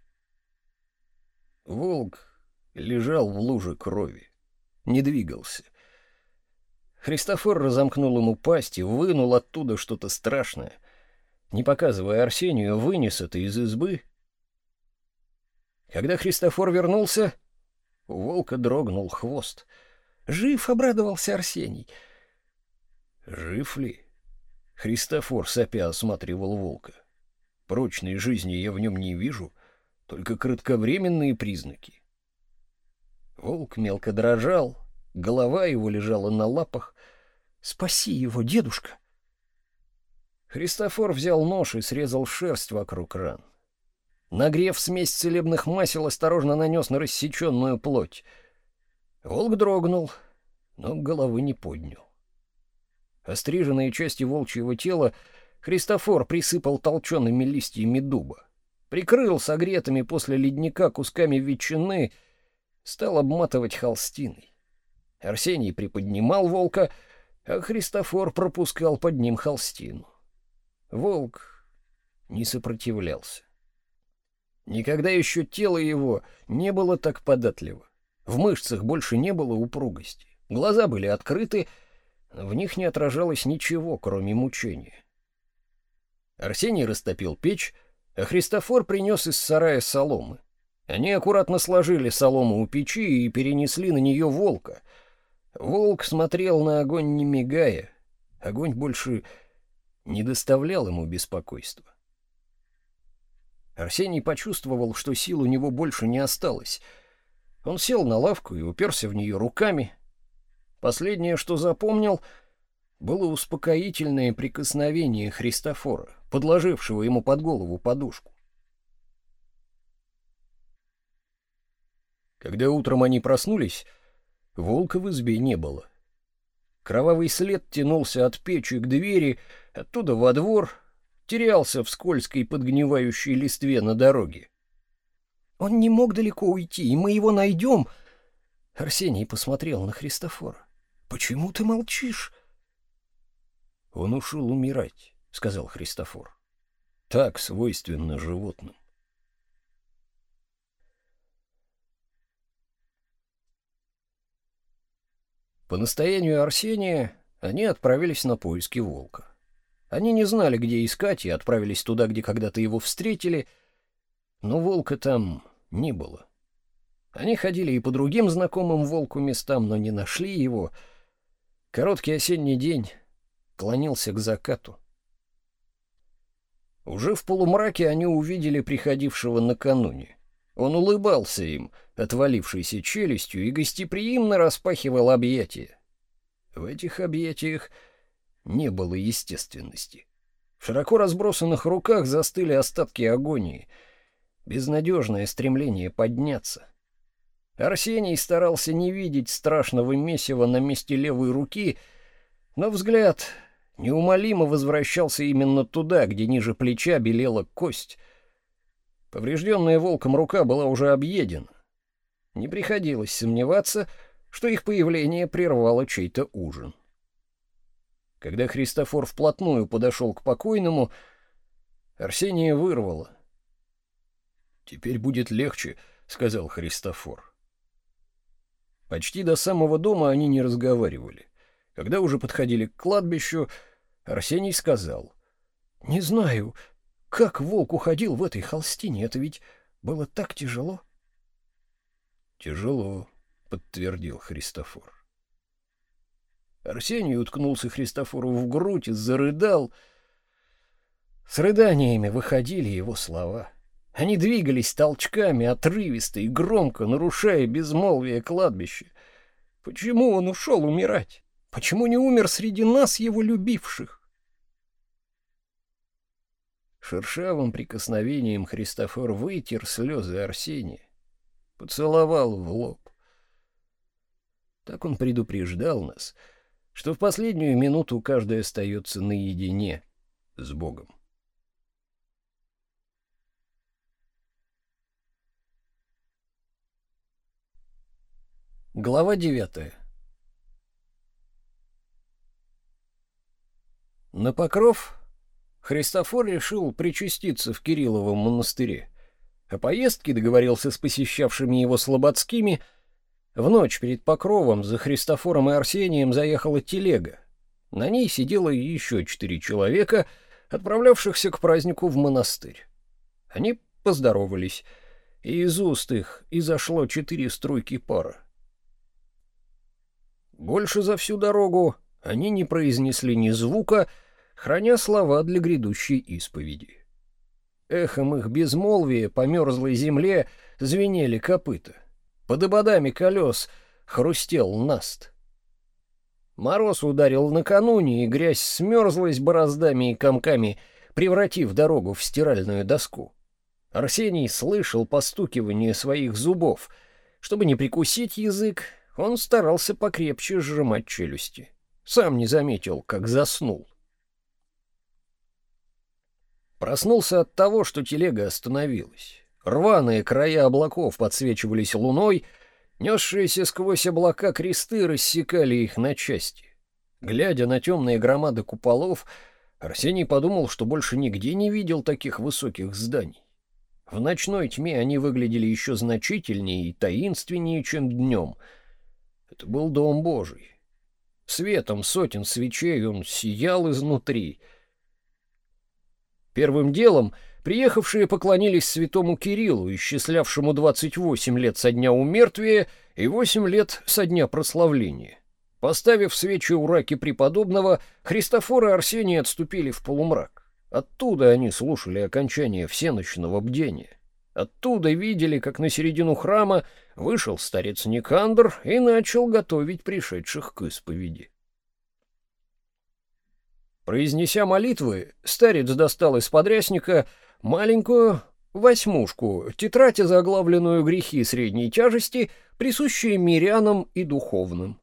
Волк лежал в луже крови, не двигался. Христофор разомкнул ему пасть и вынул оттуда что-то страшное. Не показывая Арсению, вынес это из избы. Когда Христофор вернулся, у волка дрогнул хвост. Жив, обрадовался Арсений. Жив ли? Христофор сопя осматривал волка. Прочной жизни я в нем не вижу, только кратковременные признаки. Волк мелко дрожал, голова его лежала на лапах. «Спаси его, дедушка!» Христофор взял нож и срезал шерсть вокруг ран. Нагрев смесь целебных масел, осторожно нанес на рассеченную плоть. Волк дрогнул, но головы не поднял. Остриженные части волчьего тела Христофор присыпал толчеными листьями дуба, прикрыл согретыми после ледника кусками ветчины, стал обматывать холстиной. Арсений приподнимал волка, а Христофор пропускал под ним холстину. Волк не сопротивлялся. Никогда еще тело его не было так податливо. В мышцах больше не было упругости. Глаза были открыты, в них не отражалось ничего, кроме мучения. Арсений растопил печь, а Христофор принес из сарая соломы. Они аккуратно сложили солому у печи и перенесли на нее волка. Волк смотрел на огонь не мигая. Огонь больше не доставлял ему беспокойства. Арсений почувствовал, что сил у него больше не осталось. Он сел на лавку и уперся в нее руками. Последнее, что запомнил, было успокоительное прикосновение Христофора, подложившего ему под голову подушку. Когда утром они проснулись, волка в избе не было. Кровавый след тянулся от печи к двери, оттуда во двор, терялся в скользкой подгнивающей листве на дороге. Он не мог далеко уйти, и мы его найдем. Арсений посмотрел на Христофора. Почему ты молчишь? Он ушел умирать, сказал Христофор. Так свойственно животным. По настоянию Арсения они отправились на поиски волка. Они не знали, где искать, и отправились туда, где когда-то его встретили, но волка там не было. Они ходили и по другим знакомым волку местам, но не нашли его. Короткий осенний день клонился к закату. Уже в полумраке они увидели приходившего накануне. Он улыбался им, отвалившейся челюстью, и гостеприимно распахивал объятия. В этих объятиях не было естественности. В широко разбросанных руках застыли остатки агонии, безнадежное стремление подняться. Арсений старался не видеть страшного месива на месте левой руки, но взгляд неумолимо возвращался именно туда, где ниже плеча белела кость — Поврежденная волком рука была уже объедена. Не приходилось сомневаться, что их появление прервало чей-то ужин. Когда Христофор вплотную подошел к покойному, Арсения вырвало. «Теперь будет легче», — сказал Христофор. Почти до самого дома они не разговаривали. Когда уже подходили к кладбищу, Арсений сказал. «Не знаю, как волк уходил в этой холстине? Это ведь было так тяжело. Тяжело, подтвердил Христофор. Арсений уткнулся Христофору в грудь и зарыдал. С рыданиями выходили его слова. Они двигались толчками, отрывисто и громко, нарушая безмолвие кладбища. Почему он ушел умирать? Почему не умер среди нас, его любивших? Шершавым прикосновением Христофор вытер слезы Арсения, поцеловал в лоб. Так он предупреждал нас, что в последнюю минуту каждый остается наедине с Богом. Глава девятая. На покров Христофор решил причаститься в Кирилловом монастыре. О поездке договорился с посещавшими его слободскими. В ночь перед Покровом за Христофором и Арсением заехала телега. На ней сидело еще четыре человека, отправлявшихся к празднику в монастырь. Они поздоровались, и из уст их изошло четыре струйки пара. Больше за всю дорогу они не произнесли ни звука, храня слова для грядущей исповеди. Эхом их безмолвия по мерзлой земле звенели копыта. Под ободами колес хрустел наст. Мороз ударил накануне, и грязь смерзлась бороздами и комками, превратив дорогу в стиральную доску. Арсений слышал постукивание своих зубов. Чтобы не прикусить язык, он старался покрепче сжимать челюсти. Сам не заметил, как заснул. Проснулся от того, что телега остановилась. Рваные края облаков подсвечивались луной, несшиеся сквозь облака кресты рассекали их на части. Глядя на темные громады куполов, Арсений подумал, что больше нигде не видел таких высоких зданий. В ночной тьме они выглядели еще значительнее и таинственнее, чем днем. Это был дом Божий. Светом сотен свечей он сиял изнутри. Первым делом приехавшие поклонились святому Кириллу, исчислявшему 28 лет со дня умертвия и 8 лет со дня прославления. Поставив свечи у раки преподобного, Христофор и Арсений отступили в полумрак. Оттуда они слушали окончание всеночного бдения. Оттуда видели, как на середину храма вышел старец Никандр и начал готовить пришедших к исповеди. Произнеся молитвы, старец достал из подрясника маленькую восьмушку, тетрадь, заглавленную «Грехи средней тяжести», присущие мирянам и духовным.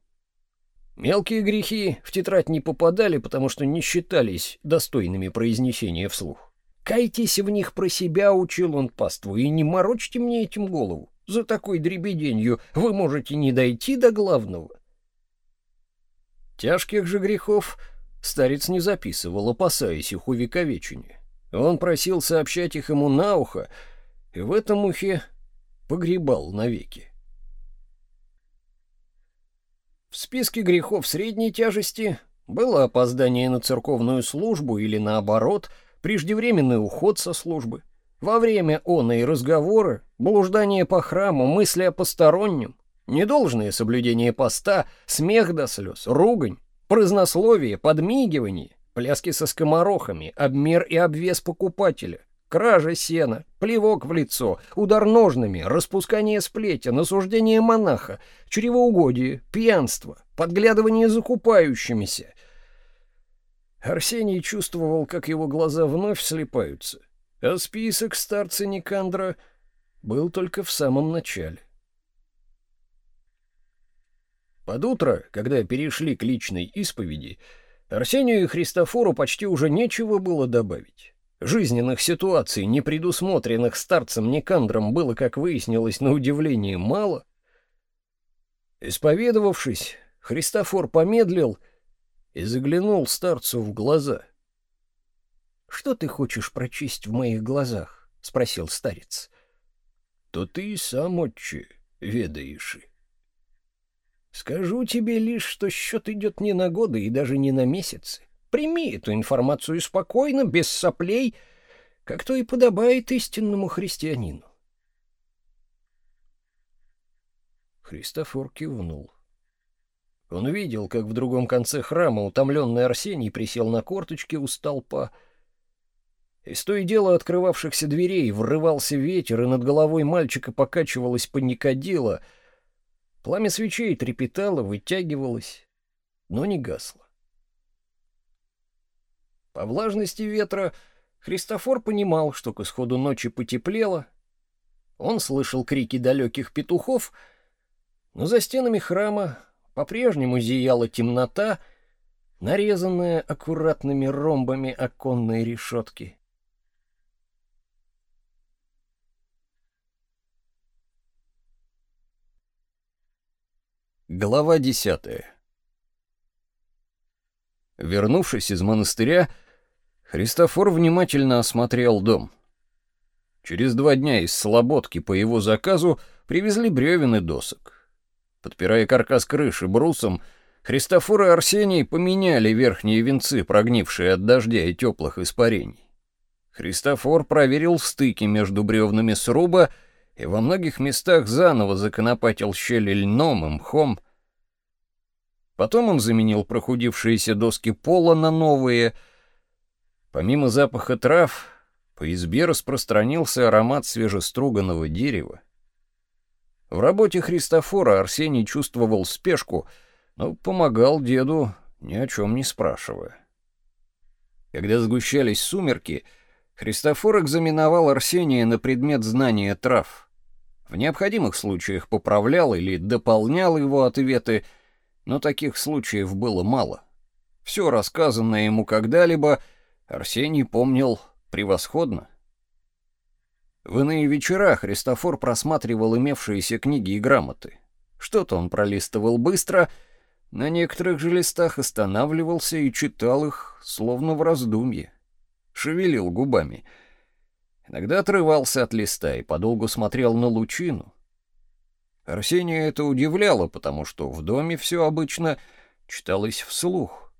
Мелкие грехи в тетрадь не попадали, потому что не считались достойными произнесения вслух. «Кайтесь в них про себя», — учил он паству, — «и не морочьте мне этим голову. За такой дребеденью вы можете не дойти до главного». Тяжких же грехов старец не записывал, опасаясь их увековечения. Он просил сообщать их ему на ухо, и в этом ухе погребал навеки. В списке грехов средней тяжести было опоздание на церковную службу или наоборот, преждевременный уход со службы. Во время она и разговора, блуждание по храму, мысли о постороннем, недолжное соблюдение поста, смех до слез, ругань, празднословие, подмигивание, пляски со скоморохами, обмер и обвес покупателя — кража сена, плевок в лицо, удар ножными, распускание сплетен, осуждение монаха, чревоугодие, пьянство, подглядывание за купающимися. Арсений чувствовал, как его глаза вновь слепаются, а список старца Никандра был только в самом начале. Под утро, когда перешли к личной исповеди, Арсению и Христофору почти уже нечего было добавить. Жизненных ситуаций, не предусмотренных старцем Никандром, было, как выяснилось, на удивление мало. Исповедовавшись, Христофор помедлил и заглянул старцу в глаза. «Что ты хочешь прочесть в моих глазах?» — спросил старец. «То ты сам, отче, ведаешь». «Скажу тебе лишь, что счет идет не на годы и даже не на месяцы. Прими эту информацию спокойно, без соплей, как то и подобает истинному христианину. Христофор кивнул. Он видел, как в другом конце храма утомленный Арсений присел на корточки у столпа. Из то и дело открывавшихся дверей врывался ветер, и над головой мальчика покачивалась паникодила. Пламя свечей трепетало, вытягивалось, но не гасло. По влажности ветра Христофор понимал, что к исходу ночи потеплело. Он слышал крики далеких петухов, но за стенами храма по-прежнему зияла темнота, нарезанная аккуратными ромбами оконной решетки. Глава десятая Вернувшись из монастыря, Христофор внимательно осмотрел дом. Через два дня из Слободки по его заказу привезли бревен и досок. Подпирая каркас крыши брусом, Христофор и Арсений поменяли верхние венцы, прогнившие от дождя и теплых испарений. Христофор проверил стыки между бревнами сруба и во многих местах заново законопатил щели льном и мхом. Потом он заменил прохудившиеся доски пола на новые — Помимо запаха трав, по избе распространился аромат свежеструганного дерева. В работе Христофора Арсений чувствовал спешку, но помогал деду, ни о чем не спрашивая. Когда сгущались сумерки, Христофор экзаменовал Арсения на предмет знания трав. В необходимых случаях поправлял или дополнял его ответы, но таких случаев было мало. Все рассказанное ему когда-либо Арсений помнил превосходно. В иные вечера Христофор просматривал имевшиеся книги и грамоты. Что-то он пролистывал быстро, на некоторых же листах останавливался и читал их, словно в раздумье. Шевелил губами. Иногда отрывался от листа и подолгу смотрел на лучину. Арсения это удивляло, потому что в доме все обычно читалось вслух.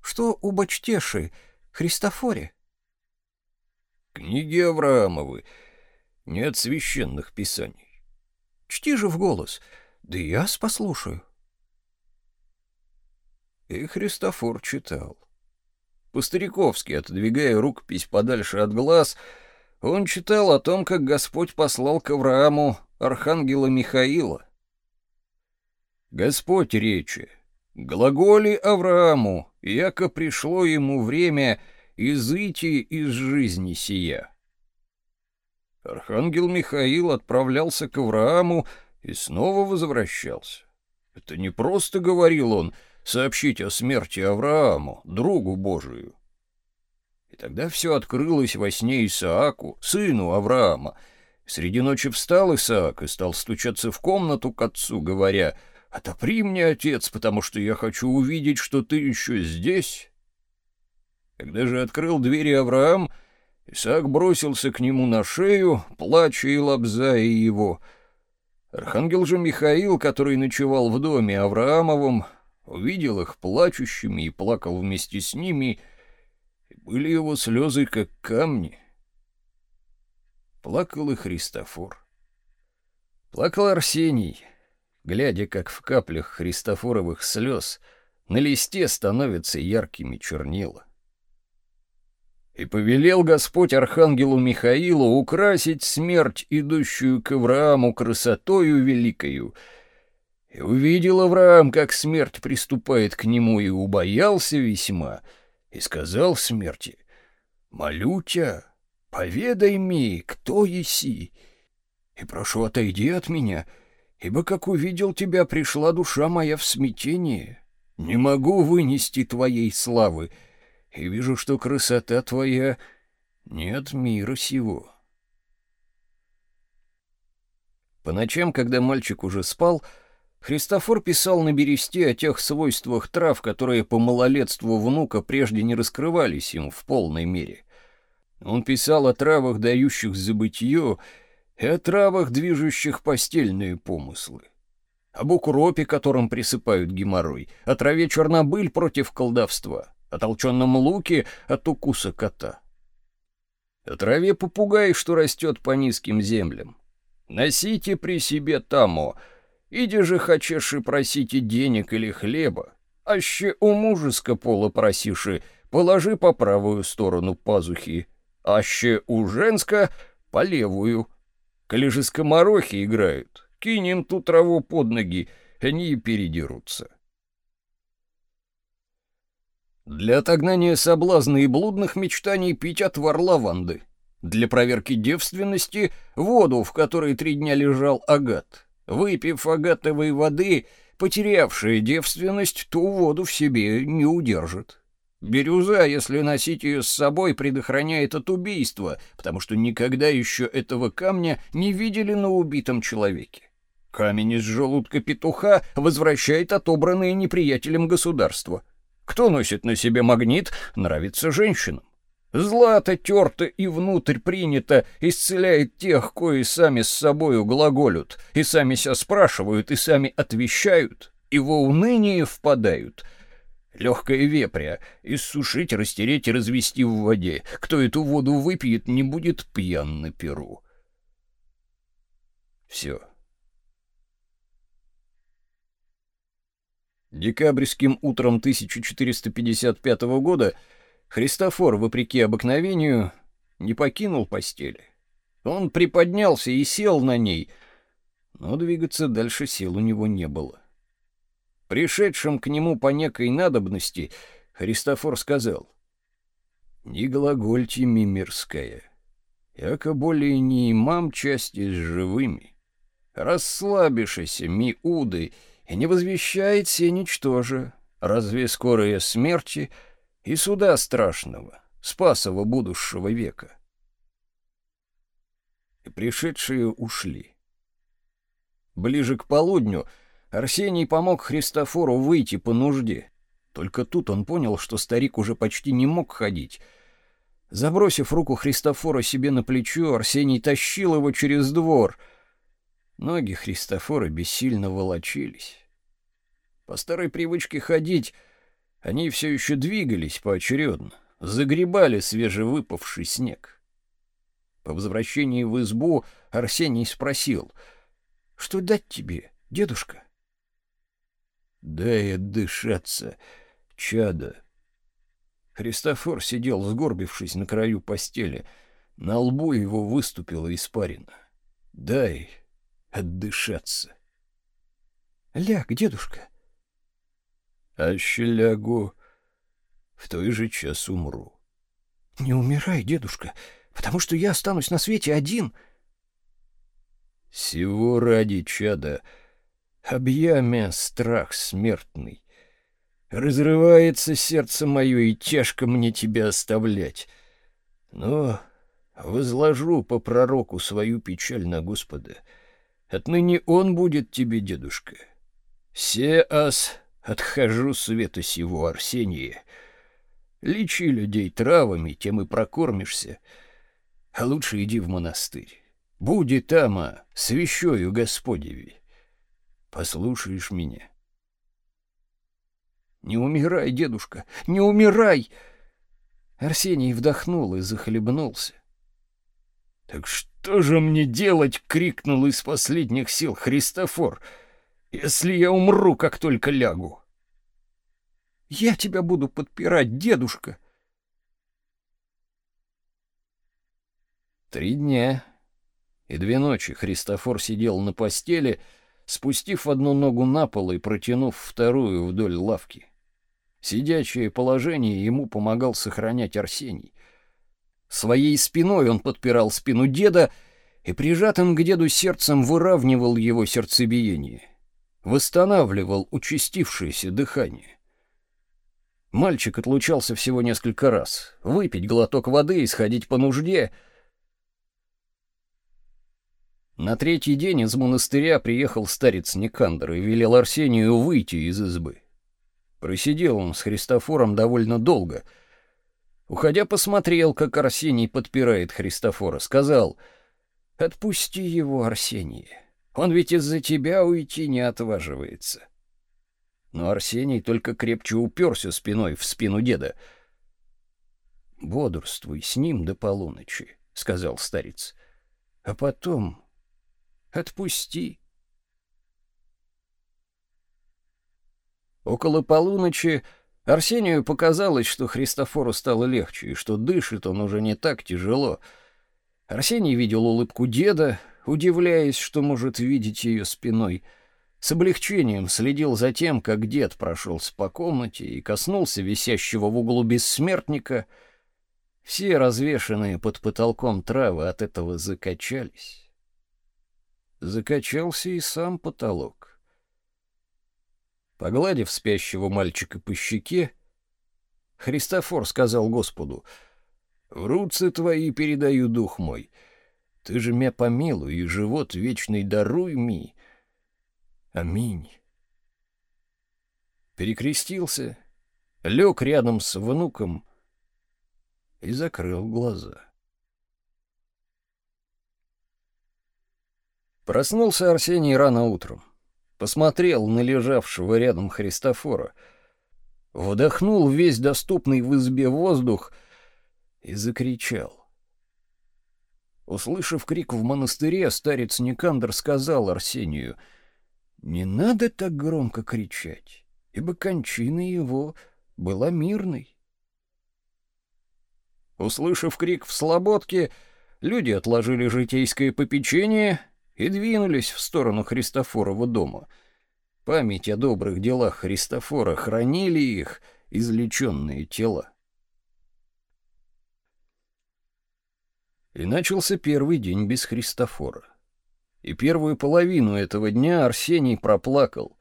Что у Бачтеши, Христофоре? Книги Авраамовы. Нет священных писаний. Чти же в голос. Да я послушаю. И Христофор читал. По-стариковски, отодвигая рукопись подальше от глаз, он читал о том, как Господь послал к Аврааму архангела Михаила. Господь речи, глаголи Аврааму, яко пришло ему время — изыти из жизни сия. Архангел Михаил отправлялся к Аврааму и снова возвращался. Это не просто говорил он сообщить о смерти Аврааму, другу Божию. И тогда все открылось во сне Исааку, сыну Авраама. Среди ночи встал Исаак и стал стучаться в комнату к отцу, говоря, «Отопри мне, отец, потому что я хочу увидеть, что ты еще здесь». Когда же открыл двери Авраам, Исаак бросился к нему на шею, плача и лобзая его. Архангел же Михаил, который ночевал в доме Авраамовом, увидел их плачущими и плакал вместе с ними, и были его слезы, как камни. Плакал и Христофор. Плакал Арсений, глядя, как в каплях христофоровых слез на листе становятся яркими чернила. И повелел Господь архангелу Михаилу украсить смерть, идущую к Аврааму красотою великою. И увидел Авраам, как смерть приступает к нему, и убоялся весьма, и сказал смерти, «Молю тебя, поведай мне, кто еси, и прошу, отойди от меня, ибо как увидел тебя, пришла душа моя в смятение. Не могу вынести твоей славы» и вижу, что красота твоя нет мира сего. По ночам, когда мальчик уже спал, Христофор писал на бересте о тех свойствах трав, которые по малолетству внука прежде не раскрывались им в полной мере. Он писал о травах, дающих забытье, и о травах, движущих постельные помыслы. Об укропе, которым присыпают геморрой, о траве чернобыль против колдовства, о толченом луке от укуса кота. О траве попугай, что растет по низким землям. Носите при себе тамо, иди же хочешь и просите денег или хлеба, аще у мужеско пола просиши, положи по правую сторону пазухи, аще у женска по левую. Коли же скоморохи играют, кинем ту траву под ноги, они и передерутся. Для отогнания соблазна и блудных мечтаний пить отвар лаванды. Для проверки девственности воду, в которой три дня лежал агат. Выпив агатовой воды, потерявшая девственность ту воду в себе не удержит. Бирюза, если носить ее с собой, предохраняет от убийства, потому что никогда еще этого камня не видели на убитом человеке. Камень из желудка петуха возвращает отобранные неприятелем государства — кто носит на себе магнит, нравится женщинам. Злато терто и внутрь принято, исцеляет тех, кои сами с собою глаголют, и сами себя спрашивают, и сами отвечают, и во уныние впадают. Легкое вепря, иссушить, растереть и развести в воде. Кто эту воду выпьет, не будет пьян на перу. Все. Декабрьским утром 1455 года Христофор, вопреки обыкновению, не покинул постели. Он приподнялся и сел на ней, но двигаться дальше сил у него не было. Пришедшим к нему по некой надобности Христофор сказал, «Не глагольте мимирская, яко более не имам части с живыми. Расслабишься, ми уды, и не возвещает все ничтоже, разве скорая смерти и суда страшного, спасова будущего века». И пришедшие ушли. Ближе к полудню Арсений помог Христофору выйти по нужде. Только тут он понял, что старик уже почти не мог ходить. Забросив руку Христофора себе на плечо, Арсений тащил его через двор. Ноги Христофора бессильно волочились. По старой привычке ходить, они все еще двигались поочередно, загребали свежевыпавший снег. По возвращении в избу Арсений спросил, «Что дать тебе, дедушка?» «Дай отдышаться, чада». Христофор сидел, сгорбившись на краю постели. На лбу его выступила испарина. «Дай отдышаться». «Ляг, дедушка». «Аще лягу, в той же час умру». «Не умирай, дедушка, потому что я останусь на свете один». «Всего ради чада», объя страх смертный. Разрывается сердце мое, и тяжко мне тебя оставлять. Но возложу по пророку свою печаль на Господа. Отныне он будет тебе, дедушка. Се ас отхожу света сего, Арсения. Лечи людей травами, тем и прокормишься. А лучше иди в монастырь. Буди там, а свящою Господеви. Послушаешь меня? Не умирай, дедушка, не умирай. Арсений вдохнул и захлебнулся. Так что же мне делать, крикнул из последних сил Христофор. Если я умру, как только лягу. Я тебя буду подпирать, дедушка. Три дня и две ночи Христофор сидел на постели, спустив одну ногу на пол и протянув вторую вдоль лавки. Сидячее положение ему помогал сохранять Арсений. Своей спиной он подпирал спину деда и прижатым к деду сердцем выравнивал его сердцебиение, восстанавливал участившееся дыхание. Мальчик отлучался всего несколько раз, выпить глоток воды и сходить по нужде — на третий день из монастыря приехал старец Никандр и велел Арсению выйти из избы. Просидел он с Христофором довольно долго. Уходя, посмотрел, как Арсений подпирает Христофора, сказал: "Отпусти его, Арсений. Он ведь из-за тебя уйти не отваживается". Но Арсений только крепче уперся спиной в спину деда. "Бодрствуй с ним до полуночи", сказал старец. "А потом Отпусти. Около полуночи Арсению показалось, что Христофору стало легче, и что дышит он уже не так тяжело. Арсений видел улыбку деда, удивляясь, что может видеть ее спиной. С облегчением следил за тем, как дед прошелся по комнате и коснулся висящего в углу бессмертника. Все развешанные под потолком травы от этого закачались закачался и сам потолок. Погладив спящего мальчика по щеке, Христофор сказал Господу, «В руцы твои передаю дух мой. Ты же меня помилуй и живот вечный даруй ми. Аминь». Перекрестился, лег рядом с внуком и закрыл глаза. Проснулся Арсений рано утром. Посмотрел на лежавшего рядом Христофора. Вдохнул весь доступный в избе воздух и закричал. Услышав крик в монастыре, старец Никандр сказал Арсению, «Не надо так громко кричать, ибо кончина его была мирной». Услышав крик в слободке, люди отложили житейское попечение — и двинулись в сторону Христофорова дома. Память о добрых делах Христофора хранили их излеченные тела. И начался первый день без Христофора. И первую половину этого дня Арсений проплакал.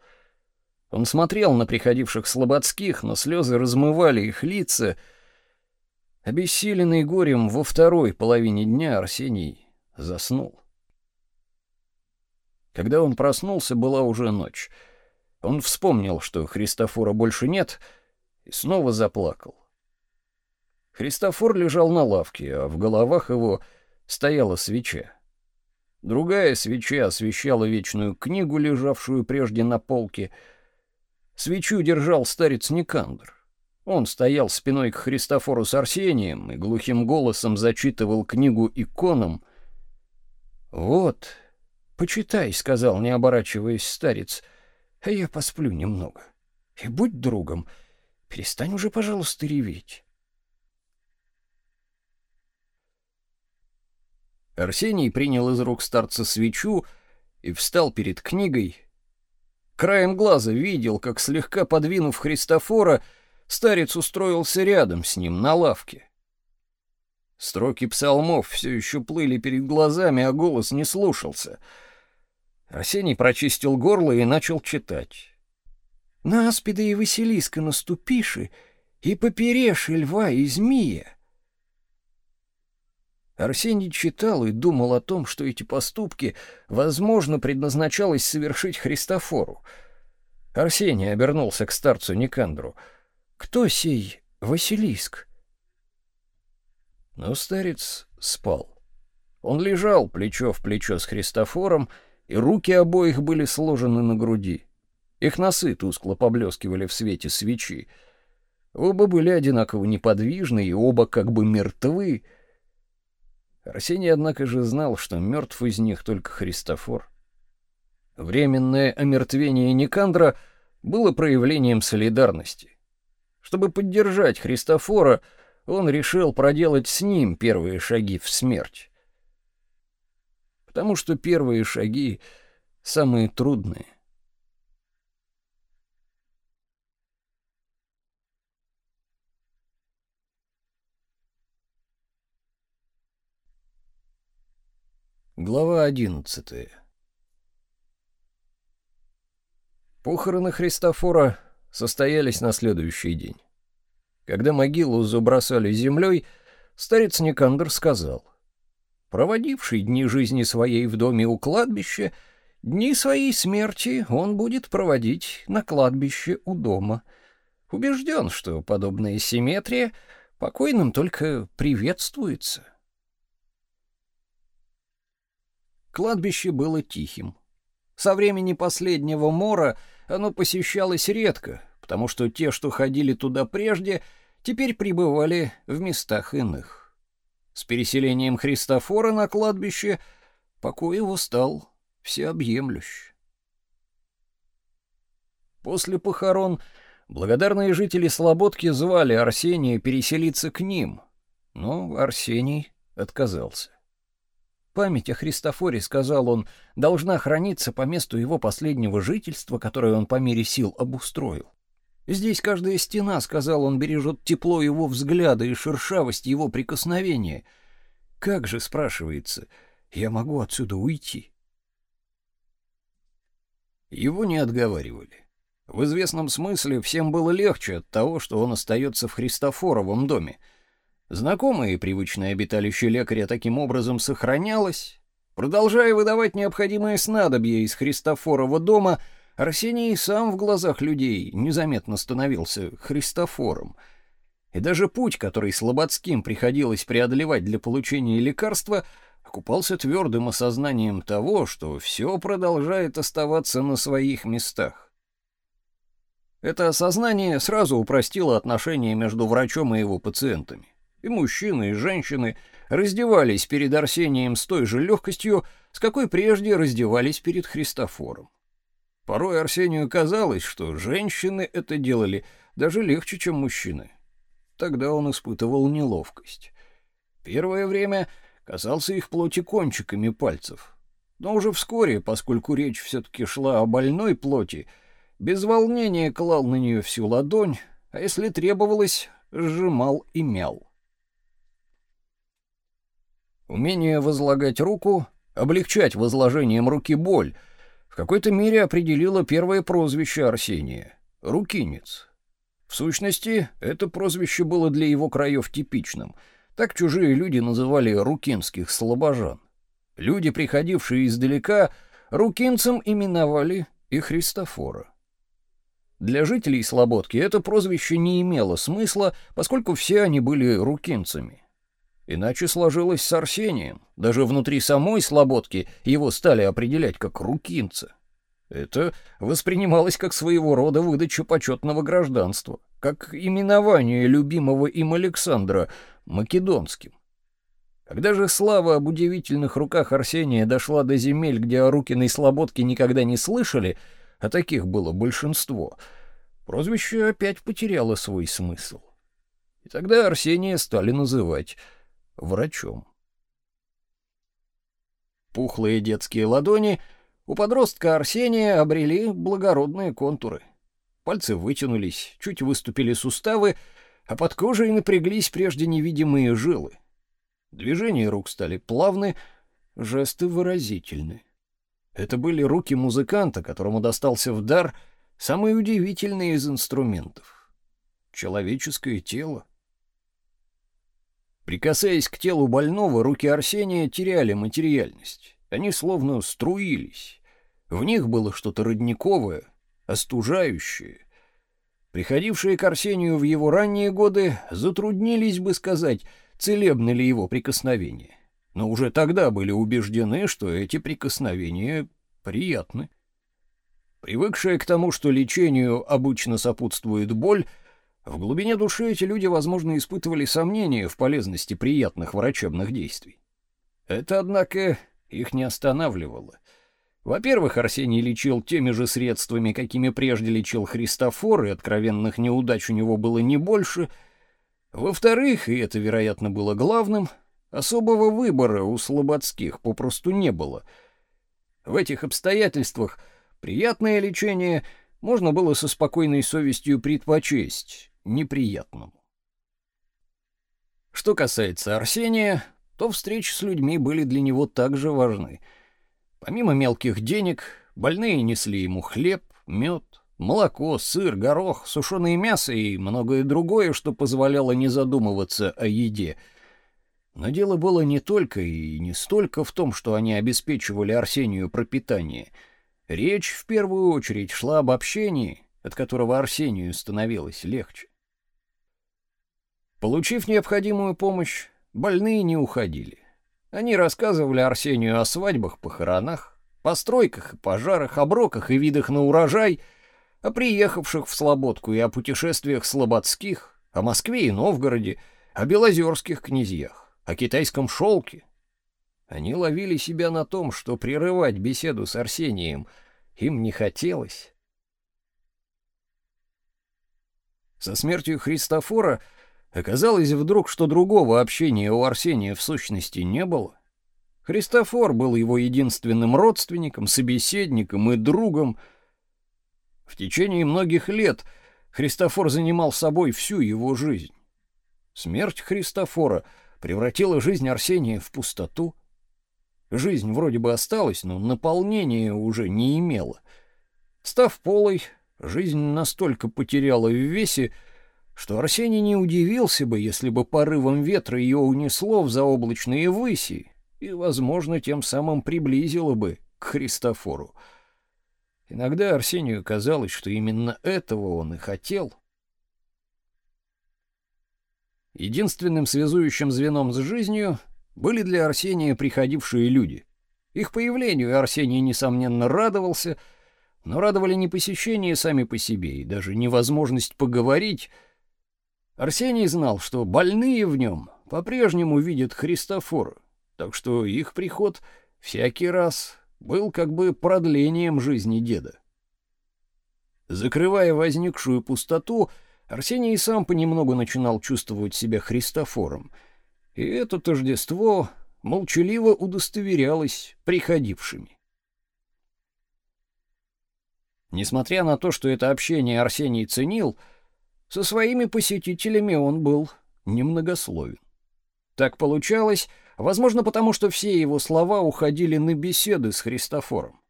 Он смотрел на приходивших слободских, но слезы размывали их лица. Обессиленный горем во второй половине дня Арсений заснул. Когда он проснулся, была уже ночь. Он вспомнил, что Христофора больше нет, и снова заплакал. Христофор лежал на лавке, а в головах его стояла свеча. Другая свеча освещала вечную книгу, лежавшую прежде на полке. Свечу держал старец Никандр. Он стоял спиной к Христофору с Арсением и глухим голосом зачитывал книгу иконам. «Вот, почитай», — сказал, не оборачиваясь старец, — «а я посплю немного. И будь другом, перестань уже, пожалуйста, реветь». Арсений принял из рук старца свечу и встал перед книгой. Краем глаза видел, как слегка подвинув Христофора, старец устроился рядом с ним на лавке. Строки псалмов все еще плыли перед глазами, а голос не слушался. Арсений прочистил горло и начал читать. «На аспида и Василиска наступиши, и попереши льва и змея, Арсений читал и думал о том, что эти поступки, возможно, предназначалось совершить Христофору. Арсений обернулся к старцу Никандру. «Кто сей Василиск?» Но старец спал. Он лежал плечо в плечо с Христофором, и руки обоих были сложены на груди. Их носы тускло поблескивали в свете свечи. Оба были одинаково неподвижны, и оба как бы мертвы, Арсений, однако же, знал, что мертв из них только Христофор. Временное омертвение Никандра было проявлением солидарности. Чтобы поддержать Христофора, он решил проделать с ним первые шаги в смерть. Потому что первые шаги самые трудные. Глава одиннадцатая. Похороны Христофора состоялись на следующий день. Когда могилу забросали землей, старец Никандр сказал, «Проводивший дни жизни своей в доме у кладбища, дни своей смерти он будет проводить на кладбище у дома. Убежден, что подобная симметрия покойным только приветствуется». Кладбище было тихим. Со времени последнего мора оно посещалось редко, потому что те, что ходили туда прежде, теперь пребывали в местах иных. С переселением Христофора на кладбище покой его стал всеобъемлющ. После похорон благодарные жители Слободки звали Арсения переселиться к ним, но Арсений отказался. Память о Христофоре, сказал он, должна храниться по месту его последнего жительства, которое он по мере сил обустроил. Здесь каждая стена, сказал он, бережет тепло его взгляда и шершавость его прикосновения. Как же, спрашивается, я могу отсюда уйти? Его не отговаривали. В известном смысле всем было легче от того, что он остается в Христофоровом доме — Знакомое и привычное обиталище лекаря таким образом сохранялось. Продолжая выдавать необходимые снадобья из Христофорова дома, Арсений сам в глазах людей незаметно становился Христофором. И даже путь, который Слободским приходилось преодолевать для получения лекарства, окупался твердым осознанием того, что все продолжает оставаться на своих местах. Это осознание сразу упростило отношения между врачом и его пациентами и мужчины, и женщины раздевались перед Арсением с той же легкостью, с какой прежде раздевались перед Христофором. Порой Арсению казалось, что женщины это делали даже легче, чем мужчины. Тогда он испытывал неловкость. Первое время казался их плоти кончиками пальцев. Но уже вскоре, поскольку речь все-таки шла о больной плоти, без волнения клал на нее всю ладонь, а если требовалось, сжимал и мял. Умение возлагать руку, облегчать возложением руки боль, в какой-то мере определило первое прозвище Арсения — «Рукинец». В сущности, это прозвище было для его краев типичным. Так чужие люди называли рукинских слабожан. Люди, приходившие издалека, рукинцем именовали и Христофора. Для жителей Слободки это прозвище не имело смысла, поскольку все они были рукинцами. Иначе сложилось с Арсением. Даже внутри самой Слободки его стали определять как рукинца. Это воспринималось как своего рода выдача почетного гражданства, как именование любимого им Александра македонским. Когда же слава об удивительных руках Арсения дошла до земель, где о Рукиной Слободке никогда не слышали, а таких было большинство, прозвище опять потеряло свой смысл. И тогда Арсения стали называть врачом. Пухлые детские ладони у подростка Арсения обрели благородные контуры. Пальцы вытянулись, чуть выступили суставы, а под кожей напряглись прежде невидимые жилы. Движения рук стали плавны, жесты выразительны. Это были руки музыканта, которому достался в дар самый удивительный из инструментов — человеческое тело. Прикасаясь к телу больного, руки Арсения теряли материальность. Они словно струились. В них было что-то родниковое, остужающее. Приходившие к Арсению в его ранние годы затруднились бы сказать, целебны ли его прикосновения. Но уже тогда были убеждены, что эти прикосновения приятны. Привыкшие к тому, что лечению обычно сопутствует боль, в глубине души эти люди, возможно, испытывали сомнения в полезности приятных врачебных действий. Это, однако, их не останавливало. Во-первых, Арсений лечил теми же средствами, какими прежде лечил Христофор, и откровенных неудач у него было не больше. Во-вторых, и это, вероятно, было главным, особого выбора у слободских попросту не было. В этих обстоятельствах приятное лечение можно было со спокойной совестью предпочесть, неприятному. Что касается Арсения, то встречи с людьми были для него также важны. Помимо мелких денег, больные несли ему хлеб, мед, молоко, сыр, горох, сушеное мясо и многое другое, что позволяло не задумываться о еде. Но дело было не только и не столько в том, что они обеспечивали Арсению пропитание. Речь в первую очередь шла об общении, от которого Арсению становилось легче. Получив необходимую помощь, больные не уходили. Они рассказывали Арсению о свадьбах, похоронах, постройках и пожарах, о броках и видах на урожай, о приехавших в Слободку и о путешествиях слободских, о Москве и Новгороде, о белозерских князьях, о китайском шелке. Они ловили себя на том, что прерывать беседу с Арсением им не хотелось. Со смертью Христофора Оказалось вдруг, что другого общения у Арсения в сущности не было. Христофор был его единственным родственником, собеседником и другом. В течение многих лет Христофор занимал собой всю его жизнь. Смерть Христофора превратила жизнь Арсения в пустоту. Жизнь вроде бы осталась, но наполнения уже не имела. Став полой, жизнь настолько потеряла в весе, что Арсений не удивился бы, если бы порывом ветра ее унесло в заоблачные выси и, возможно, тем самым приблизило бы к Христофору. Иногда Арсению казалось, что именно этого он и хотел. Единственным связующим звеном с жизнью были для Арсения приходившие люди. Их появлению Арсений, несомненно, радовался, но радовали не посещения сами по себе и даже невозможность поговорить — Арсений знал, что больные в нем по-прежнему видят Христофора, так что их приход всякий раз был как бы продлением жизни деда. Закрывая возникшую пустоту, Арсений сам понемногу начинал чувствовать себя Христофором, и это тождество молчаливо удостоверялась приходившими. Несмотря на то, что это общение Арсений ценил, со своими посетителями он был немногословен. Так получалось, возможно, потому что все его слова уходили на беседы с Христофором.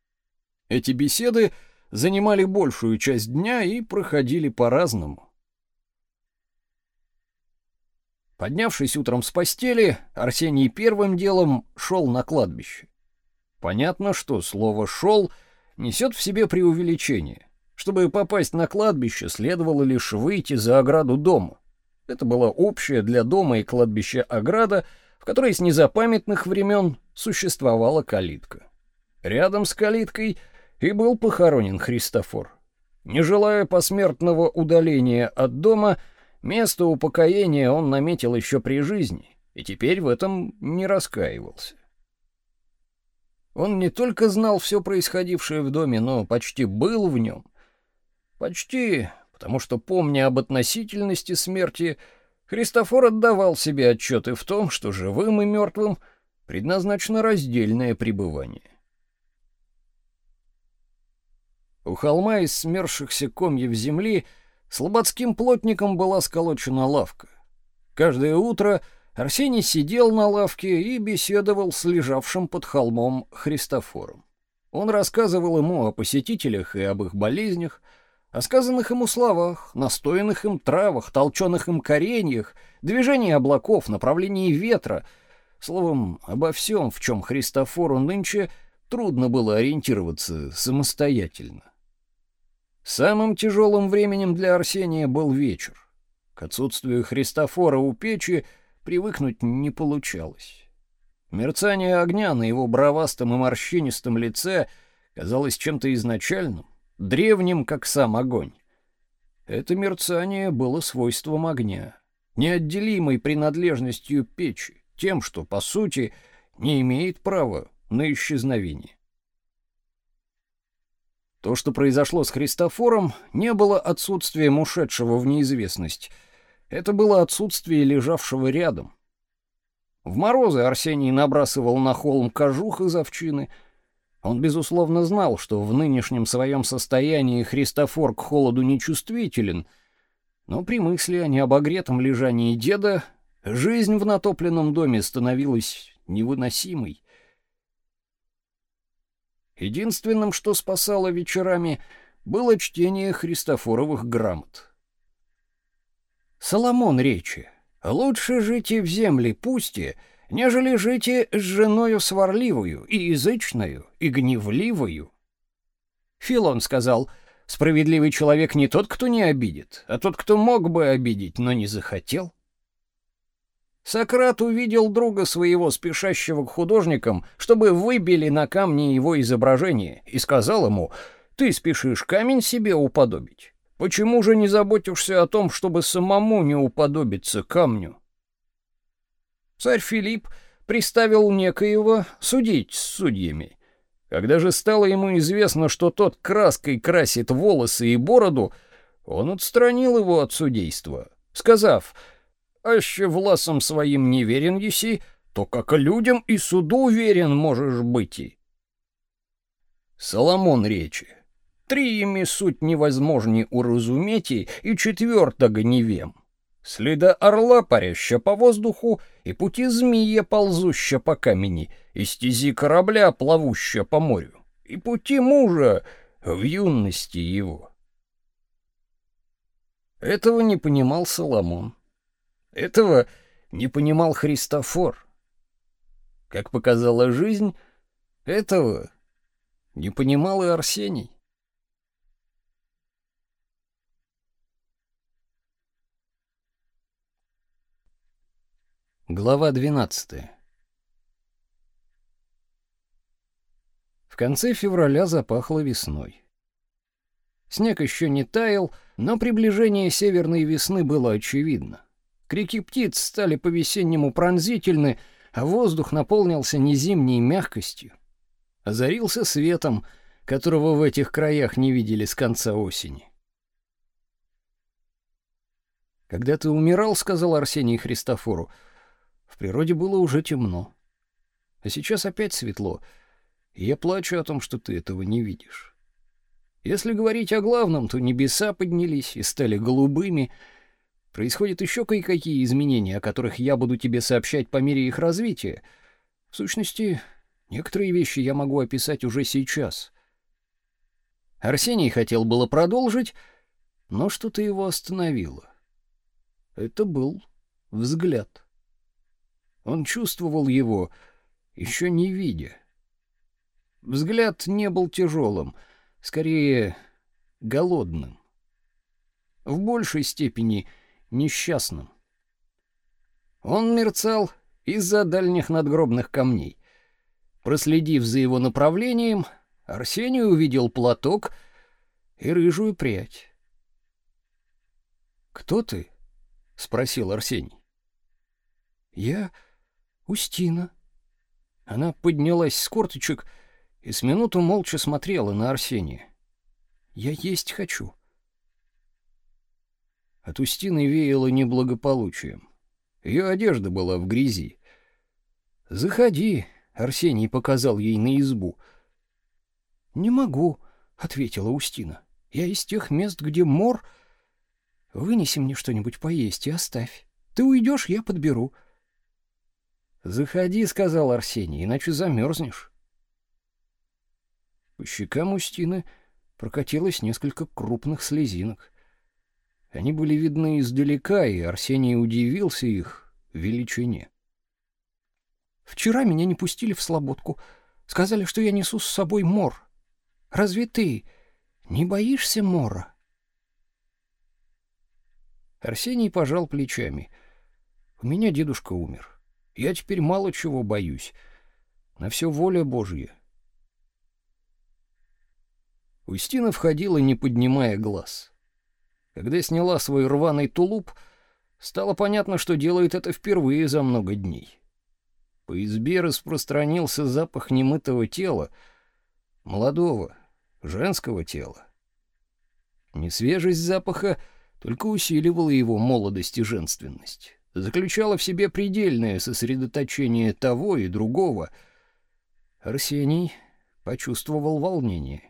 Эти беседы занимали большую часть дня и проходили по-разному. Поднявшись утром с постели, Арсений первым делом шел на кладбище. Понятно, что слово «шел» несет в себе преувеличение. Чтобы попасть на кладбище, следовало лишь выйти за ограду дома. Это была общая для дома и кладбища ограда, в которой с незапамятных времен существовала калитка. Рядом с калиткой и был похоронен Христофор. Не желая посмертного удаления от дома, место упокоения он наметил еще при жизни, и теперь в этом не раскаивался. Он не только знал все происходившее в доме, но почти был в нем. Почти, потому что, помня об относительности смерти, Христофор отдавал себе отчеты в том, что живым и мертвым предназначено раздельное пребывание. У холма из смерзшихся комьев земли слободским плотником была сколочена лавка. Каждое утро Арсений сидел на лавке и беседовал с лежавшим под холмом Христофором. Он рассказывал ему о посетителях и об их болезнях, о сказанных ему словах, настоянных им травах, толченых им кореньях, движении облаков, направлении ветра, словом, обо всем, в чем Христофору нынче трудно было ориентироваться самостоятельно. Самым тяжелым временем для Арсения был вечер. К отсутствию Христофора у печи привыкнуть не получалось. Мерцание огня на его бровастом и морщинистом лице казалось чем-то изначальным, древним, как сам огонь. Это мерцание было свойством огня, неотделимой принадлежностью печи, тем, что, по сути, не имеет права на исчезновение. То, что произошло с Христофором, не было отсутствием ушедшего в неизвестность — это было отсутствие лежавшего рядом. В морозы Арсений набрасывал на холм кожух из овчины. Он, безусловно, знал, что в нынешнем своем состоянии Христофор к холоду нечувствителен, но при мысли о необогретом лежании деда жизнь в натопленном доме становилась невыносимой. Единственным, что спасало вечерами, было чтение христофоровых грамот. Соломон речи. Лучше жить и в земле пусте, нежели жить и с женою сварливую, и язычную, и гневливую. Филон сказал, справедливый человек не тот, кто не обидит, а тот, кто мог бы обидеть, но не захотел. Сократ увидел друга своего, спешащего к художникам, чтобы выбили на камне его изображение, и сказал ему, «Ты спешишь камень себе уподобить. Почему же не заботишься о том, чтобы самому не уподобиться камню? Царь Филипп приставил некоего судить с судьями. Когда же стало ему известно, что тот краской красит волосы и бороду, он отстранил его от судейства, сказав, «Аще власом своим не верен еси, то как людям и суду верен можешь быть и». Соломон речи. Три ими суть невозможни уразумети, и четвертого не вем. Следа орла, паряща по воздуху, и пути змея, ползуща по камени, и стези корабля, плавуща по морю, и пути мужа в юности его. Этого не понимал Соломон. Этого не понимал Христофор. Как показала жизнь, этого не понимал и Арсений. Глава 12. В конце февраля запахло весной. Снег еще не таял, но приближение северной весны было очевидно. Крики птиц стали по-весеннему пронзительны, а воздух наполнился незимней мягкостью. Озарился светом, которого в этих краях не видели с конца осени. «Когда ты умирал, — сказал Арсений Христофору, — в природе было уже темно. А сейчас опять светло. И я плачу о том, что ты этого не видишь. Если говорить о главном, то небеса поднялись и стали голубыми. Происходят еще кое-какие изменения, о которых я буду тебе сообщать по мере их развития. В сущности, некоторые вещи я могу описать уже сейчас. Арсений хотел было продолжить, но что-то его остановило. Это был взгляд. Он чувствовал его, еще не видя. Взгляд не был тяжелым, скорее голодным. В большей степени несчастным. Он мерцал из-за дальних надгробных камней. Проследив за его направлением, Арсений увидел платок и рыжую прядь. «Кто ты?» — спросил Арсений. «Я Устина». Она поднялась с корточек и с минуту молча смотрела на Арсения. «Я есть хочу». От Устины веяло неблагополучием. Ее одежда была в грязи. «Заходи», — Арсений показал ей на избу. «Не могу», — ответила Устина. «Я из тех мест, где мор...» Вынеси мне что-нибудь поесть и оставь. Ты уйдешь, я подберу. Заходи, сказал Арсений, иначе замерзнешь. По щекам Устины прокатилось несколько крупных слезинок. Они были видны издалека, и Арсений удивился их величине. Вчера меня не пустили в слободку. Сказали, что я несу с собой мор. Разве ты не боишься мора? Арсений пожал плечами. У меня дедушка умер. Я теперь мало чего боюсь. На все воля Божья. Устина входила, не поднимая глаз. Когда сняла свой рваный тулуп, стало понятно, что делает это впервые за много дней. По избе распространился запах немытого тела, молодого, женского тела. Несвежесть запаха — только усиливала его молодость и женственность, заключала в себе предельное сосредоточение того и другого. Арсений почувствовал волнение.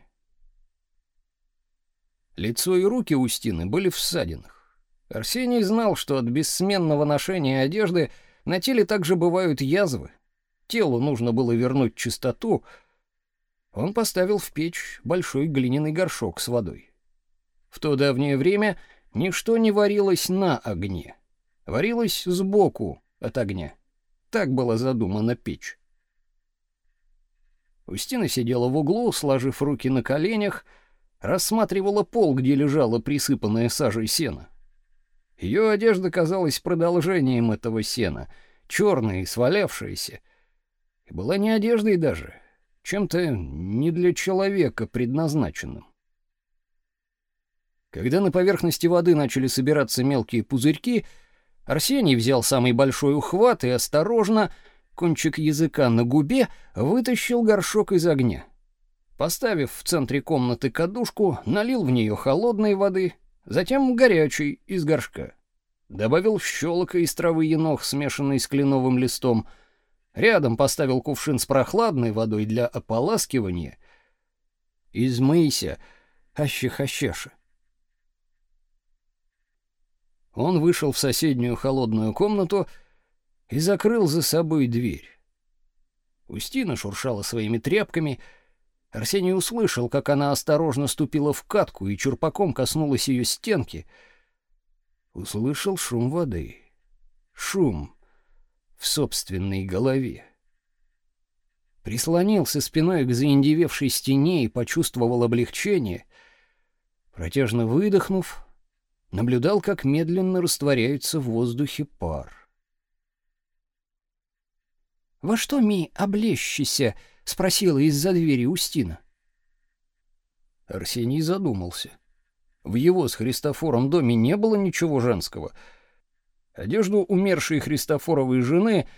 Лицо и руки Устины были в ссадинах. Арсений знал, что от бессменного ношения одежды на теле также бывают язвы. Телу нужно было вернуть чистоту. Он поставил в печь большой глиняный горшок с водой. В то давнее время Ничто не варилось на огне, варилось сбоку от огня. Так была задумана печь. Устина сидела в углу, сложив руки на коленях, рассматривала пол, где лежало присыпанное сажей сено. Ее одежда казалась продолжением этого сена, черная и свалявшаяся, и была не одеждой даже, чем-то не для человека предназначенным. Когда на поверхности воды начали собираться мелкие пузырьки, Арсений взял самый большой ухват и осторожно, кончик языка на губе, вытащил горшок из огня. Поставив в центре комнаты кадушку, налил в нее холодной воды, затем горячей из горшка. Добавил щелока из травы енох, смешанный с кленовым листом. Рядом поставил кувшин с прохладной водой для ополаскивания. «Измыйся, аще-хащеша», он вышел в соседнюю холодную комнату и закрыл за собой дверь. Устина шуршала своими тряпками. Арсений услышал, как она осторожно ступила в катку и черпаком коснулась ее стенки. Услышал шум воды. Шум в собственной голове. Прислонился спиной к заиндевевшей стене и почувствовал облегчение. Протяжно выдохнув, наблюдал, как медленно растворяется в воздухе пар. «Во что ми облещися?» — спросила из-за двери Устина. Арсений задумался. В его с Христофором доме не было ничего женского. Одежду умершей Христофоровой жены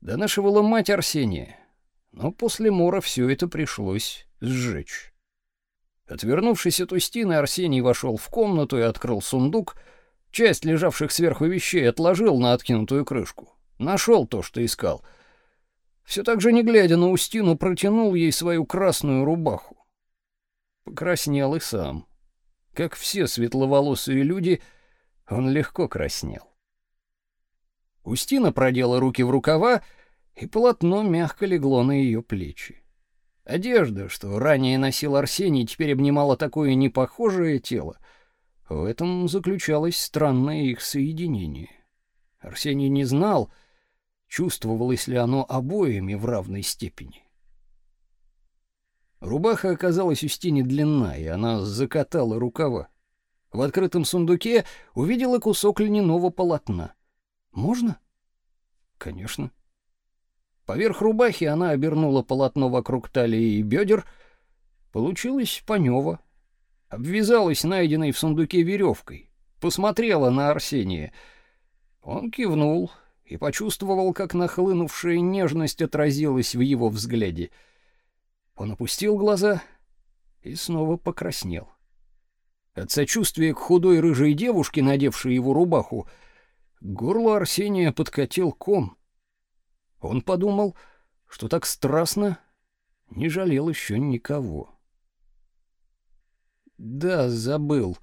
донашивала мать Арсения, но после мора все это пришлось сжечь. Отвернувшись от Устины, Арсений вошел в комнату и открыл сундук. Часть лежавших сверху вещей отложил на откинутую крышку. Нашел то, что искал. все так же не глядя на Устину, протянул ей свою красную рубаху. Покраснел и сам. Как все светловолосые люди, он легко краснел. Устина продела руки в рукава, и полотно мягко легло на ее плечи. Одежда, что ранее носил Арсений, теперь обнимала такое непохожее тело. В этом заключалось странное их соединение. Арсений не знал, чувствовалось ли оно обоими в равной степени. Рубаха оказалась у Стини длинна, и она закатала рукава. В открытом сундуке увидела кусок льняного полотна. Можно? Конечно. Поверх рубахи она обернула полотно вокруг талии и бедер. Получилось панево. Обвязалась найденной в сундуке веревкой. Посмотрела на Арсения. Он кивнул и почувствовал, как нахлынувшая нежность отразилась в его взгляде. Он опустил глаза и снова покраснел. От сочувствия к худой рыжей девушке, надевшей его рубаху, к горлу Арсения подкатил ком. Он подумал, что так страстно не жалел еще никого. Да, забыл.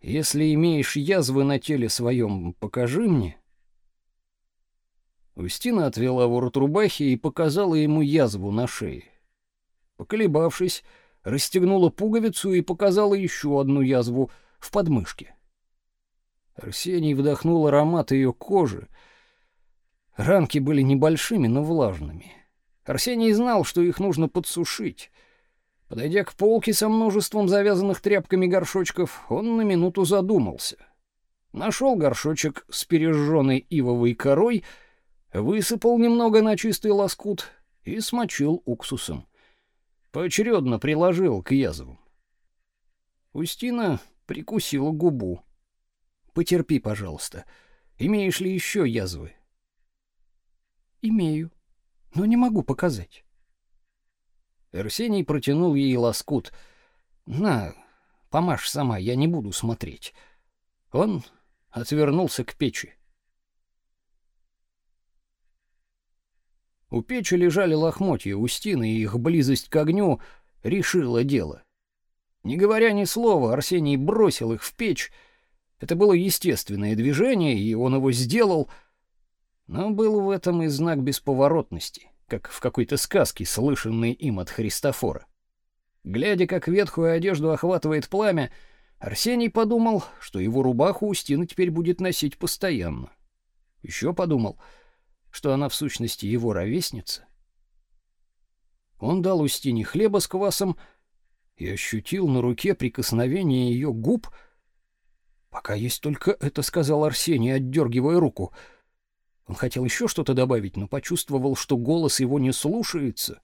Если имеешь язвы на теле своем, покажи мне. Устина отвела ворот рубахи и показала ему язву на шее. Поколебавшись, расстегнула пуговицу и показала еще одну язву в подмышке. Арсений вдохнул аромат ее кожи, Ранки были небольшими, но влажными. Арсений знал, что их нужно подсушить. Подойдя к полке со множеством завязанных тряпками горшочков, он на минуту задумался. Нашел горшочек с пережженной ивовой корой, высыпал немного на чистый лоскут и смочил уксусом. Поочередно приложил к язвам. Устина прикусила губу. «Потерпи, пожалуйста. Имеешь ли еще язвы?» Имею, но не могу показать. Арсений протянул ей лоскут. На, помажь сама, я не буду смотреть. Он отвернулся к печи. У печи лежали лохмотья Устины, и их близость к огню решила дело. Не говоря ни слова, Арсений бросил их в печь. Это было естественное движение, и он его сделал — но был в этом и знак бесповоротности, как в какой-то сказке, слышанной им от Христофора. Глядя, как ветхую одежду охватывает пламя, Арсений подумал, что его рубаху Устина теперь будет носить постоянно. Еще подумал, что она в сущности его ровесница. Он дал Устине хлеба с квасом и ощутил на руке прикосновение ее губ. «Пока есть только это», — сказал Арсений, отдергивая руку — он хотел еще что-то добавить, но почувствовал, что голос его не слушается.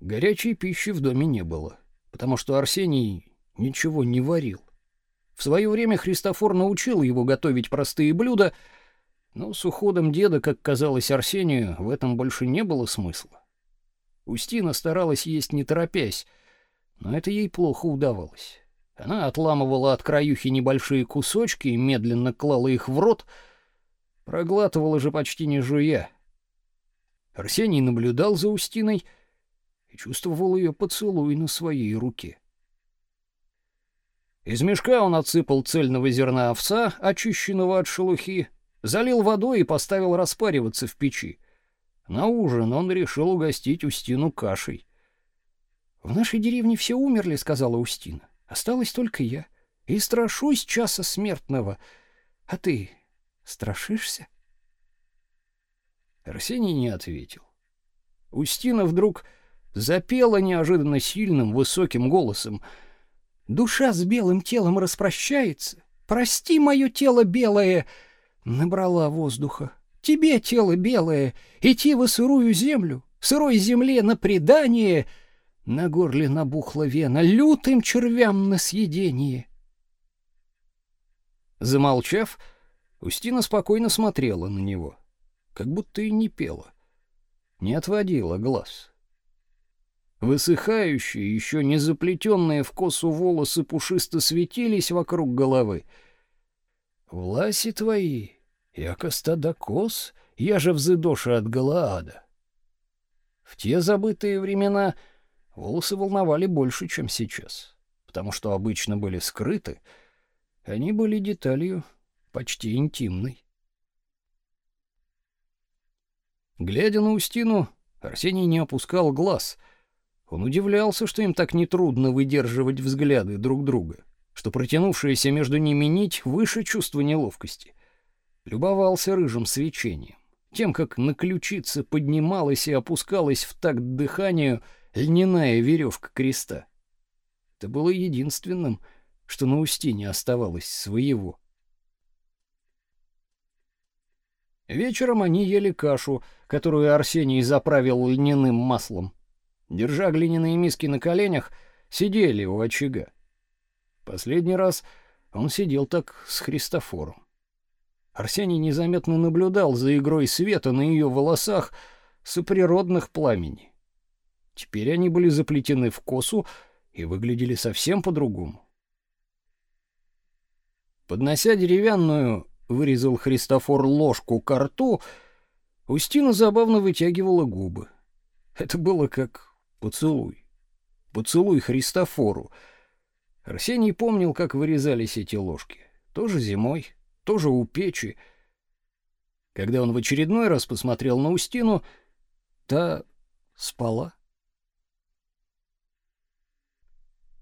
Горячей пищи в доме не было, потому что Арсений ничего не варил. В свое время Христофор научил его готовить простые блюда, но с уходом деда, как казалось Арсению, в этом больше не было смысла. Устина старалась есть не торопясь, но это ей плохо удавалось. Она отламывала от краюхи небольшие кусочки и медленно клала их в рот, проглатывала же почти не жуя. Арсений наблюдал за Устиной и чувствовал ее поцелуй на своей руке. Из мешка он отсыпал цельного зерна овса, очищенного от шелухи, залил водой и поставил распариваться в печи. На ужин он решил угостить Устину кашей. «В нашей деревне все умерли», — сказала Устина. Осталась только я. И страшусь часа смертного. А ты страшишься? Арсений не ответил. Устина вдруг запела неожиданно сильным, высоким голосом. «Душа с белым телом распрощается. Прости мое тело белое!» Набрала воздуха. «Тебе, тело белое, идти в сырую землю, сырой земле на предание!» На горле набухла вена, лютым червям на съедение. Замолчав, Устина спокойно смотрела на него, как будто и не пела, не отводила глаз. Высыхающие, еще не заплетенные в косу волосы пушисто светились вокруг головы. «Власи твои, яко стада коз, я же взыдоша от Галаада. В те забытые времена волосы волновали больше, чем сейчас, потому что обычно были скрыты, они были деталью почти интимной. Глядя на Устину, Арсений не опускал глаз. Он удивлялся, что им так нетрудно выдерживать взгляды друг друга, что протянувшаяся между ними нить выше чувства неловкости. Любовался рыжим свечением, тем, как на ключице поднималась и опускалась в такт дыханию льняная веревка креста. Это было единственным, что на Устине оставалось своего. Вечером они ели кашу, которую Арсений заправил льняным маслом. Держа глиняные миски на коленях, сидели у очага. Последний раз он сидел так с Христофором. Арсений незаметно наблюдал за игрой света на ее волосах с природных пламени. Теперь они были заплетены в косу и выглядели совсем по-другому. Поднося деревянную вырезал Христофор ложку к рту, Устина забавно вытягивала губы. Это было как поцелуй. Поцелуй Христофору. Арсений помнил, как вырезались эти ложки. Тоже зимой, тоже у печи. Когда он в очередной раз посмотрел на Устину, та спала.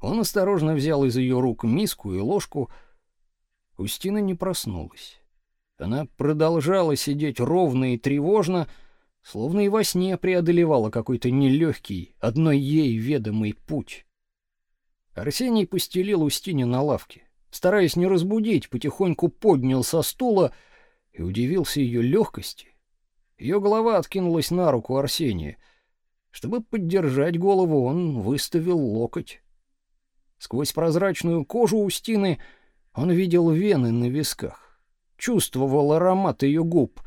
Он осторожно взял из ее рук миску и ложку. Устина не проснулась. Она продолжала сидеть ровно и тревожно, словно и во сне преодолевала какой-то нелегкий, одной ей ведомый путь. Арсений постелил Устине на лавке. Стараясь не разбудить, потихоньку поднял со стула и удивился ее легкости. Ее голова откинулась на руку Арсения. Чтобы поддержать голову, он выставил локоть. Сквозь прозрачную кожу Устины он видел вены на висках чувствовал аромат ее губ.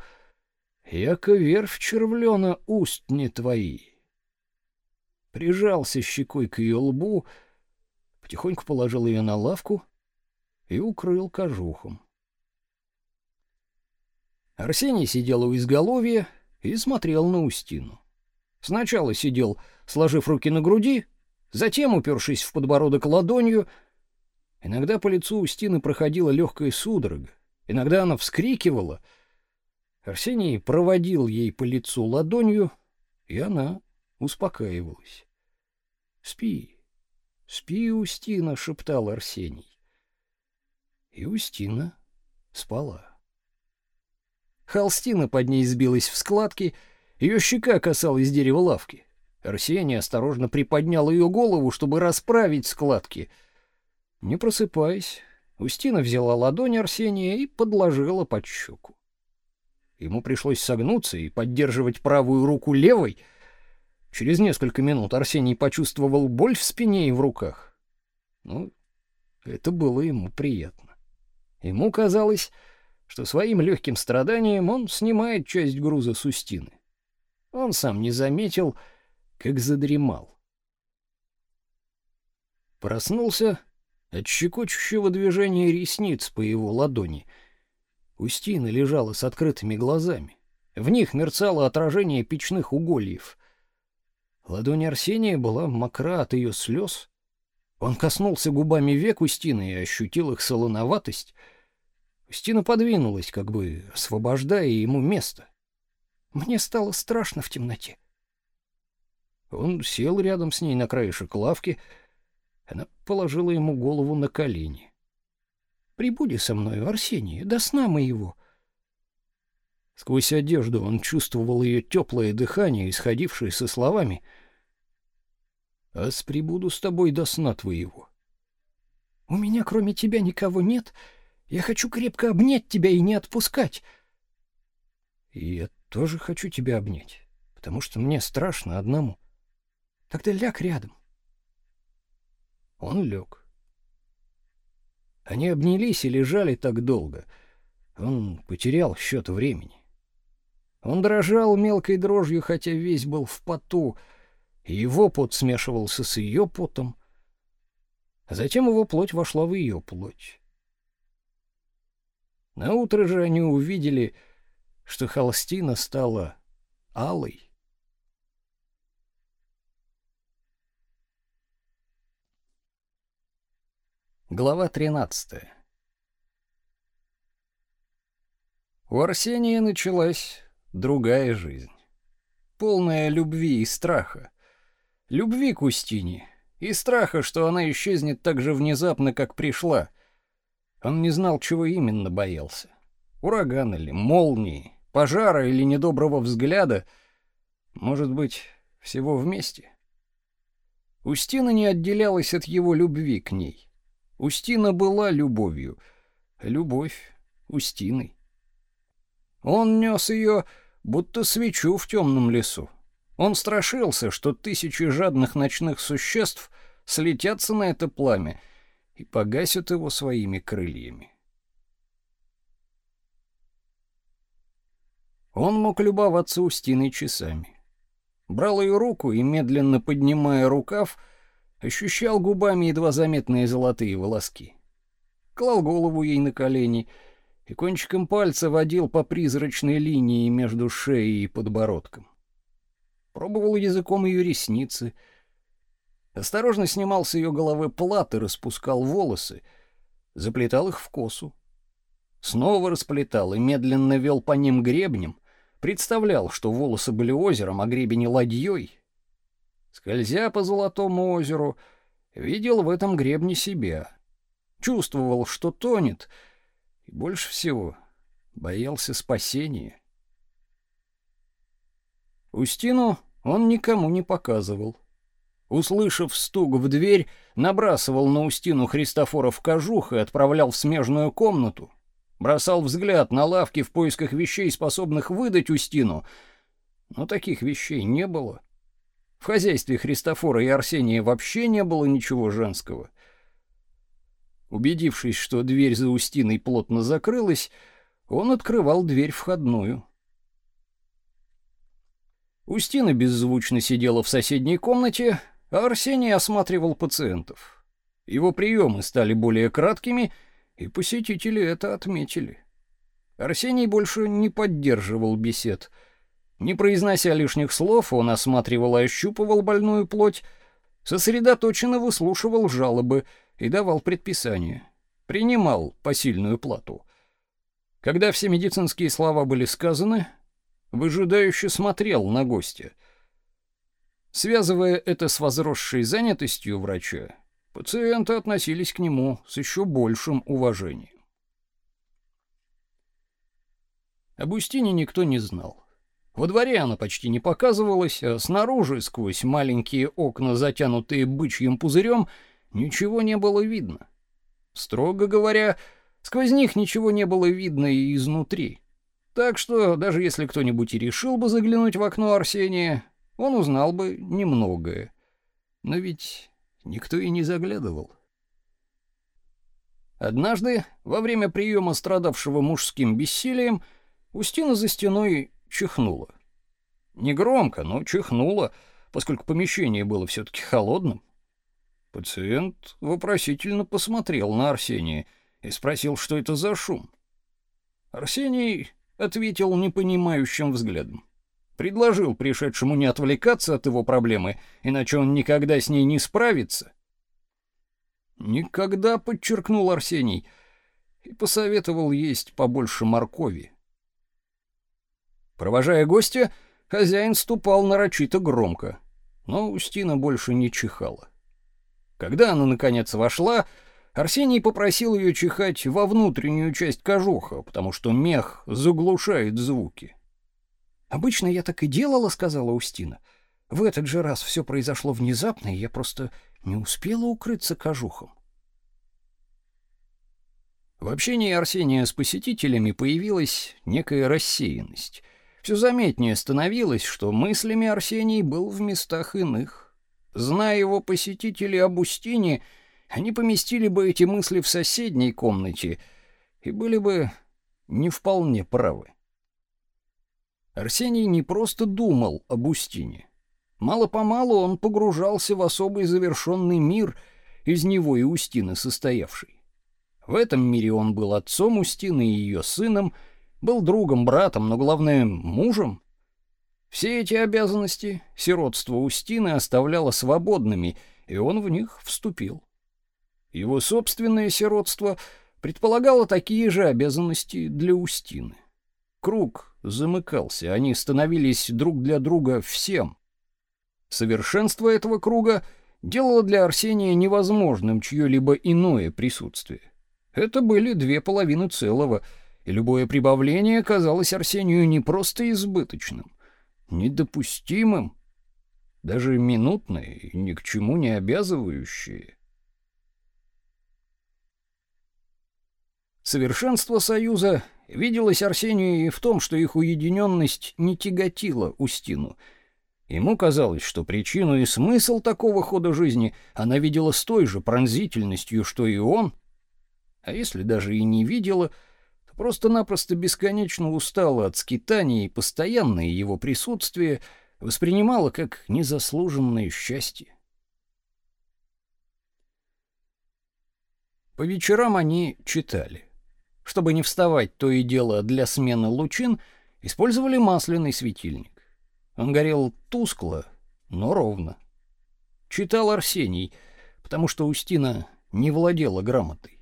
Яко верфь червлена уст не твои. Прижался щекой к ее лбу, потихоньку положил ее на лавку и укрыл кожухом. Арсений сидел у изголовья и смотрел на Устину. Сначала сидел, сложив руки на груди, затем, упершись в подбородок ладонью, иногда по лицу Устины проходила легкая судорога. Иногда она вскрикивала. Арсений проводил ей по лицу ладонью, и она успокаивалась. «Спи, спи, Устина», — шептал Арсений. И Устина спала. Холстина под ней сбилась в складки, ее щека касалась дерева лавки. Арсений осторожно приподнял ее голову, чтобы расправить складки. Не просыпаясь, Устина взяла ладонь Арсения и подложила под щеку. Ему пришлось согнуться и поддерживать правую руку левой. Через несколько минут Арсений почувствовал боль в спине и в руках. Ну, это было ему приятно. Ему казалось, что своим легким страданием он снимает часть груза с Устины. Он сам не заметил, как задремал. Проснулся от щекочущего движения ресниц по его ладони. Устина лежала с открытыми глазами. В них мерцало отражение печных угольев. Ладонь Арсения была мокра от ее слез. Он коснулся губами век Устины и ощутил их солоноватость. Устина подвинулась, как бы освобождая ему место. Мне стало страшно в темноте. Он сел рядом с ней на краешек лавки, она положила ему голову на колени. «Прибуди со мной, Арсений, до сна моего». Сквозь одежду он чувствовал ее теплое дыхание, исходившее со словами «Ас прибуду с тобой до сна твоего». «У меня кроме тебя никого нет. Я хочу крепко обнять тебя и не отпускать». «И я тоже хочу тебя обнять, потому что мне страшно одному». «Тогда ляг рядом». Он лег. Они обнялись и лежали так долго. Он потерял счет времени. Он дрожал мелкой дрожью, хотя весь был в поту, и его пот смешивался с ее потом. Затем его плоть вошла в ее плоть. На утро же они увидели, что холстина стала алой. Глава 13. У Арсения началась другая жизнь, полная любви и страха. Любви к Устине и страха, что она исчезнет так же внезапно, как пришла. Он не знал, чего именно боялся. Ураган или молнии, пожара или недоброго взгляда, может быть, всего вместе. Устина не отделялась от его любви к ней. Устина была любовью, любовь Устиной. Он нес ее, будто свечу в темном лесу. Он страшился, что тысячи жадных ночных существ слетятся на это пламя и погасят его своими крыльями. Он мог любоваться Устиной часами. Брал ее руку и, медленно поднимая рукав, ощущал губами едва заметные золотые волоски. Клал голову ей на колени и кончиком пальца водил по призрачной линии между шеей и подбородком. Пробовал языком ее ресницы, осторожно снимал с ее головы плат и распускал волосы, заплетал их в косу. Снова расплетал и медленно вел по ним гребнем, представлял, что волосы были озером, а гребень — ладьей. Скользя по Золотому озеру, видел в этом гребне себя. Чувствовал, что тонет, и больше всего боялся спасения. Устину он никому не показывал. Услышав стук в дверь, набрасывал на Устину Христофоров кожух и отправлял в смежную комнату — бросал взгляд на лавки в поисках вещей, способных выдать Устину, но таких вещей не было. В хозяйстве Христофора и Арсения вообще не было ничего женского. Убедившись, что дверь за Устиной плотно закрылась, он открывал дверь входную. Устина беззвучно сидела в соседней комнате, а Арсений осматривал пациентов. Его приемы стали более краткими — и посетители это отметили. Арсений больше не поддерживал бесед. Не произнося лишних слов, он осматривал и ощупывал больную плоть, сосредоточенно выслушивал жалобы и давал предписания. Принимал посильную плату. Когда все медицинские слова были сказаны, выжидающе смотрел на гостя. Связывая это с возросшей занятостью врача, Пациенты относились к нему с еще большим уважением. Об Устине никто не знал. Во дворе она почти не показывалась, а снаружи, сквозь маленькие окна, затянутые бычьим пузырем, ничего не было видно. Строго говоря, сквозь них ничего не было видно и изнутри. Так что даже если кто-нибудь и решил бы заглянуть в окно Арсения, он узнал бы немногое. Но ведь никто и не заглядывал. Однажды, во время приема страдавшего мужским бессилием, Устина за стеной чихнула. Не громко, но чихнула, поскольку помещение было все-таки холодным. Пациент вопросительно посмотрел на Арсения и спросил, что это за шум. Арсений ответил непонимающим взглядом. Предложил пришедшему не отвлекаться от его проблемы, иначе он никогда с ней не справится. Никогда, подчеркнул Арсений, и посоветовал есть побольше моркови. Провожая гостя, хозяин ступал нарочито громко, но Устина больше не чихала. Когда она наконец вошла, Арсений попросил ее чихать во внутреннюю часть кожуха, потому что мех заглушает звуки. Обычно я так и делала, сказала Устина. В этот же раз все произошло внезапно, и я просто не успела укрыться кожухом. В общении Арсения с посетителями появилась некая рассеянность. Все заметнее становилось, что мыслями Арсений был в местах иных. Зная его посетителей об Устине, они поместили бы эти мысли в соседней комнате и были бы не вполне правы. Арсений не просто думал об Устине. Мало-помалу он погружался в особый завершенный мир, из него и Устины состоявший. В этом мире он был отцом Устины и ее сыном, был другом, братом, но главное мужем. Все эти обязанности сиротство Устины оставляло свободными, и он в них вступил. Его собственное сиротство предполагало такие же обязанности для Устины. Круг замыкался, они становились друг для друга всем. Совершенство этого круга делало для Арсения невозможным чье-либо иное присутствие. Это были две половины целого, и любое прибавление казалось Арсению не просто избыточным, недопустимым, даже минутное и ни к чему не обязывающее. Совершенство союза виделось Арсению и в том, что их уединенность не тяготила Устину. Ему казалось, что причину и смысл такого хода жизни она видела с той же пронзительностью, что и он. А если даже и не видела, просто-напросто бесконечно устала от скитания и постоянное его присутствие воспринимала как незаслуженное счастье. По вечерам они читали. Чтобы не вставать то и дело для смены лучин, использовали масляный светильник. Он горел тускло, но ровно. Читал Арсений, потому что Устина не владела грамотой.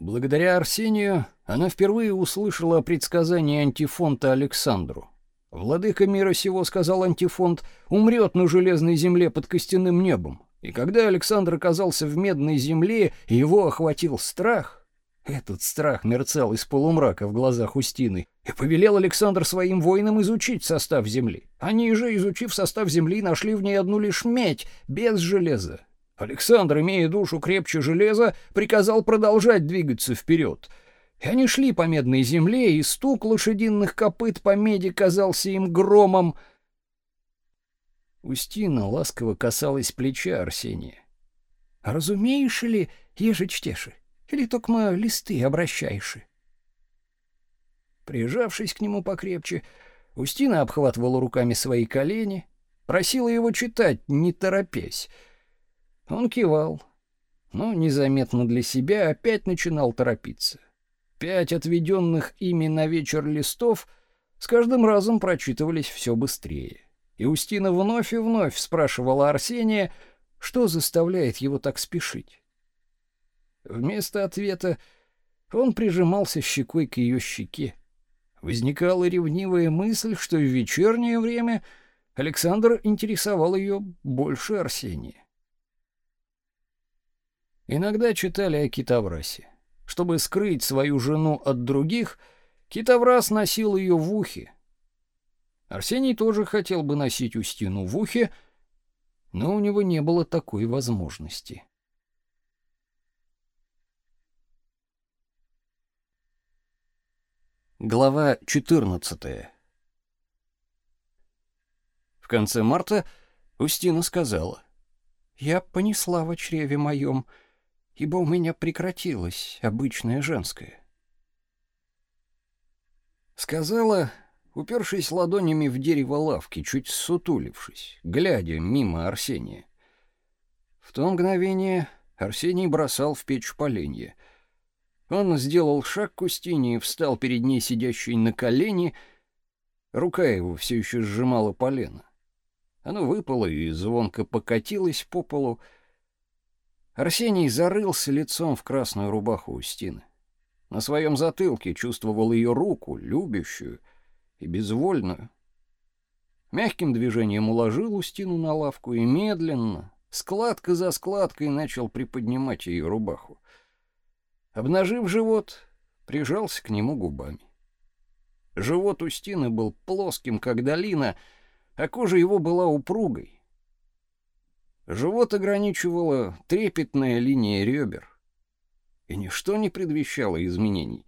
Благодаря Арсению она впервые услышала о предсказании антифонта Александру. Владыка мира сего, сказал антифонт, умрет на железной земле под костяным небом. И когда Александр оказался в медной земле, его охватил страх. Этот страх мерцал из полумрака в глазах Устины, и повелел Александр своим воинам изучить состав земли. Они же, изучив состав земли, нашли в ней одну лишь медь, без железа. Александр, имея душу крепче железа, приказал продолжать двигаться вперед. И они шли по медной земле, и стук лошадиных копыт по меди казался им громом — Устина ласково касалась плеча Арсения. «Разумеешь ли, еже чтеши, или только листы обращаешь?» Прижавшись к нему покрепче, Устина обхватывала руками свои колени, просила его читать, не торопясь. Он кивал, но незаметно для себя опять начинал торопиться. Пять отведенных ими на вечер листов с каждым разом прочитывались все быстрее. И Устина вновь и вновь спрашивала Арсения, что заставляет его так спешить. Вместо ответа он прижимался щекой к ее щеке. Возникала ревнивая мысль, что в вечернее время Александр интересовал ее больше Арсения. Иногда читали о Китаврасе. Чтобы скрыть свою жену от других, Китаврас носил ее в ухе, Арсений тоже хотел бы носить Устину в ухе, но у него не было такой возможности. Глава 14. В конце марта Устина сказала: "Я понесла в чреве моем, ибо у меня прекратилось обычное женское". Сказала, упершись ладонями в дерево лавки, чуть сутулившись, глядя мимо Арсения. В то мгновение Арсений бросал в печь поленья. Он сделал шаг к Устине и встал перед ней, сидящей на колени. Рука его все еще сжимала полено. Оно выпало и звонко покатилось по полу. Арсений зарылся лицом в красную рубаху Устины. На своем затылке чувствовал ее руку, любящую, и безвольную. Мягким движением уложил Устину на лавку и медленно, складка за складкой, начал приподнимать ее рубаху. Обнажив живот, прижался к нему губами. Живот Устины был плоским, как долина, а кожа его была упругой. Живот ограничивала трепетная линия ребер, и ничто не предвещало изменений,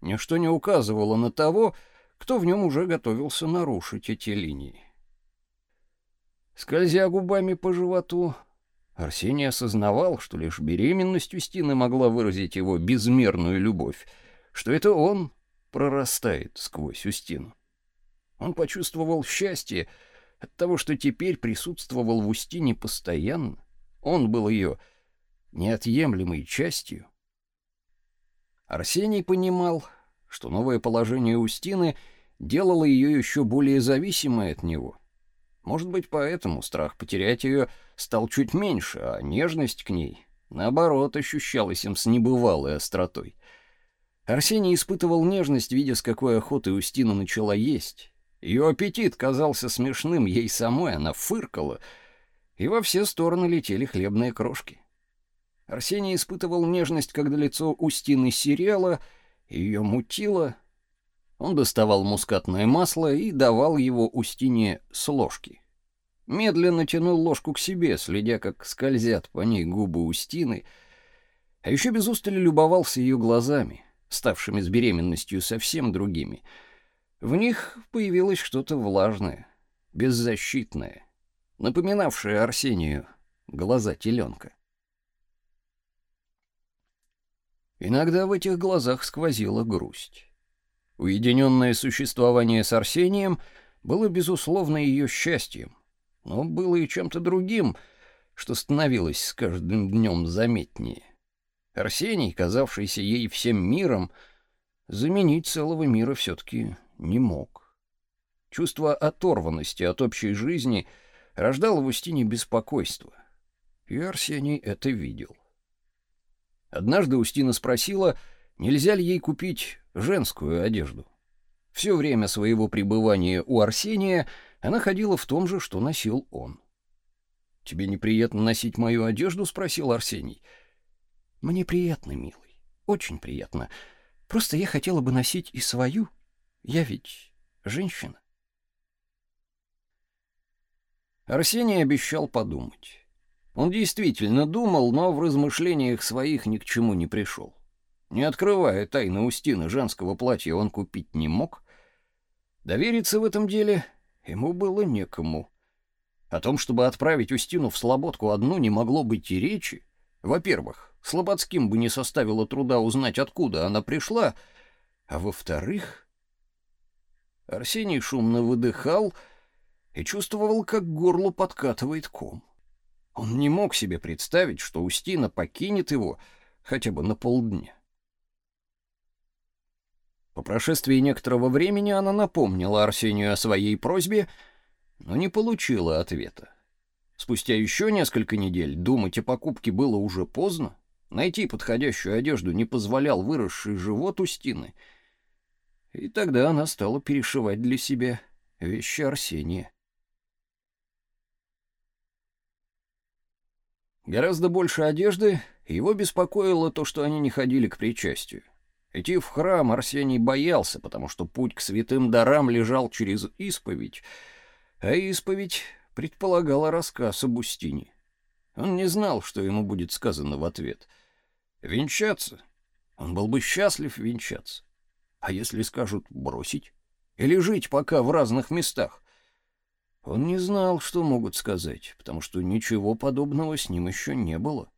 ничто не указывало на того, кто в нем уже готовился нарушить эти линии. Скользя губами по животу, Арсений осознавал, что лишь беременность Устины могла выразить его безмерную любовь, что это он прорастает сквозь Устину. Он почувствовал счастье от того, что теперь присутствовал в Устине постоянно. Он был ее неотъемлемой частью. Арсений понимал, что новое положение Устины делало ее еще более зависимой от него. Может быть, поэтому страх потерять ее стал чуть меньше, а нежность к ней, наоборот, ощущалась им с небывалой остротой. Арсений испытывал нежность, видя, с какой охотой Устина начала есть. Ее аппетит казался смешным ей самой, она фыркала, и во все стороны летели хлебные крошки. Арсений испытывал нежность, когда лицо Устины серело, ее мутило. Он доставал мускатное масло и давал его Устине с ложки. Медленно тянул ложку к себе, следя, как скользят по ней губы Устины, а еще без устали любовался ее глазами, ставшими с беременностью совсем другими. В них появилось что-то влажное, беззащитное, напоминавшее Арсению глаза теленка. Иногда в этих глазах сквозила грусть. Уединенное существование с Арсением было, безусловно, ее счастьем, но было и чем-то другим, что становилось с каждым днем заметнее. Арсений, казавшийся ей всем миром, заменить целого мира все-таки не мог. Чувство оторванности от общей жизни рождало в Устине беспокойство, и Арсений это видел. Однажды Устина спросила, нельзя ли ей купить женскую одежду. Все время своего пребывания у Арсения она ходила в том же, что носил он. «Тебе неприятно носить мою одежду?» — спросил Арсений. «Мне приятно, милый, очень приятно. Просто я хотела бы носить и свою. Я ведь женщина». Арсений обещал подумать. Он действительно думал, но в размышлениях своих ни к чему не пришел. Не открывая тайны Устины женского платья, он купить не мог. Довериться в этом деле ему было некому. О том, чтобы отправить Устину в Слободку одну, не могло быть и речи. Во-первых, Слободским бы не составило труда узнать, откуда она пришла, а во-вторых... Арсений шумно выдыхал и чувствовал, как горло подкатывает ком. Он не мог себе представить, что Устина покинет его хотя бы на полдня. По прошествии некоторого времени она напомнила Арсению о своей просьбе, но не получила ответа. Спустя еще несколько недель думать о покупке было уже поздно. Найти подходящую одежду не позволял выросший живот Устины. И тогда она стала перешивать для себя вещи Арсения. Гораздо больше одежды его беспокоило то, что они не ходили к причастию. Идти в храм Арсений боялся, потому что путь к святым дарам лежал через исповедь, а исповедь предполагала рассказ об Устине. Он не знал, что ему будет сказано в ответ. Венчаться? Он был бы счастлив венчаться. А если скажут бросить? Или жить пока в разных местах? Он не знал, что могут сказать, потому что ничего подобного с ним еще не было.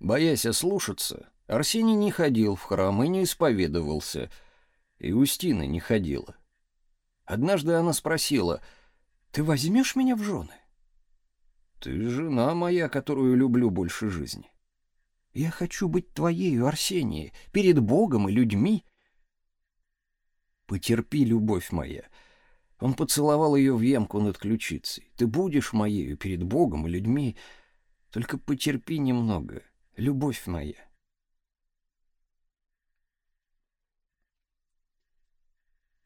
Боясь ослушаться, Арсений не ходил в храм и не исповедовался, и Устина не ходила. Однажды она спросила, «Ты возьмешь меня в жены?» «Ты жена моя, которую люблю больше жизни». «Я хочу быть твоею, Арсений, перед Богом и людьми». «Потерпи, любовь моя», он поцеловал ее в ямку над ключицей. «Ты будешь моею перед Богом и людьми, только потерпи немного, любовь моя».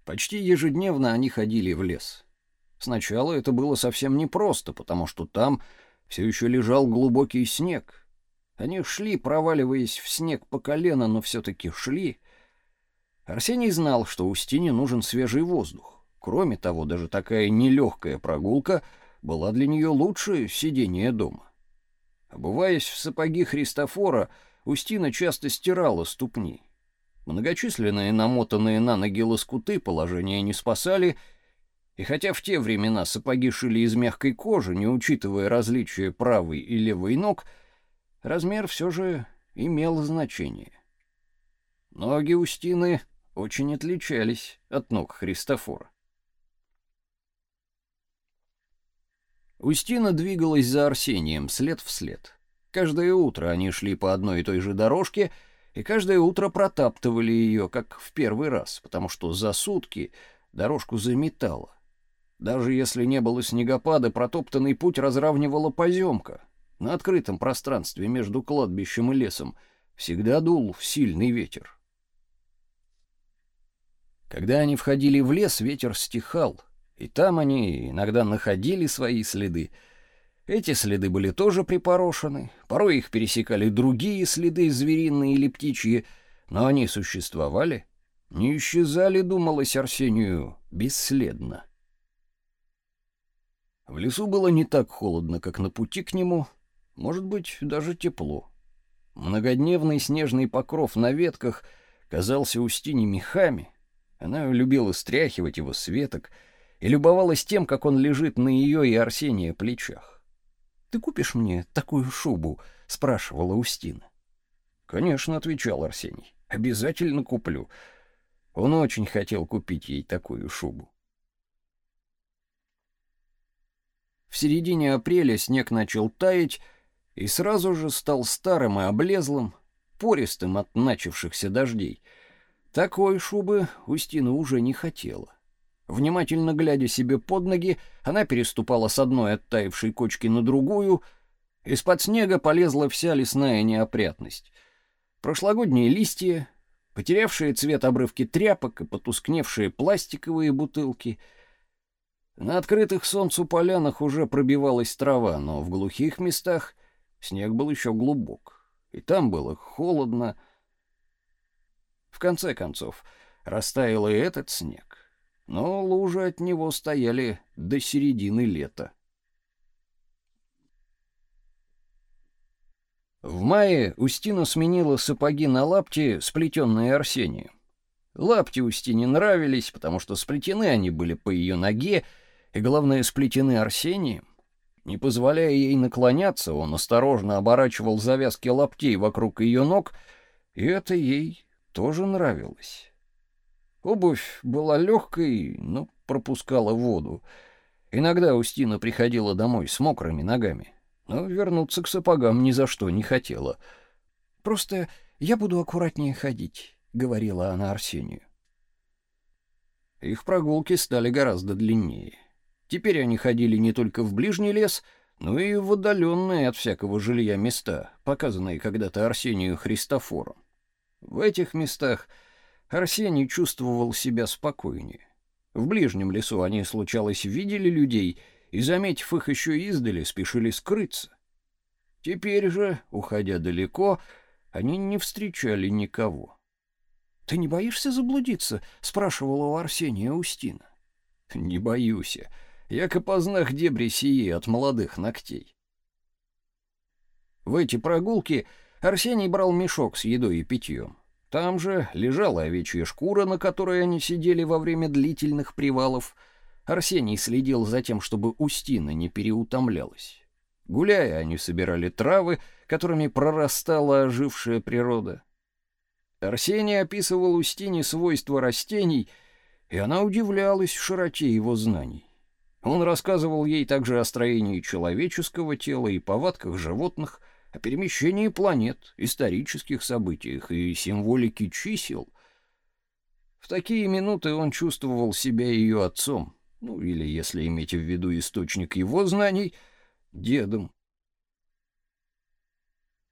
Почти ежедневно они ходили в лес. Сначала это было совсем непросто, потому что там все еще лежал глубокий снег. Они шли, проваливаясь в снег по колено, но все-таки шли. Арсений знал, что Устине нужен свежий воздух. Кроме того, даже такая нелегкая прогулка была для нее лучше сидения дома. Обуваясь в сапоги Христофора, Устина часто стирала ступни. Многочисленные намотанные на ноги лоскуты положения не спасали, и хотя в те времена сапоги шили из мягкой кожи, не учитывая различия правой и левой ног, размер все же имел значение. Ноги Устины очень отличались от ног Христофора. Устина двигалась за Арсением след в след. Каждое утро они шли по одной и той же дорожке, и каждое утро протаптывали ее, как в первый раз, потому что за сутки дорожку заметало. Даже если не было снегопада, протоптанный путь разравнивала поземка. На открытом пространстве между кладбищем и лесом всегда дул сильный ветер. Когда они входили в лес, ветер стихал, и там они иногда находили свои следы — эти следы были тоже припорошены, порой их пересекали другие следы, звериные или птичьи, но они существовали, не исчезали, думалось Арсению, бесследно. В лесу было не так холодно, как на пути к нему, может быть, даже тепло. Многодневный снежный покров на ветках казался Устине мехами. Она любила стряхивать его с веток и любовалась тем, как он лежит на ее и Арсения плечах. Ты купишь мне такую шубу?» — спрашивала Устина. «Конечно», — отвечал Арсений. «Обязательно куплю». Он очень хотел купить ей такую шубу. В середине апреля снег начал таять и сразу же стал старым и облезлым, пористым от начавшихся дождей. Такой шубы Устина уже не хотела. Внимательно глядя себе под ноги, она переступала с одной оттаившей кочки на другую. Из-под снега полезла вся лесная неопрятность. Прошлогодние листья, потерявшие цвет обрывки тряпок и потускневшие пластиковые бутылки. На открытых солнцу полянах уже пробивалась трава, но в глухих местах снег был еще глубок, и там было холодно. В конце концов, растаял и этот снег но лужи от него стояли до середины лета. В мае Устина сменила сапоги на лапти, сплетенные Арсением. Лапти Устине нравились, потому что сплетены они были по ее ноге, и, главное, сплетены Арсением. Не позволяя ей наклоняться, он осторожно оборачивал завязки лаптей вокруг ее ног, и это ей тоже нравилось. Обувь была легкой, но пропускала воду. Иногда Устина приходила домой с мокрыми ногами, но вернуться к сапогам ни за что не хотела. «Просто я буду аккуратнее ходить», — говорила она Арсению. Их прогулки стали гораздо длиннее. Теперь они ходили не только в ближний лес, но и в отдаленные от всякого жилья места, показанные когда-то Арсению Христофором. В этих местах Арсений чувствовал себя спокойнее. В ближнем лесу они, случалось, видели людей и, заметив их еще издали, спешили скрыться. Теперь же, уходя далеко, они не встречали никого. «Ты не боишься заблудиться?» — спрашивала у Арсения Устина. «Не боюсь. Я копознах дебри сии от молодых ногтей». В эти прогулки Арсений брал мешок с едой и питьем. Там же лежала овечья шкура, на которой они сидели во время длительных привалов. Арсений следил за тем, чтобы Устина не переутомлялась. Гуляя, они собирали травы, которыми прорастала ожившая природа. Арсений описывал Устине свойства растений, и она удивлялась широте его знаний. Он рассказывал ей также о строении человеческого тела и повадках животных, о перемещении планет, исторических событиях и символике чисел. В такие минуты он чувствовал себя ее отцом, ну или, если иметь в виду источник его знаний, дедом.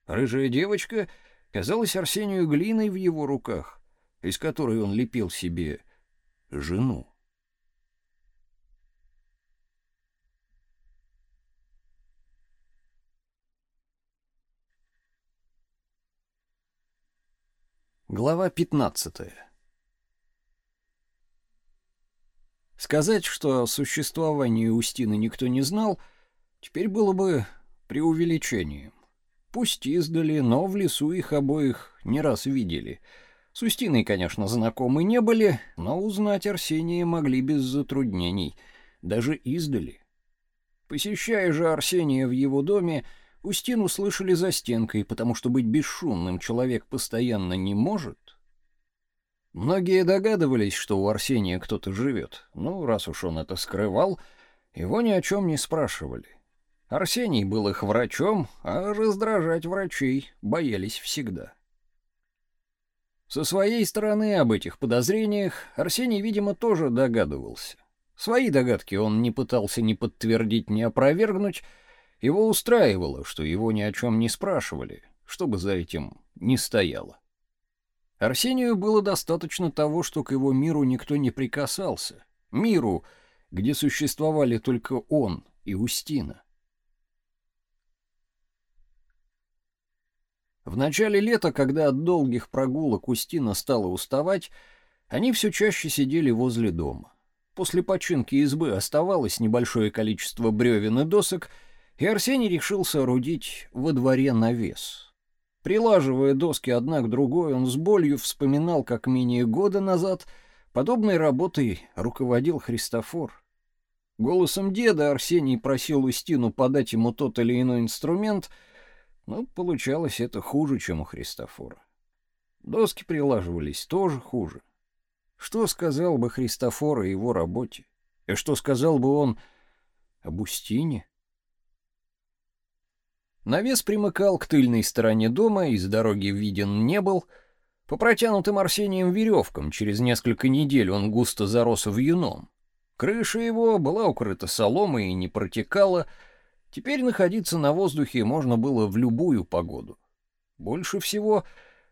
Рыжая девочка казалась Арсению глиной в его руках, из которой он лепил себе жену. Глава 15. Сказать, что о существовании Устины никто не знал, теперь было бы преувеличением. Пусть издали, но в лесу их обоих не раз видели. С Устиной, конечно, знакомы не были, но узнать Арсения могли без затруднений, даже издали. Посещая же Арсения в его доме, Устину слышали за стенкой, потому что быть бесшумным человек постоянно не может. Многие догадывались, что у Арсения кто-то живет. Ну, раз уж он это скрывал, его ни о чем не спрашивали. Арсений был их врачом, а раздражать врачей боялись всегда. Со своей стороны об этих подозрениях Арсений, видимо, тоже догадывался. Свои догадки он не пытался ни подтвердить, ни опровергнуть. Его устраивало, что его ни о чем не спрашивали, что бы за этим ни стояло. Арсению было достаточно того, что к его миру никто не прикасался. Миру, где существовали только он и Устина. В начале лета, когда от долгих прогулок Устина стала уставать, они все чаще сидели возле дома. После починки избы оставалось небольшое количество бревен и досок, и Арсений решил соорудить во дворе навес. Прилаживая доски одна к другой, он с болью вспоминал, как менее года назад подобной работой руководил Христофор. Голосом деда Арсений просил Устину подать ему тот или иной инструмент — но получалось это хуже, чем у Христофора. Доски прилаживались тоже хуже. Что сказал бы Христофор о его работе? И что сказал бы он об Устине? Навес примыкал к тыльной стороне дома, и с дороги виден не был. По протянутым Арсением веревкам через несколько недель он густо зарос вьюном. Крыша его была укрыта соломой и не протекала, Теперь находиться на воздухе можно было в любую погоду. Больше всего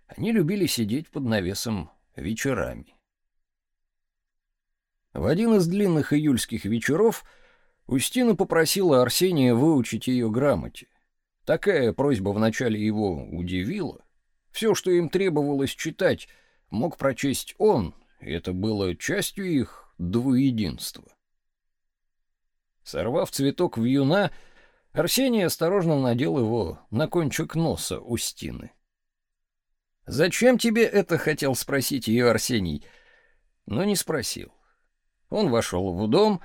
они любили сидеть под навесом вечерами. В один из длинных июльских вечеров Устина попросила Арсения выучить ее грамоте. Такая просьба вначале его удивила. Все, что им требовалось читать, мог прочесть он, и это было частью их двуединства. Сорвав цветок вьюна, Арсений осторожно надел его на кончик носа Устины. «Зачем тебе это?» — хотел спросить ее Арсений, но не спросил. Он вошел в дом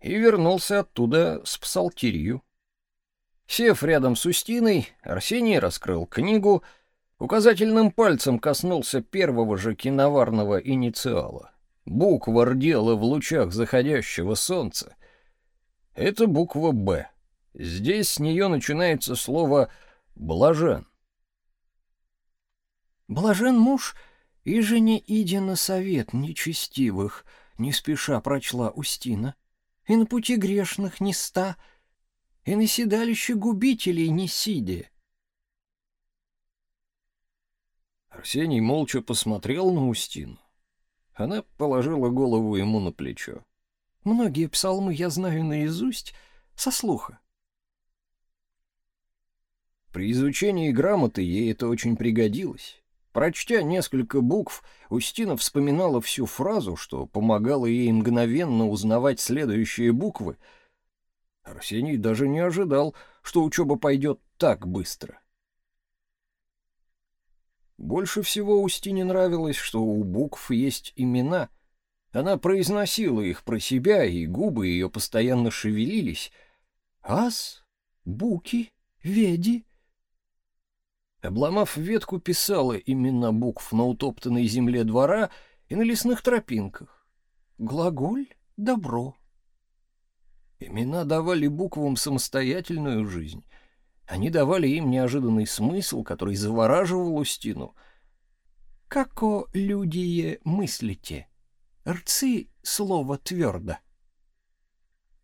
и вернулся оттуда с псалтирью. Сев рядом с Устиной, Арсений раскрыл книгу, указательным пальцем коснулся первого же киноварного инициала. Буква рдела в лучах заходящего солнца. Это буква «Б». Здесь с нее начинается слово «блажен». «Блажен муж, и же идя на совет нечестивых», — не спеша прочла Устина, «и на пути грешных не ста, и на седалище губителей не сидя». Арсений молча посмотрел на Устину. Она положила голову ему на плечо. «Многие псалмы я знаю наизусть, со слуха. При изучении грамоты ей это очень пригодилось. Прочтя несколько букв, Устина вспоминала всю фразу, что помогало ей мгновенно узнавать следующие буквы. Арсений даже не ожидал, что учеба пойдет так быстро. Больше всего Устине нравилось, что у букв есть имена. Она произносила их про себя, и губы ее постоянно шевелились. «Ас, Буки, Веди, Обломав ветку, писала имена букв на утоптанной земле двора и на лесных тропинках. Глаголь — добро. Имена давали буквам самостоятельную жизнь. Они давали им неожиданный смысл, который завораживал Устину. «Како людие мыслите? Рцы слово твердо».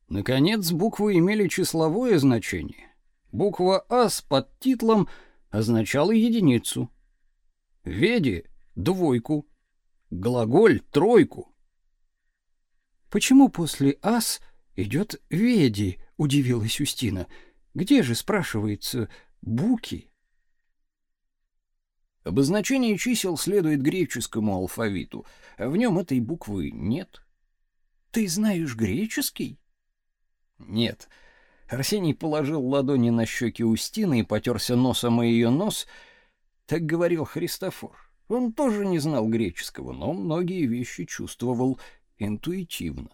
Наконец, буквы имели числовое значение. Буква «А» с подтитлом — означало единицу. Веди — двойку. Глаголь — тройку. «Почему после «ас» идет «веди»?» — удивилась Устина. «Где же, спрашивается, буки?» Обозначение чисел следует греческому алфавиту, а в нем этой буквы нет. «Ты знаешь греческий?» «Нет». Арсений положил ладони на щеки Устины и потерся носом о ее нос. Так говорил Христофор. Он тоже не знал греческого, но многие вещи чувствовал интуитивно.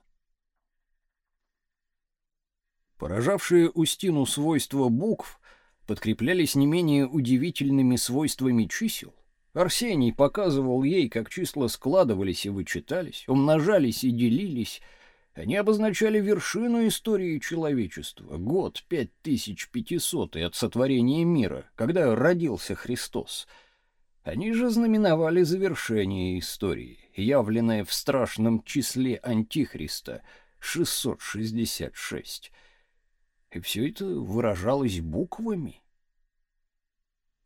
Поражавшие Устину свойства букв подкреплялись не менее удивительными свойствами чисел. Арсений показывал ей, как числа складывались и вычитались, умножались и делились — Они обозначали вершину истории человечества, год 5500 от сотворения мира, когда родился Христос. Они же знаменовали завершение истории, явленное в страшном числе Антихриста — 666. И все это выражалось буквами.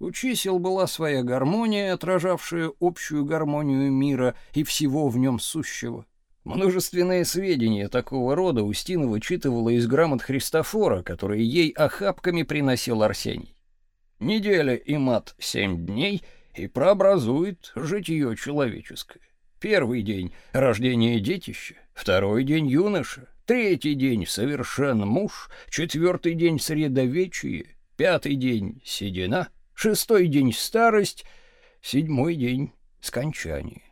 У чисел была своя гармония, отражавшая общую гармонию мира и всего в нем сущего. Множественные сведения такого рода Устина вычитывала из грамот Христофора, которые ей охапками приносил Арсений. Неделя и мат семь дней и прообразует житие человеческое. Первый день — рождение детища, второй день — юноша, третий день — совершен муж, четвертый день — средовечие, пятый день — седина, шестой день — старость, седьмой день — скончание.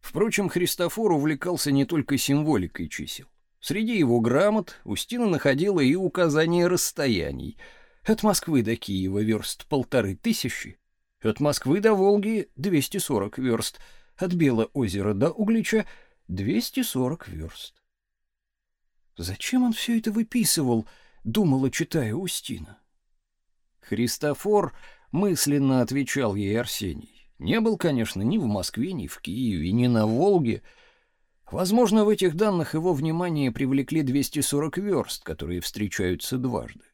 Впрочем, Христофор увлекался не только символикой чисел. Среди его грамот Устина находила и указания расстояний. От Москвы до Киева верст полторы тысячи, от Москвы до Волги 240 верст, от озера до Углича 240 верст. Зачем он все это выписывал, думала, читая Устина. Христофор мысленно отвечал ей Арсений. Не был, конечно, ни в Москве, ни в Киеве, ни на Волге. Возможно, в этих данных его внимание привлекли 240 верст, которые встречаются дважды.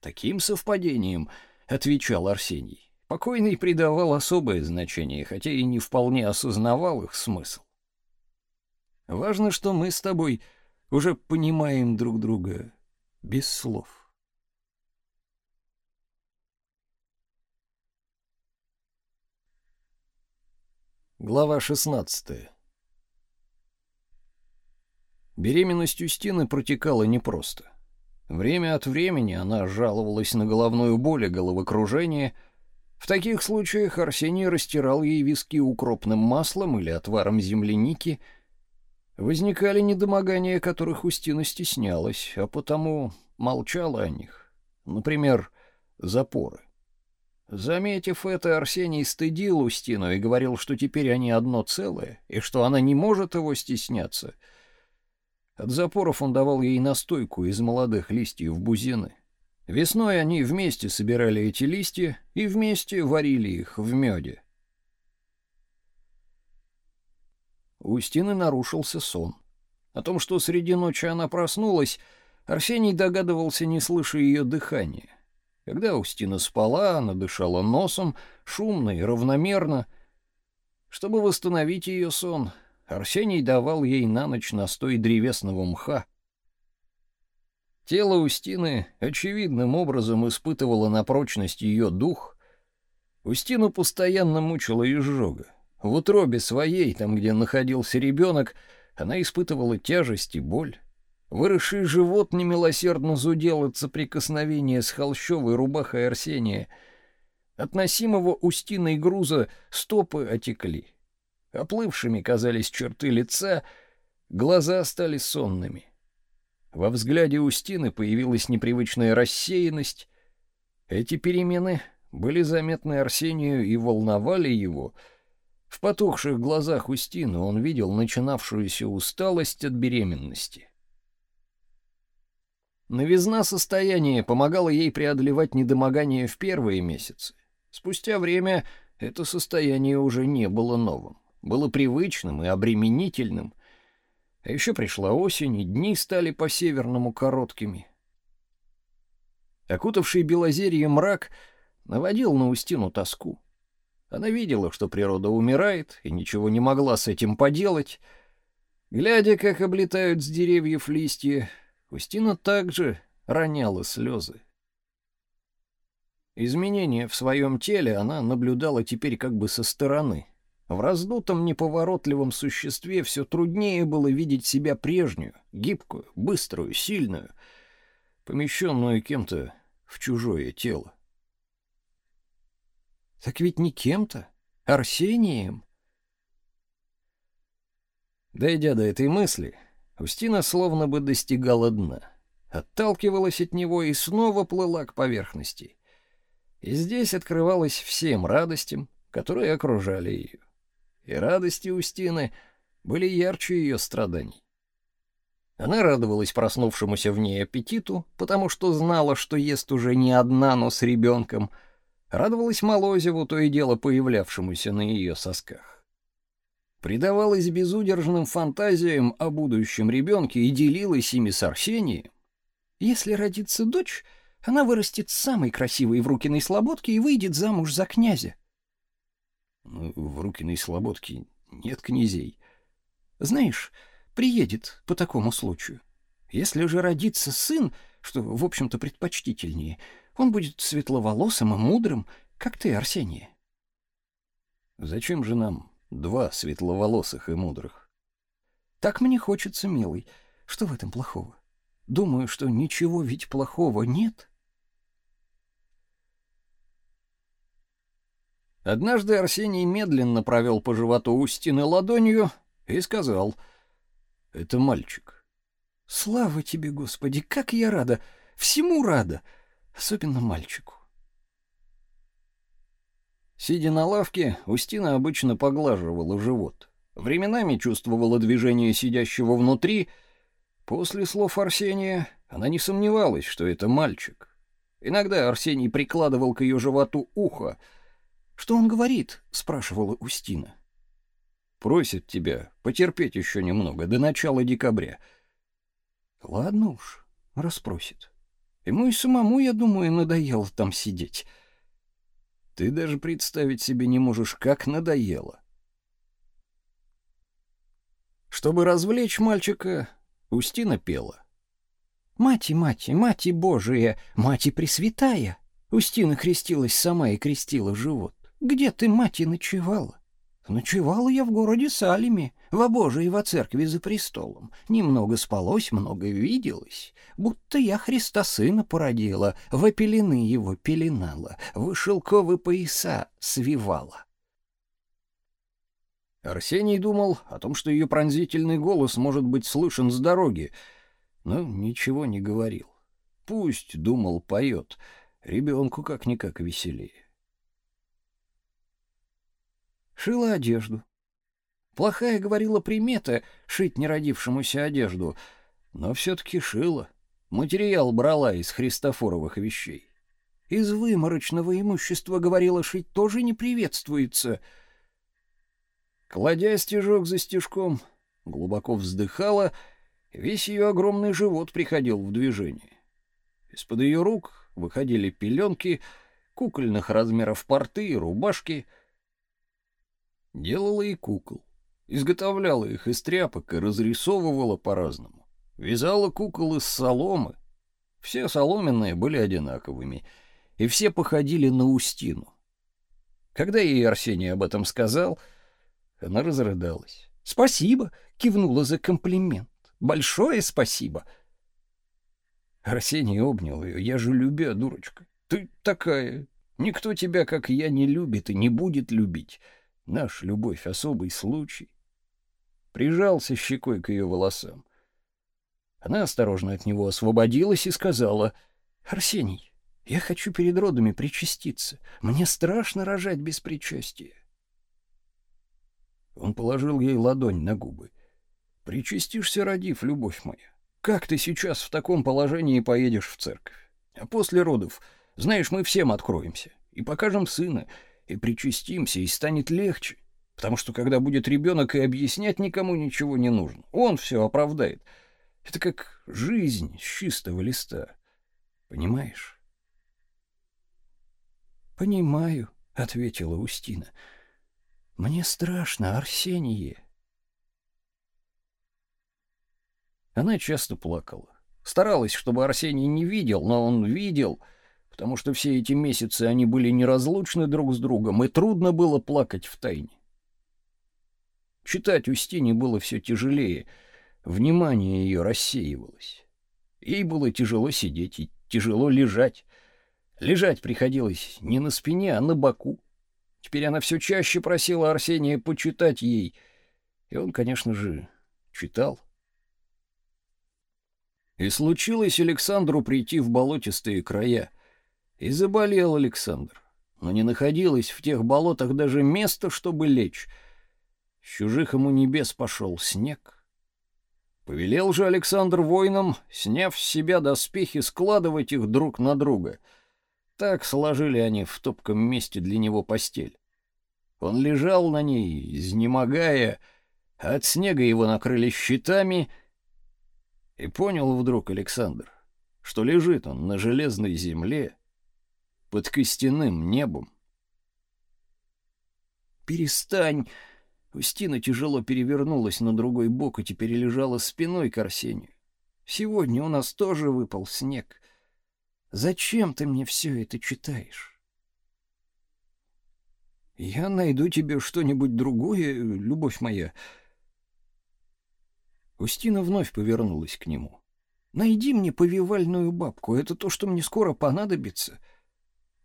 Таким совпадением, отвечал Арсений. Покойный придавал особое значение, хотя и не вполне осознавал их смысл. Важно, что мы с тобой уже понимаем друг друга без слов. Глава 16. Беременность Устины протекала непросто. Время от времени она жаловалась на головную боль и головокружение. В таких случаях Арсений растирал ей виски укропным маслом или отваром земляники. Возникали недомогания, которых Устина стеснялась, а потому молчала о них. Например, запоры. Заметив это, Арсений стыдил Устину и говорил, что теперь они одно целое, и что она не может его стесняться. От запоров он давал ей настойку из молодых листьев бузины. Весной они вместе собирали эти листья и вместе варили их в меде. У Устины нарушился сон. О том, что среди ночи она проснулась, Арсений догадывался, не слыша ее дыхания. Когда Устина спала, она дышала носом, шумно и равномерно. Чтобы восстановить ее сон, Арсений давал ей на ночь настой древесного мха. Тело Устины очевидным образом испытывало на прочность ее дух. Устину постоянно мучила изжога. В утробе своей, там, где находился ребенок, она испытывала тяжесть и боль. Выросший живот немилосердно зудел от соприкосновения с холщовой рубахой Арсения. Относимого устиной груза стопы отекли. Оплывшими казались черты лица, глаза стали сонными. Во взгляде Устины появилась непривычная рассеянность. Эти перемены были заметны Арсению и волновали его. В потухших глазах Устины он видел начинавшуюся усталость от беременности. Новизна состояния помогала ей преодолевать недомогание в первые месяцы. Спустя время это состояние уже не было новым, было привычным и обременительным. А еще пришла осень, и дни стали по-северному короткими. Окутавший Белозерье мрак наводил на Устину тоску. Она видела, что природа умирает, и ничего не могла с этим поделать. Глядя, как облетают с деревьев листья, Устина также роняла слезы. Изменения в своем теле она наблюдала теперь как бы со стороны. В раздутом неповоротливом существе все труднее было видеть себя прежнюю, гибкую, быструю, сильную, помещенную кем-то в чужое тело. Так ведь не кем-то, Арсением. Дойдя до этой мысли, Устина словно бы достигала дна, отталкивалась от него и снова плыла к поверхности. И здесь открывалась всем радостям, которые окружали ее. И радости Устины были ярче ее страданий. Она радовалась проснувшемуся в ней аппетиту, потому что знала, что ест уже не одна, но с ребенком. Радовалась Молозеву, то и дело появлявшемуся на ее сосках. Предавалась безудержным фантазиям о будущем ребенке и делилась ими с Арсением. Если родится дочь, она вырастет самой красивой в Рукиной Слободке и выйдет замуж за князя. Ну, в Рукиной Слободке нет князей. Знаешь, приедет по такому случаю. Если же родится сын, что, в общем-то, предпочтительнее, он будет светловолосым и мудрым, как ты, Арсений. Зачем же нам два светловолосых и мудрых? Так мне хочется, милый. Что в этом плохого? Думаю, что ничего ведь плохого нет. Однажды Арсений медленно провел по животу Устины ладонью и сказал — это мальчик. Слава тебе, Господи, как я рада, всему рада, особенно мальчику. Сидя на лавке, Устина обычно поглаживала живот. Временами чувствовала движение сидящего внутри. После слов Арсения она не сомневалась, что это мальчик. Иногда Арсений прикладывал к ее животу ухо. «Что он говорит?» — спрашивала Устина. Просит тебя потерпеть еще немного, до начала декабря. Ладно уж, расспросит. Ему и самому, я думаю, надоело там сидеть. Ты даже представить себе не можешь, как надоело. Чтобы развлечь мальчика, Устина пела. «Мати, мати, мати Божия, мати Пресвятая!» Устина крестилась сама и крестила живот. «Где ты, мати, ночевала?» Ночевала я в городе Салеме, в обожии во церкви за престолом. Немного спалось, много виделось. Будто я Христа Сына породила, в пелены его пеленала, в шелковые пояса свивала. Арсений думал о том, что ее пронзительный голос может быть слышен с дороги, но ничего не говорил. Пусть, думал, поет, ребенку как-никак веселее. Шила одежду. Плохая, говорила, примета — шить неродившемуся одежду, но все-таки шила. Материал брала из христофоровых вещей. Из выморочного имущества, говорила, шить тоже не приветствуется. Кладя стежок за стежком, глубоко вздыхала, весь ее огромный живот приходил в движение. Из-под ее рук выходили пеленки, кукольных размеров порты и рубашки — Делала и кукол. Изготовляла их из тряпок и разрисовывала по-разному. Вязала кукол из соломы. Все соломенные были одинаковыми, и все походили на Устину. Когда ей Арсений об этом сказал, она разрыдалась. «Спасибо!» — кивнула за комплимент. «Большое спасибо!» Арсений обнял ее. «Я же любя, дурочка. Ты такая. Никто тебя, как я, не любит и не будет любить. Наша любовь — особый случай. Прижался щекой к ее волосам. Она осторожно от него освободилась и сказала, «Арсений, я хочу перед родами причаститься. Мне страшно рожать без причастия». Он положил ей ладонь на губы. «Причастишься, родив, любовь моя. Как ты сейчас в таком положении поедешь в церковь? А после родов, знаешь, мы всем откроемся и покажем сына, и причастимся, и станет легче. Потому что когда будет ребенок, и объяснять никому ничего не нужно. Он все оправдает. Это как жизнь с чистого листа. Понимаешь? «Понимаю», — ответила Устина. «Мне страшно, Арсенье». Она часто плакала. Старалась, чтобы Арсений не видел, но он видел — потому что все эти месяцы они были неразлучны друг с другом, и трудно было плакать в тайне. Читать Устине было все тяжелее, внимание ее рассеивалось. Ей было тяжело сидеть и тяжело лежать. Лежать приходилось не на спине, а на боку. Теперь она все чаще просила Арсения почитать ей, и он, конечно же, читал. И случилось Александру прийти в болотистые края — и заболел Александр, но не находилось в тех болотах даже места, чтобы лечь. С чужих ему небес пошел снег. Повелел же Александр воинам, сняв с себя доспехи, складывать их друг на друга. Так сложили они в топком месте для него постель. Он лежал на ней, изнемогая, от снега его накрыли щитами, и понял вдруг Александр, что лежит он на железной земле под костяным небом. «Перестань!» Устина тяжело перевернулась на другой бок и теперь лежала спиной к Арсению. «Сегодня у нас тоже выпал снег. Зачем ты мне все это читаешь?» «Я найду тебе что-нибудь другое, любовь моя». Устина вновь повернулась к нему. «Найди мне повивальную бабку, это то, что мне скоро понадобится».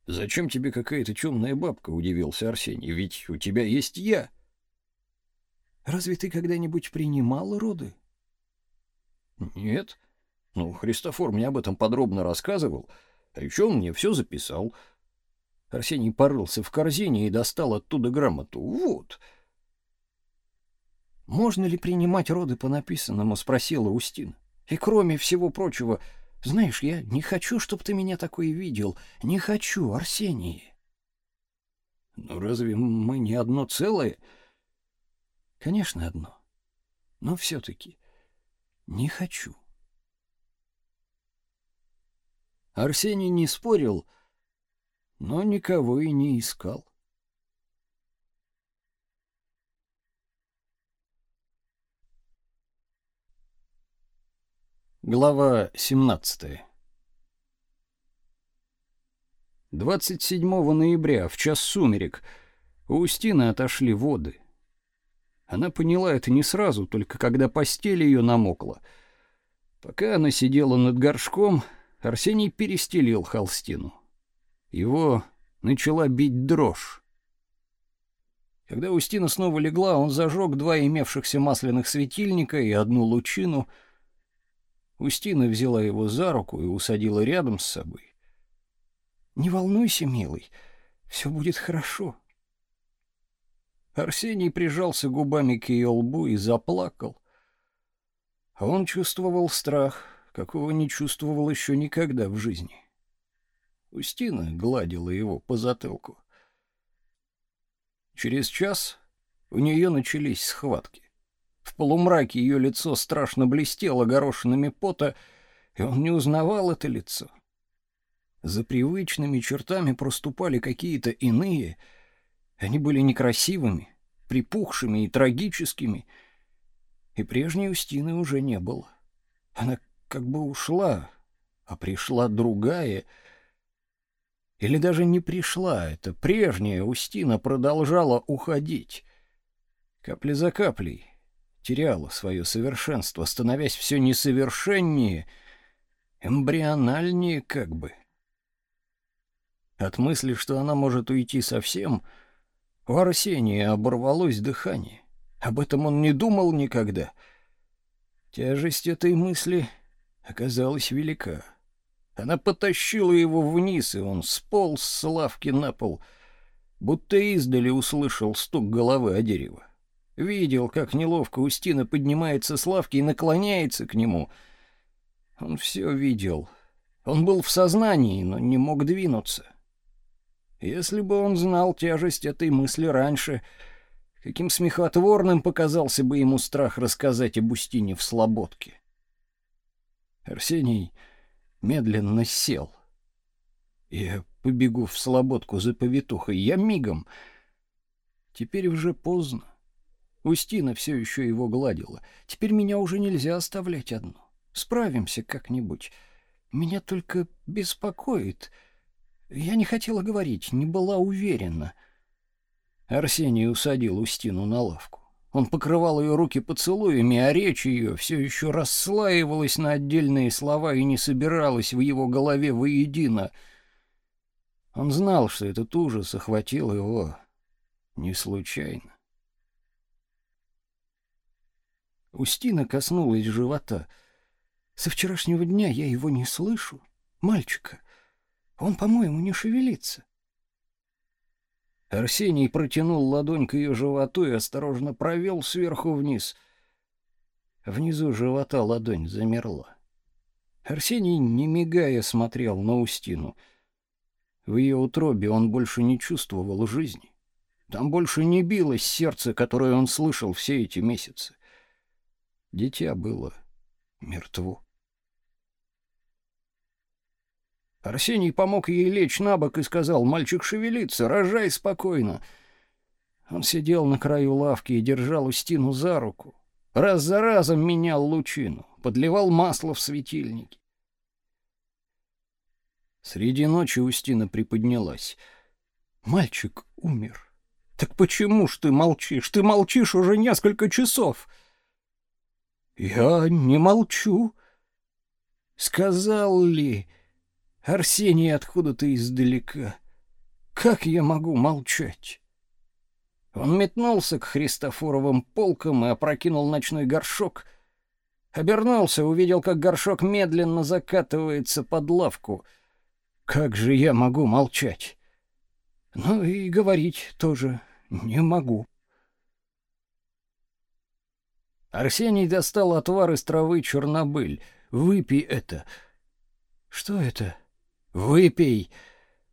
«Зачем тебе какая-то темная бабка?» — удивился Арсений. «Ведь у тебя есть я». Разве ты когда-нибудь принимал роды? Нет. Ну, Христофор мне об этом подробно рассказывал, а еще он мне все записал. Арсений порылся в корзине и достал оттуда грамоту. Вот. Можно ли принимать роды по написанному, спросила Устина. И кроме всего прочего, знаешь, я не хочу, чтобы ты меня такой видел. Не хочу, Арсений. Ну разве мы не одно целое? Конечно, одно. Но все-таки не хочу. Арсений не спорил, но никого и не искал. Глава 17 27 ноября, в час сумерек, у Устины отошли воды — она поняла это не сразу, только когда постель ее намокла. Пока она сидела над горшком, Арсений перестелил холстину. Его начала бить дрожь. Когда Устина снова легла, он зажег два имевшихся масляных светильника и одну лучину. Устина взяла его за руку и усадила рядом с собой. «Не волнуйся, милый, все будет хорошо», Арсений прижался губами к ее лбу и заплакал. А он чувствовал страх, какого не чувствовал еще никогда в жизни. Устина гладила его по затылку. Через час у нее начались схватки. В полумраке ее лицо страшно блестело горошинами пота, и он не узнавал это лицо. За привычными чертами проступали какие-то иные — они были некрасивыми, припухшими и трагическими, и прежней Устины уже не было. Она как бы ушла, а пришла другая. Или даже не пришла, это прежняя Устина продолжала уходить. Капля за каплей теряла свое совершенство, становясь все несовершеннее, эмбриональнее как бы. От мысли, что она может уйти совсем, — у Арсения оборвалось дыхание. Об этом он не думал никогда. Тяжесть этой мысли оказалась велика. Она потащила его вниз, и он сполз с лавки на пол, будто издали услышал стук головы о дерево. Видел, как неловко Устина поднимается с лавки и наклоняется к нему. Он все видел. Он был в сознании, но не мог двинуться. Если бы он знал тяжесть этой мысли раньше, каким смехотворным показался бы ему страх рассказать об Устине в Слободке. Арсений медленно сел. Я побегу в Слободку за повитухой, я мигом. Теперь уже поздно. Устина все еще его гладила. Теперь меня уже нельзя оставлять одну. Справимся как-нибудь. Меня только беспокоит — я не хотела говорить, не была уверена. Арсений усадил Устину на лавку. Он покрывал ее руки поцелуями, а речь ее все еще расслаивалась на отдельные слова и не собиралась в его голове воедино. Он знал, что этот ужас охватил его не случайно. Устина коснулась живота. Со вчерашнего дня я его не слышу, мальчика. Он, по-моему, не шевелится. Арсений протянул ладонь к ее животу и осторожно провел сверху вниз. Внизу живота ладонь замерла. Арсений, не мигая, смотрел на Устину. В ее утробе он больше не чувствовал жизни. Там больше не билось сердце, которое он слышал все эти месяцы. Дитя было мертво. Арсений помог ей лечь на бок и сказал, «Мальчик шевелится, рожай спокойно». Он сидел на краю лавки и держал Устину за руку. Раз за разом менял лучину, подливал масло в светильники. Среди ночи Устина приподнялась. «Мальчик умер. Так почему ж ты молчишь? Ты молчишь уже несколько часов». «Я не молчу». «Сказал ли...» Арсений откуда-то издалека. Как я могу молчать? Он метнулся к Христофоровым полкам и опрокинул ночной горшок. Обернулся, увидел, как горшок медленно закатывается под лавку. Как же я могу молчать? Ну и говорить тоже не могу. Арсений достал отвар из травы чернобыль. Выпей это. Что это? Выпей.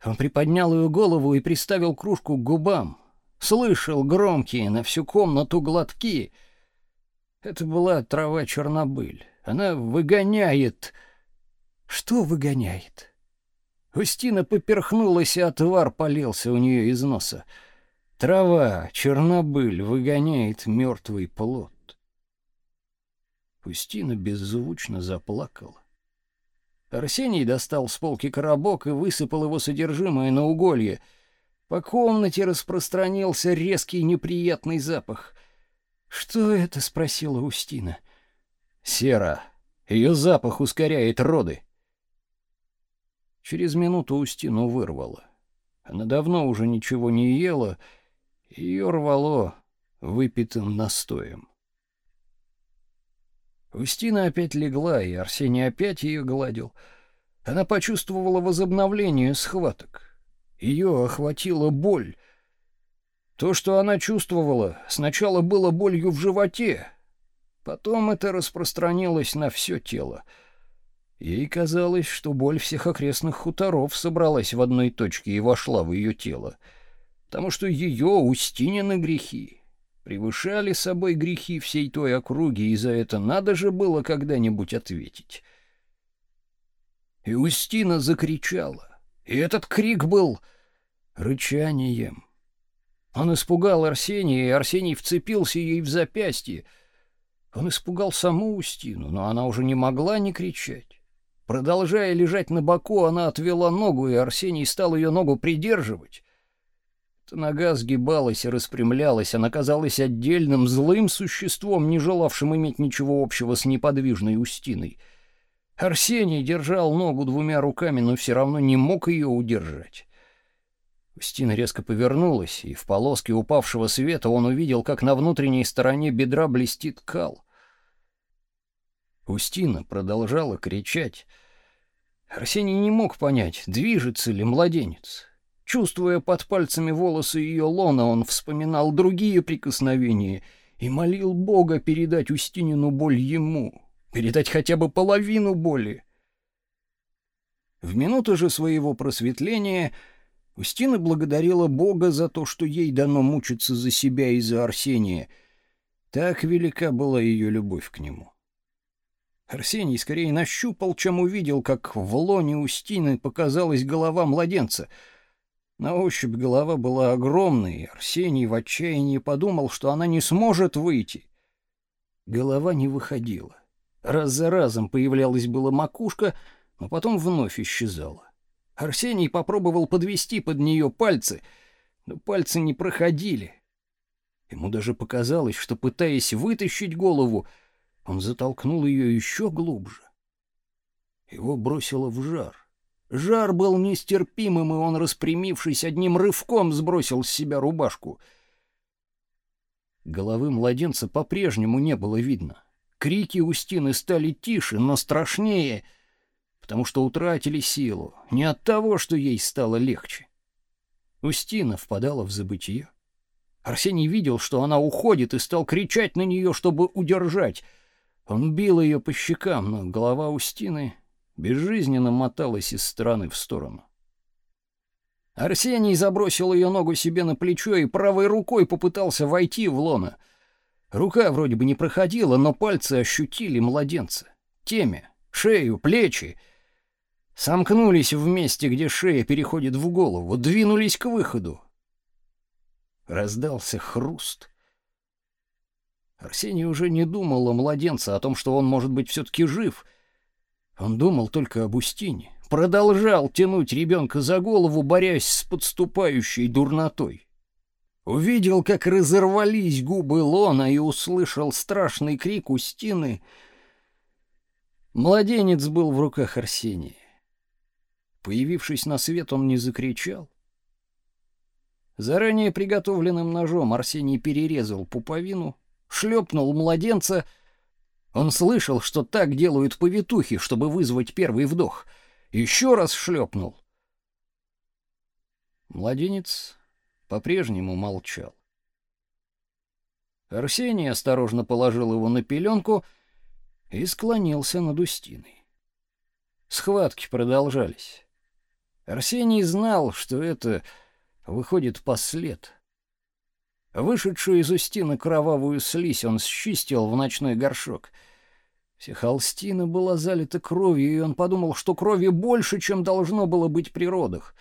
Он приподнял ее голову и приставил кружку к губам. Слышал громкие на всю комнату глотки. Это была трава чернобыль. Она выгоняет. Что выгоняет? Устина поперхнулась, и отвар полился у нее из носа. Трава, чернобыль выгоняет мертвый плод. Устина беззвучно заплакала. Арсений достал с полки коробок и высыпал его содержимое на уголье. По комнате распространился резкий неприятный запах. «Что это?» — спросила Устина. «Сера. Ее запах ускоряет роды». Через минуту Устину вырвало. Она давно уже ничего не ела, ее рвало выпитым настоем. Устина опять легла, и Арсений опять ее гладил. Она почувствовала возобновление схваток. Ее охватила боль. То, что она чувствовала, сначала было болью в животе, потом это распространилось на все тело. Ей казалось, что боль всех окрестных хуторов собралась в одной точке и вошла в ее тело, потому что ее Устинины грехи превышали собой грехи всей той округи, и за это надо же было когда-нибудь ответить. И Устина закричала, и этот крик был рычанием. Он испугал Арсения, и Арсений вцепился ей в запястье. Он испугал саму Устину, но она уже не могла не кричать. Продолжая лежать на боку, она отвела ногу, и Арсений стал ее ногу придерживать. Нога сгибалась и распрямлялась, она казалась отдельным злым существом, не желавшим иметь ничего общего с неподвижной Устиной. Арсений держал ногу двумя руками, но все равно не мог ее удержать. Устина резко повернулась, и в полоске упавшего света он увидел, как на внутренней стороне бедра блестит кал. Устина продолжала кричать. Арсений не мог понять, движется ли младенец. Чувствуя под пальцами волосы ее лона, он вспоминал другие прикосновения и молил Бога передать Устинину боль ему, передать хотя бы половину боли. В минуту же своего просветления Устина благодарила Бога за то, что ей дано мучиться за себя и за Арсения. Так велика была ее любовь к нему. Арсений скорее нащупал, чем увидел, как в лоне Устины показалась голова младенца — на ощупь голова была огромной, и Арсений в отчаянии подумал, что она не сможет выйти. Голова не выходила. Раз за разом появлялась была макушка, но потом вновь исчезала. Арсений попробовал подвести под нее пальцы, но пальцы не проходили. Ему даже показалось, что, пытаясь вытащить голову, он затолкнул ее еще глубже. Его бросило в жар. Жар был нестерпимым, и он, распрямившись, одним рывком сбросил с себя рубашку. Головы младенца по-прежнему не было видно. Крики Устины стали тише, но страшнее, потому что утратили силу, не от того, что ей стало легче. Устина впадала в забытье. Арсений видел, что она уходит, и стал кричать на нее, чтобы удержать. Он бил ее по щекам, но голова Устины безжизненно моталась из стороны в сторону. Арсений забросил ее ногу себе на плечо и правой рукой попытался войти в лоно. Рука вроде бы не проходила, но пальцы ощутили младенца. Темя, шею, плечи. Сомкнулись в месте, где шея переходит в голову, двинулись к выходу. Раздался хруст. Арсений уже не думал о младенце, о том, что он может быть все-таки жив. Он думал только об Устине. Продолжал тянуть ребенка за голову, борясь с подступающей дурнотой. Увидел, как разорвались губы Лона и услышал страшный крик Устины. Младенец был в руках Арсения. Появившись на свет, он не закричал. Заранее приготовленным ножом Арсений перерезал пуповину, шлепнул младенца. Он слышал, что так делают повитухи, чтобы вызвать первый вдох. Еще раз шлепнул. Младенец по-прежнему молчал. Арсений осторожно положил его на пеленку и склонился над Устиной. Схватки продолжались. Арсений знал, что это выходит послед. Вышедшую из устины кровавую слизь он счистил в ночной горшок. Вся холстина была залита кровью, и он подумал, что крови больше, чем должно было быть при родах.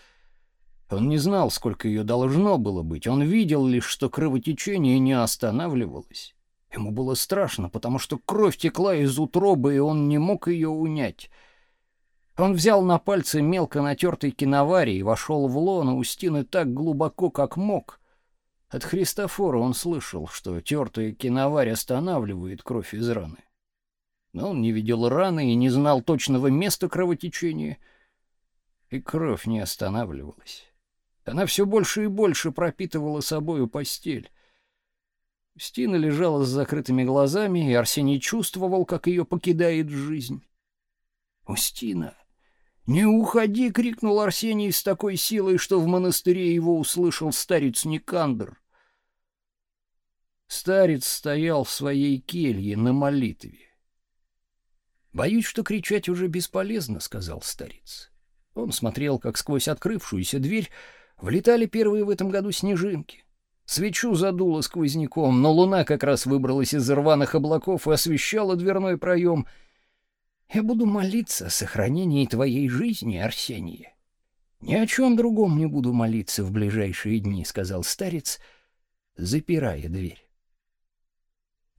Он не знал, сколько ее должно было быть, он видел лишь, что кровотечение не останавливалось. Ему было страшно, потому что кровь текла из утробы, и он не мог ее унять. Он взял на пальцы мелко натертый киноварий и вошел в лоно Устины так глубоко, как мог. От Христофора он слышал, что тертый киноварь останавливает кровь из раны. Но он не видел раны и не знал точного места кровотечения, и кровь не останавливалась. Она все больше и больше пропитывала собою постель. Устина лежала с закрытыми глазами, и Арсений чувствовал, как ее покидает жизнь. Устина «Не уходи!» — крикнул Арсений с такой силой, что в монастыре его услышал старец Никандр. Старец стоял в своей келье на молитве. «Боюсь, что кричать уже бесполезно», — сказал старец. Он смотрел, как сквозь открывшуюся дверь влетали первые в этом году снежинки. Свечу задуло сквозняком, но луна как раз выбралась из рваных облаков и освещала дверной проем — я буду молиться о сохранении твоей жизни, Арсений. Ни о чем другом не буду молиться в ближайшие дни, сказал старец, запирая дверь.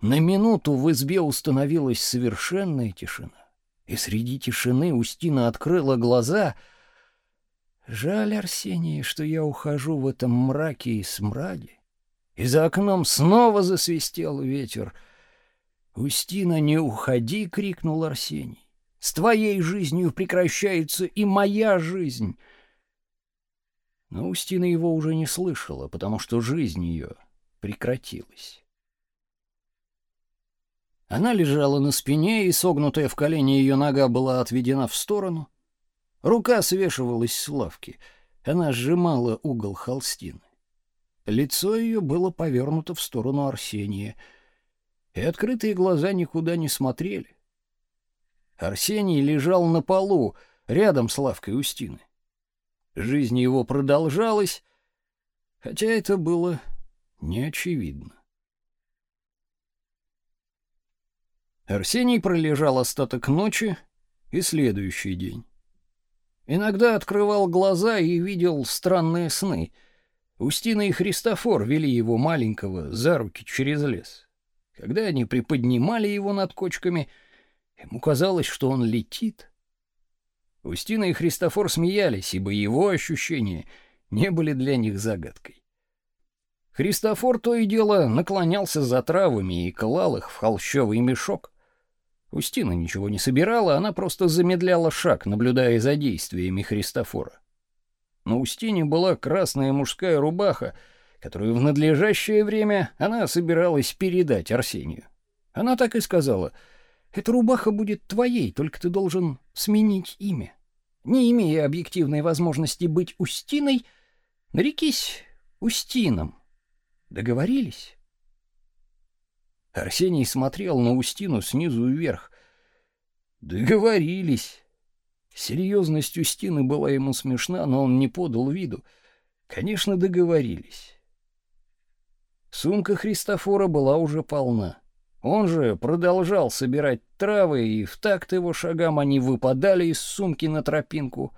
На минуту в избе установилась совершенная тишина, и среди тишины Устина открыла глаза. Жаль, Арсений, что я ухожу в этом мраке и смраде. И за окном снова засвистел ветер — «Устина, не уходи!» — крикнул Арсений. «С твоей жизнью прекращается и моя жизнь!» Но Устина его уже не слышала, потому что жизнь ее прекратилась. Она лежала на спине, и согнутая в колени ее нога была отведена в сторону. Рука свешивалась с лавки. Она сжимала угол холстины. Лицо ее было повернуто в сторону Арсения — и открытые глаза никуда не смотрели. Арсений лежал на полу, рядом с лавкой Устины. Жизнь его продолжалась, хотя это было не очевидно. Арсений пролежал остаток ночи и следующий день. Иногда открывал глаза и видел странные сны. Устина и Христофор вели его маленького за руки через лес. Когда они приподнимали его над кочками, ему казалось, что он летит. Устина и Христофор смеялись, ибо его ощущения не были для них загадкой. Христофор то и дело наклонялся за травами и клал их в холщовый мешок. Устина ничего не собирала, она просто замедляла шаг, наблюдая за действиями Христофора. На Устине была красная мужская рубаха — которую в надлежащее время она собиралась передать Арсению. Она так и сказала: "Эта рубаха будет твоей, только ты должен сменить имя. Не имея объективной возможности быть Устиной, Нарекись Устином. Договорились? Арсений смотрел на Устину снизу вверх. Договорились. Серьезность Устины была ему смешна, но он не подал виду. Конечно, договорились. Сумка Христофора была уже полна. Он же продолжал собирать травы, и в такт его шагам они выпадали из сумки на тропинку.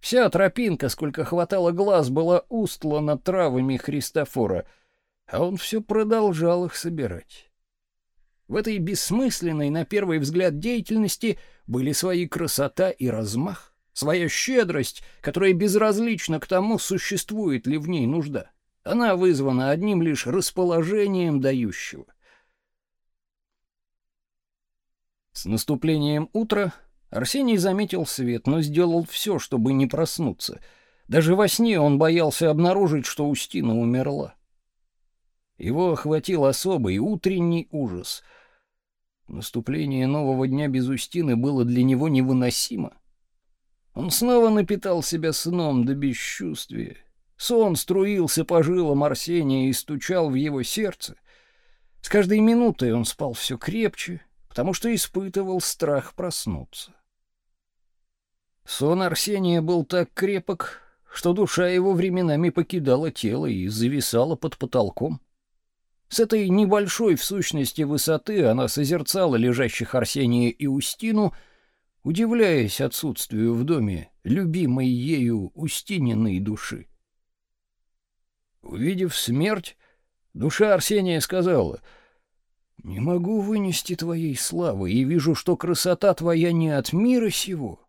Вся тропинка, сколько хватало глаз, была устлана травами Христофора, а он все продолжал их собирать. В этой бессмысленной на первый взгляд деятельности были свои красота и размах, своя щедрость, которая безразлична к тому, существует ли в ней нужда. Она вызвана одним лишь расположением дающего. С наступлением утра Арсений заметил свет, но сделал все, чтобы не проснуться. Даже во сне он боялся обнаружить, что Устина умерла. Его охватил особый утренний ужас — Наступление нового дня без Устины было для него невыносимо. Он снова напитал себя сном до бесчувствия. Сон струился по жилам Арсения и стучал в его сердце. С каждой минутой он спал все крепче, потому что испытывал страх проснуться. Сон Арсения был так крепок, что душа его временами покидала тело и зависала под потолком. С этой небольшой в сущности высоты она созерцала лежащих Арсения и Устину, удивляясь отсутствию в доме любимой ею Устининой души. Увидев смерть, душа Арсения сказала: "Не могу вынести твоей славы и вижу, что красота твоя не от мира сего".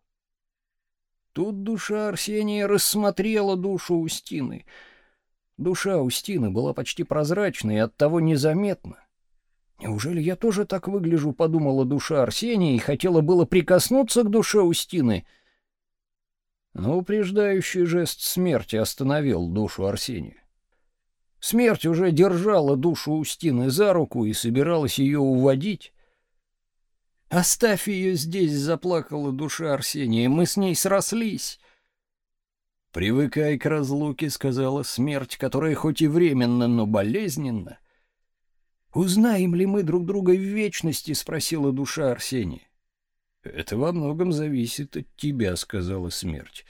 Тут душа Арсения рассмотрела душу Устины — Душа Устины была почти прозрачной и оттого незаметна. Неужели я тоже так выгляжу, подумала душа Арсения и хотела было прикоснуться к душе Устины. Но упреждающий жест смерти остановил душу Арсения. Смерть уже держала душу Устины за руку и собиралась ее уводить. «Оставь ее здесь», — заплакала душа Арсения, — «мы с ней срослись». «Привыкай к разлуке», — сказала смерть, которая хоть и временно, но болезненна. «Узнаем ли мы друг друга в вечности?» — спросила душа Арсения. «Это во многом зависит от тебя», — сказала смерть.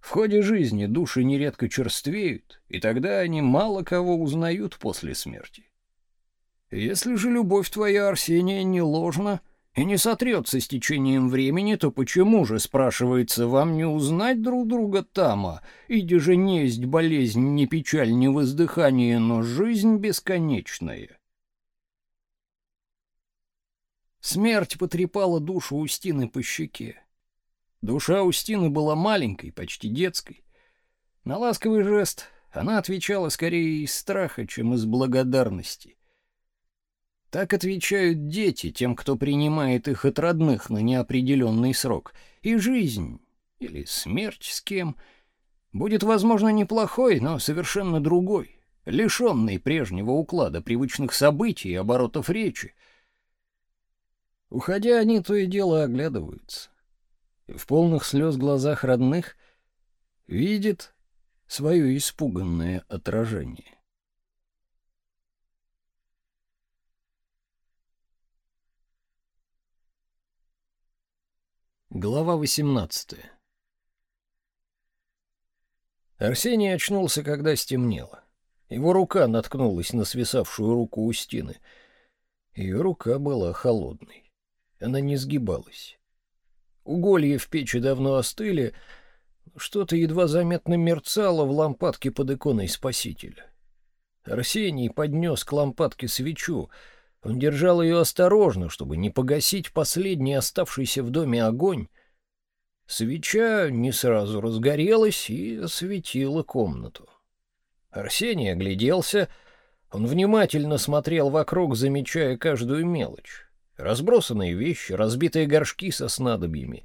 «В ходе жизни души нередко черствеют, и тогда они мало кого узнают после смерти. Если же любовь твоя, Арсения, не ложна, и не сотрется с течением времени, то почему же, спрашивается, вам не узнать друг друга тама? Иди же несть болезнь, не печаль, не воздыхание, но жизнь бесконечная. Смерть потрепала душу Устины по щеке. Душа Устины была маленькой, почти детской. На ласковый жест она отвечала скорее из страха, чем из благодарности. Так отвечают дети тем, кто принимает их от родных на неопределенный срок. И жизнь, или смерть с кем, будет, возможно, неплохой, но совершенно другой, лишенный прежнего уклада привычных событий и оборотов речи. Уходя, они то и дело оглядываются. И в полных слез глазах родных видят свое испуганное отражение. Глава 18. Арсений очнулся, когда стемнело. Его рука наткнулась на свисавшую руку у стены. Ее рука была холодной. Она не сгибалась. Уголья в печи давно остыли, что-то едва заметно мерцало в лампадке под иконой Спасителя. Арсений поднес к лампадке свечу — он держал ее осторожно, чтобы не погасить последний оставшийся в доме огонь. Свеча не сразу разгорелась и осветила комнату. Арсений огляделся. Он внимательно смотрел вокруг, замечая каждую мелочь. Разбросанные вещи, разбитые горшки со снадобьями.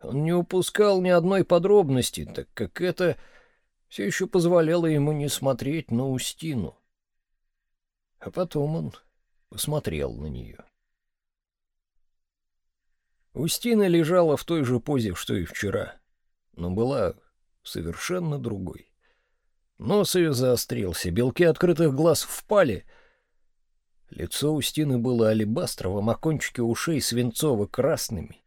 Он не упускал ни одной подробности, так как это все еще позволяло ему не смотреть на Устину. А потом он посмотрел на нее. Устина лежала в той же позе, что и вчера, но была совершенно другой. Нос ее заострился, белки открытых глаз впали. Лицо Устины было алебастровым, а кончики ушей свинцово-красными.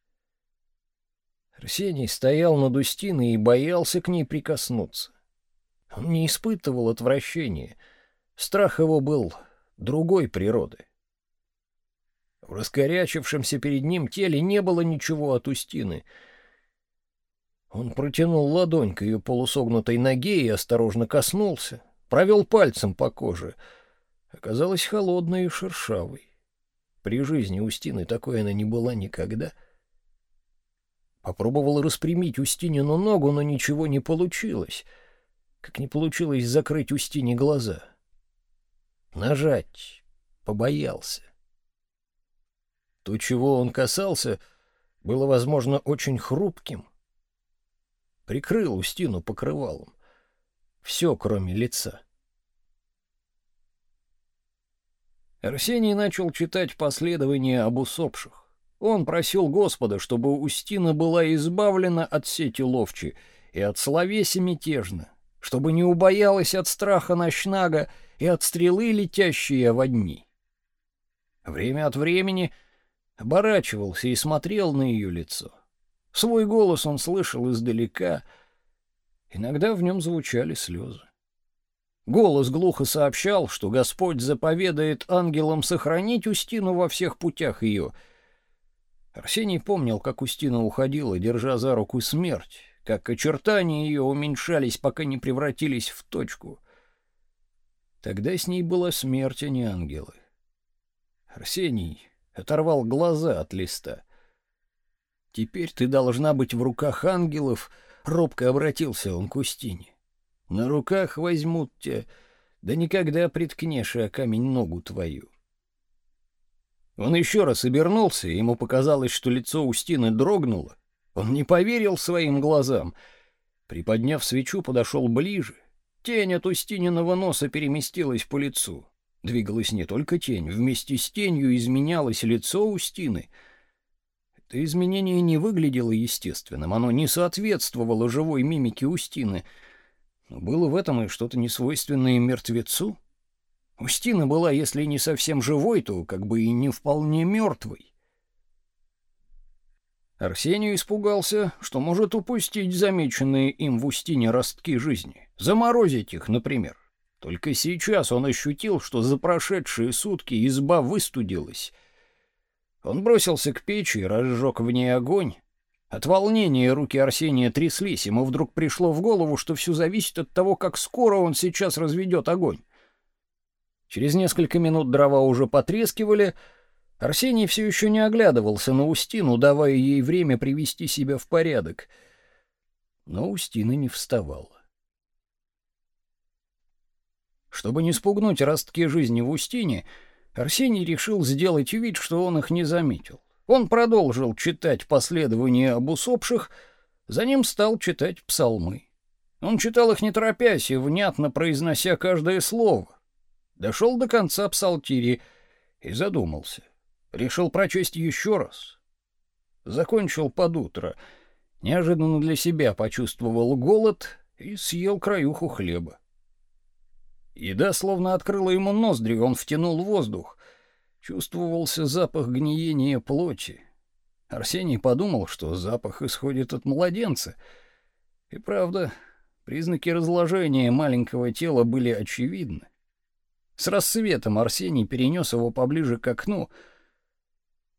Арсений стоял над Устиной и боялся к ней прикоснуться. Он не испытывал отвращения. Страх его был другой природы. В раскорячившемся перед ним теле не было ничего от Устины — он протянул ладонь к ее полусогнутой ноге и осторожно коснулся, провел пальцем по коже. Оказалась холодной и шершавой. При жизни Устины такой она не была никогда. Попробовал распрямить Устинину ногу, но ничего не получилось. Как не получилось закрыть Устине глаза. Нажать побоялся. То, чего он касался, было, возможно, очень хрупким — прикрыл Устину покрывалом. Все, кроме лица. Арсений начал читать последования об усопших. Он просил Господа, чтобы Устина была избавлена от сети ловчи и от словеси мятежно, чтобы не убоялась от страха ночнага и от стрелы, летящие в одни. Время от времени оборачивался и смотрел на ее лицо. Свой голос он слышал издалека. Иногда в нем звучали слезы. Голос глухо сообщал, что Господь заповедает ангелам сохранить Устину во всех путях ее. Арсений помнил, как Устина уходила, держа за руку смерть, как очертания ее уменьшались, пока не превратились в точку. Тогда с ней была смерть, а не ангелы. Арсений оторвал глаза от листа — Теперь ты должна быть в руках ангелов, робко обратился он к Устине. На руках возьмут тебя, да никогда приткнешь о камень ногу твою. Он еще раз обернулся, и ему показалось, что лицо Устины дрогнуло. Он не поверил своим глазам. Приподняв свечу, подошел ближе. Тень от Устининого носа переместилась по лицу. Двигалась не только тень, вместе с тенью изменялось лицо Устины — это изменение не выглядело естественным, оно не соответствовало живой мимике Устины. Но было в этом и что-то несвойственное мертвецу. Устина была, если не совсем живой, то как бы и не вполне мертвой. Арсений испугался, что может упустить замеченные им в Устине ростки жизни, заморозить их, например. Только сейчас он ощутил, что за прошедшие сутки изба выстудилась — он бросился к печи и разжег в ней огонь. От волнения руки Арсения тряслись, ему вдруг пришло в голову, что все зависит от того, как скоро он сейчас разведет огонь. Через несколько минут дрова уже потрескивали, Арсений все еще не оглядывался на Устину, давая ей время привести себя в порядок. Но Устина не вставала. Чтобы не спугнуть ростки жизни в Устине, Арсений решил сделать вид, что он их не заметил. Он продолжил читать последования об усопших, за ним стал читать псалмы. Он читал их не торопясь и внятно произнося каждое слово. Дошел до конца псалтири и задумался. Решил прочесть еще раз. Закончил под утро. Неожиданно для себя почувствовал голод и съел краюху хлеба. Еда словно открыла ему ноздри, он втянул воздух. Чувствовался запах гниения плоти. Арсений подумал, что запах исходит от младенца. И правда, признаки разложения маленького тела были очевидны. С рассветом Арсений перенес его поближе к окну.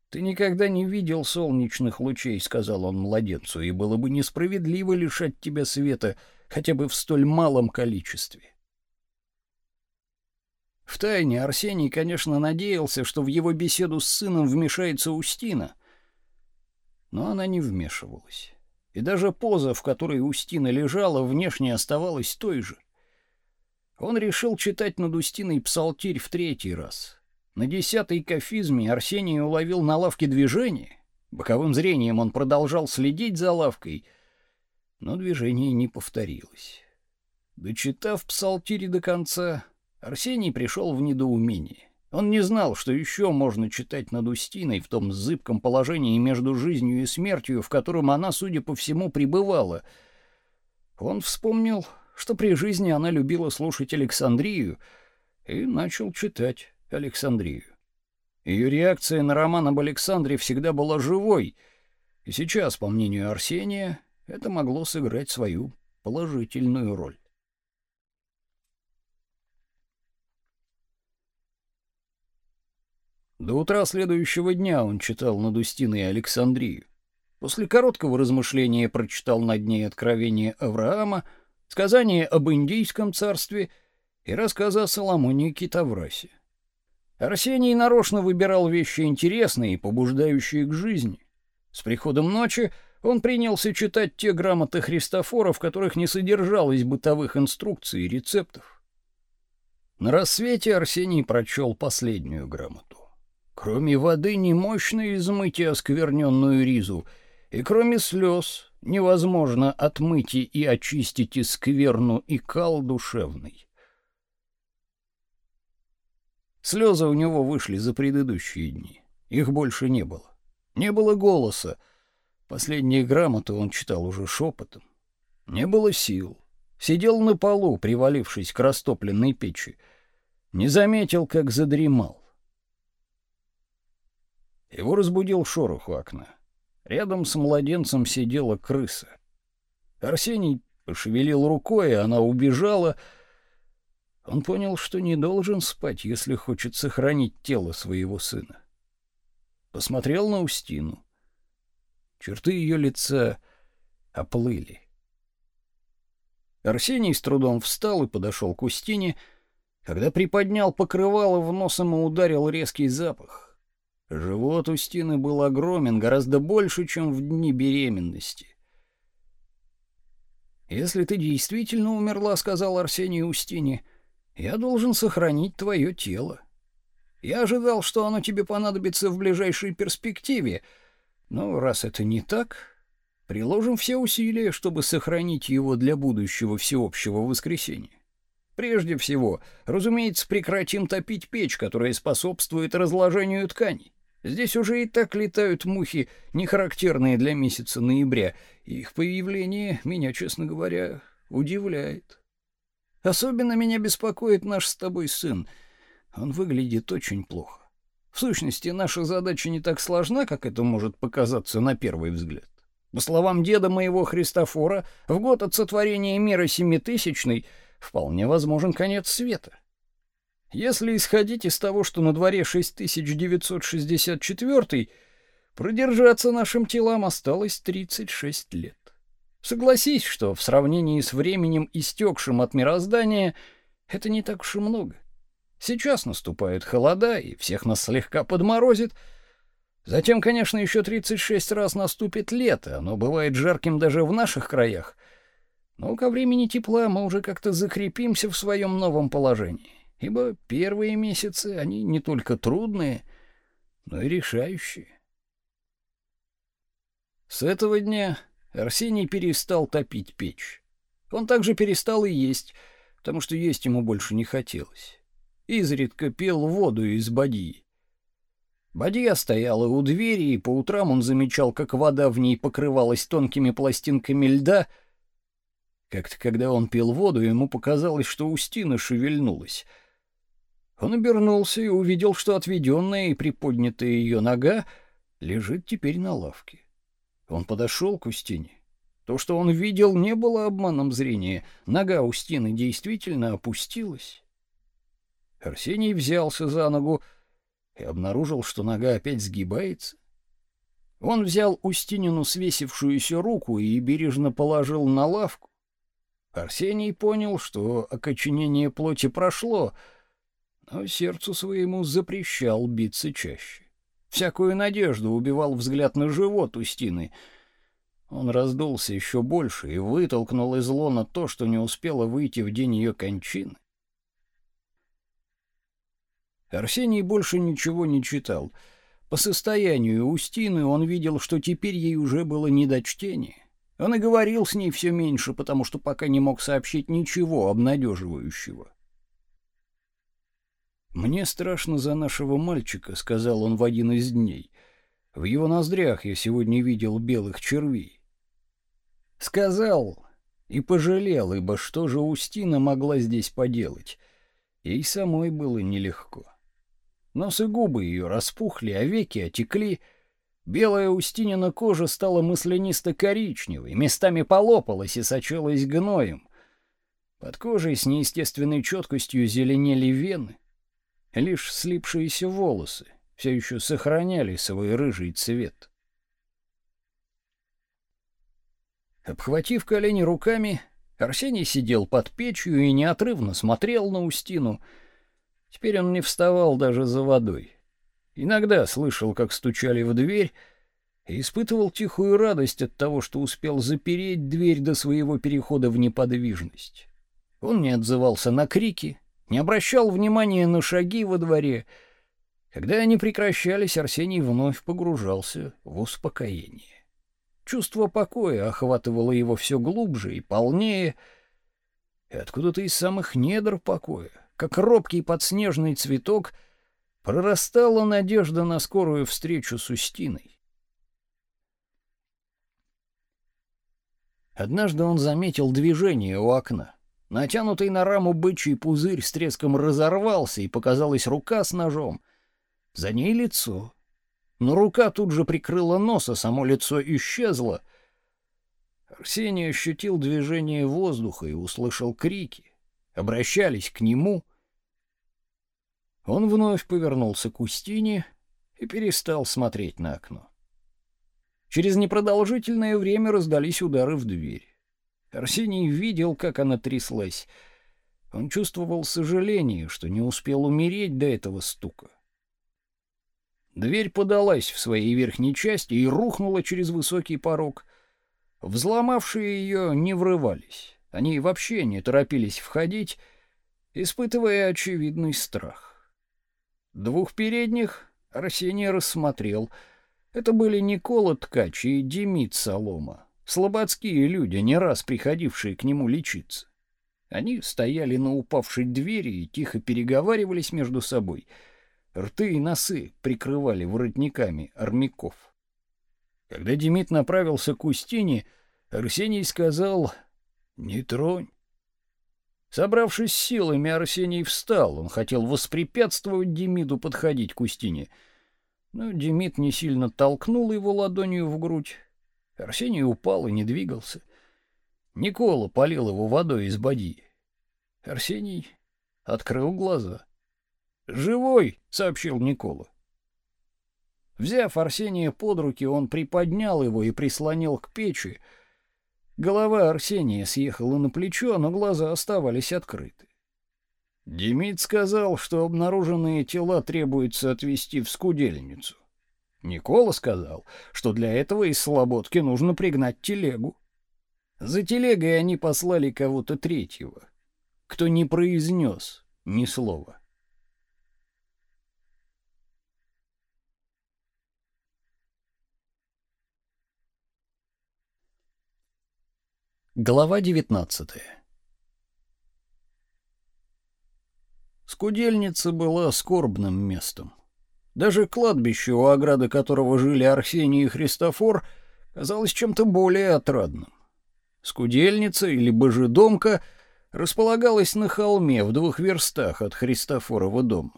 «Ты никогда не видел солнечных лучей», — сказал он младенцу, «и было бы несправедливо лишать тебя света хотя бы в столь малом количестве». Втайне Арсений, конечно, надеялся, что в его беседу с сыном вмешается Устина. Но она не вмешивалась. И даже поза, в которой Устина лежала, внешне оставалась той же. Он решил читать над Устиной псалтирь в третий раз. На десятой кафизме Арсений уловил на лавке движение. Боковым зрением он продолжал следить за лавкой, но движение не повторилось. Дочитав псалтирь до конца, Арсений пришел в недоумение. Он не знал, что еще можно читать над Устиной в том зыбком положении между жизнью и смертью, в котором она, судя по всему, пребывала. Он вспомнил, что при жизни она любила слушать Александрию, и начал читать Александрию. Ее реакция на роман об Александре всегда была живой, и сейчас, по мнению Арсения, это могло сыграть свою положительную роль. До утра следующего дня он читал над Устиной Александрию. После короткого размышления прочитал над ней откровение Авраама, сказание об Индийском царстве и рассказы о Соломоне Китаврасе. Арсений нарочно выбирал вещи интересные и побуждающие к жизни. С приходом ночи он принялся читать те грамоты Христофора, в которых не содержалось бытовых инструкций и рецептов. На рассвете Арсений прочел последнюю грамоту. Кроме воды не мощно измыть и оскверненную ризу, и кроме слез невозможно отмыть и очистить и скверну и кал душевный. Слезы у него вышли за предыдущие дни. Их больше не было. Не было голоса. Последние грамоты он читал уже шепотом. Не было сил. Сидел на полу, привалившись к растопленной печи. Не заметил, как задремал. Его разбудил шорох у окна. Рядом с младенцем сидела крыса. Арсений пошевелил рукой, и она убежала. Он понял, что не должен спать, если хочет сохранить тело своего сына. Посмотрел на Устину. Черты ее лица оплыли. Арсений с трудом встал и подошел к Устине. Когда приподнял покрывало, в нос ему ударил резкий запах. Живот у Стины был огромен, гораздо больше, чем в дни беременности. «Если ты действительно умерла, — сказал Арсений Устине, — я должен сохранить твое тело. Я ожидал, что оно тебе понадобится в ближайшей перспективе, но раз это не так, приложим все усилия, чтобы сохранить его для будущего всеобщего воскресения. Прежде всего, разумеется, прекратим топить печь, которая способствует разложению тканей. Здесь уже и так летают мухи, не характерные для месяца ноября. Их появление меня, честно говоря, удивляет. Особенно меня беспокоит наш с тобой сын. Он выглядит очень плохо. В сущности, наша задача не так сложна, как это может показаться на первый взгляд. По словам деда моего Христофора, в год от сотворения мира семитысячный вполне возможен конец света. Если исходить из того, что на дворе 6964, продержаться нашим телам осталось 36 лет. Согласись, что в сравнении с временем, истекшим от мироздания, это не так уж и много. Сейчас наступают холода, и всех нас слегка подморозит. Затем, конечно, еще 36 раз наступит лето, оно бывает жарким даже в наших краях. Но ко времени тепла мы уже как-то закрепимся в своем новом положении ибо первые месяцы они не только трудные, но и решающие. С этого дня Арсений перестал топить печь. Он также перестал и есть, потому что есть ему больше не хотелось. Изредка пил воду из бадьи. Бадья стояла у двери, и по утрам он замечал, как вода в ней покрывалась тонкими пластинками льда. Как-то, когда он пил воду, ему показалось, что Устина шевельнулась — он обернулся и увидел, что отведенная и приподнятая ее нога лежит теперь на лавке. Он подошел к Устине. То, что он видел, не было обманом зрения. Нога Устины действительно опустилась. Арсений взялся за ногу и обнаружил, что нога опять сгибается. Он взял Устинину свесившуюся руку и бережно положил на лавку. Арсений понял, что окоченение плоти прошло — но сердцу своему запрещал биться чаще. Всякую надежду убивал взгляд на живот Устины. Он раздулся еще больше и вытолкнул из лона то, что не успело выйти в день ее кончины. Арсений больше ничего не читал. По состоянию Устины он видел, что теперь ей уже было не до чтения. Он и говорил с ней все меньше, потому что пока не мог сообщить ничего обнадеживающего. «Мне страшно за нашего мальчика», — сказал он в один из дней. «В его ноздрях я сегодня видел белых червей». Сказал И пожалел, ибо что же Устина могла здесь поделать? Ей самой было нелегко. Нос и губы ее распухли, а веки отекли. Белая Устинина кожа стала маслянисто-коричневой, местами полопалась и сочилась гноем. Под кожей с неестественной четкостью зеленели вены. Лишь слипшиеся волосы все еще сохраняли свой рыжий цвет. Обхватив колени руками, Арсений сидел под печью и неотрывно смотрел на Устину. Теперь он не вставал даже за водой. Иногда слышал, как стучали в дверь, и испытывал тихую радость от того, что успел запереть дверь до своего перехода в неподвижность. Он не отзывался на крики, не обращал внимания на шаги во дворе. Когда они прекращались, Арсений вновь погружался в успокоение. Чувство покоя охватывало его все глубже и полнее, и откуда-то из самых недр покоя, как робкий подснежный цветок, прорастала надежда на скорую встречу с Устиной. Однажды он заметил движение у окна. Натянутый на раму бычий пузырь с треском разорвался, и показалась рука с ножом. За ней лицо, но рука тут же прикрыла нос, а само лицо исчезло. Арсений ощутил движение воздуха и услышал крики. Обращались к нему. Он вновь повернулся к Устине и перестал смотреть на окно. Через непродолжительное время раздались удары в дверь. Арсений видел, как она тряслась. Он чувствовал сожаление, что не успел умереть до этого стука. Дверь подалась в своей верхней части и рухнула через высокий порог. Взломавшие ее не врывались. Они вообще не торопились входить, испытывая очевидный страх. Двух передних Арсений рассмотрел. Это были Никола Ткач и Демид Солома, слободские люди, не раз приходившие к нему лечиться. Они стояли на упавшей двери и тихо переговаривались между собой — Рты и носы прикрывали воротниками армяков. Когда Демид направился к Устине, Арсений сказал «Не тронь». Собравшись силами, Арсений встал. Он хотел воспрепятствовать Демиду подходить к Устине. Но Демид не сильно толкнул его ладонью в грудь. Арсений упал и не двигался. Никола полил его водой из бадьи. Арсений открыл глаза. «Живой!» — сообщил Никола. Взяв Арсения под руки, он приподнял его и прислонил к печи. Голова Арсения съехала на плечо, но глаза оставались открыты. Демид сказал, что обнаруженные тела требуется отвезти в скудельницу. Никола сказал, что для этого из Слободки нужно пригнать телегу. За телегой они послали кого-то третьего, кто не произнес ни слова. Глава 19. Скудельница была скорбным местом. Даже кладбище, у ограды которого жили Арсений и Христофор, казалось чем-то более отрадным. Скудельница или божедомка располагалась на холме в двух верстах от Христофорова дома.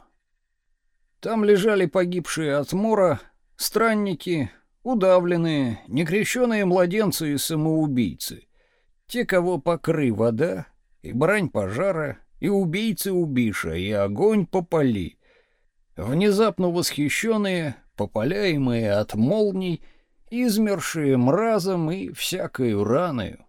Там лежали погибшие от мора, странники, удавленные, некрещенные младенцы и самоубийцы — те, кого покры вода, и брань пожара, и убийцы убиша, и огонь попали. Внезапно восхищенные, попаляемые от молний, измершие мразом и всякою раною.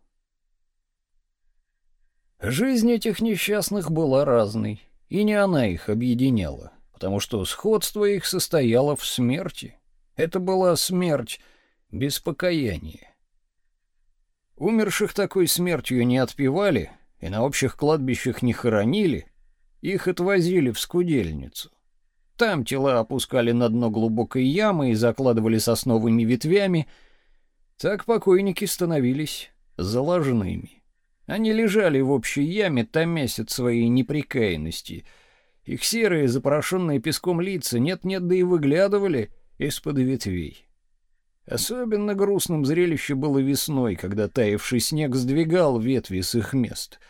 Жизнь этих несчастных была разной, и не она их объединяла, потому что сходство их состояло в смерти. Это была смерть без покаяния. Умерших такой смертью не отпевали и на общих кладбищах не хоронили, их отвозили в скудельницу. Там тела опускали на дно глубокой ямы и закладывали сосновыми ветвями. Так покойники становились заложными. Они лежали в общей яме, томясь от своей неприкаянности. Их серые, запорошенные песком лица нет-нет, да и выглядывали из-под ветвей. Особенно грустным зрелище было весной, когда таявший снег сдвигал ветви с их мест.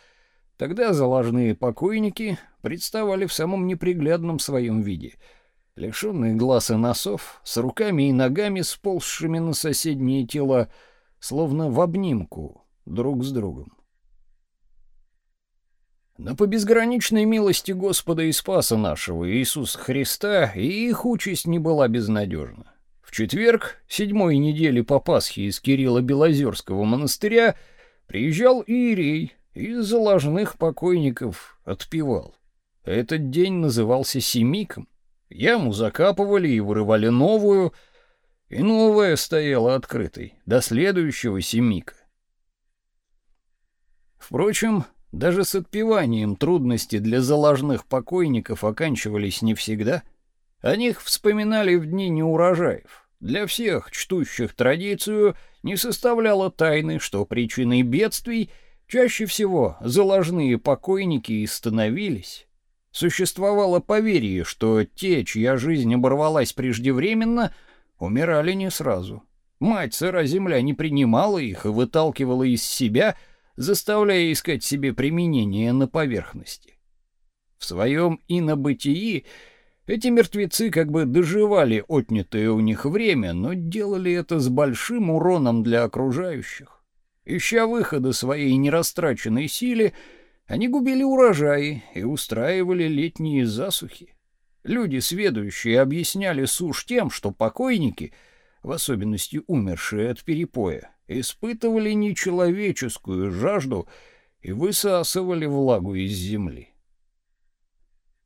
Тогда заложные покойники представали в самом неприглядном своем виде — лишенные глаз и носов, с руками и ногами сползшими на соседние тела, словно в обнимку друг с другом. Но по безграничной милости Господа и Спаса нашего Иисуса Христа и их участь не была безнадежна. В четверг, седьмой недели по Пасхе из Кирилла Белозерского монастыря, приезжал Иерей и заложных покойников отпевал. Этот день назывался Семиком. Яму закапывали и вырывали новую, и новая стояла открытой до следующего семика. Впрочем, даже с отпеванием трудности для заложных покойников оканчивались не всегда. О них вспоминали в дни неурожаев. Для всех, чтущих традицию, не составляло тайны, что причиной бедствий чаще всего заложные покойники и становились. Существовало поверье, что те, чья жизнь оборвалась преждевременно, умирали не сразу. Мать сыра земля не принимала их и выталкивала из себя, заставляя искать себе применение на поверхности. В своем инобытии эти мертвецы как бы доживали отнятое у них время, но делали это с большим уроном для окружающих. Ища выхода своей нерастраченной силе, они губили урожаи и устраивали летние засухи. Люди, сведущие, объясняли сушь тем, что покойники, в особенности умершие от перепоя, испытывали нечеловеческую жажду и высасывали влагу из земли.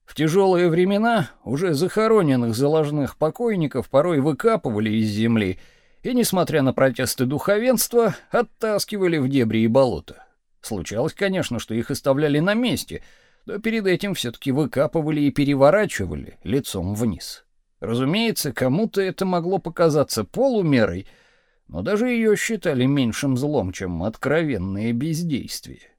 В тяжелые времена уже захороненных заложных покойников порой выкапывали из земли и, несмотря на протесты духовенства, оттаскивали в дебри и болота. Случалось, конечно, что их оставляли на месте, но перед этим все-таки выкапывали и переворачивали лицом вниз. Разумеется, кому-то это могло показаться полумерой, но даже ее считали меньшим злом, чем откровенное бездействие.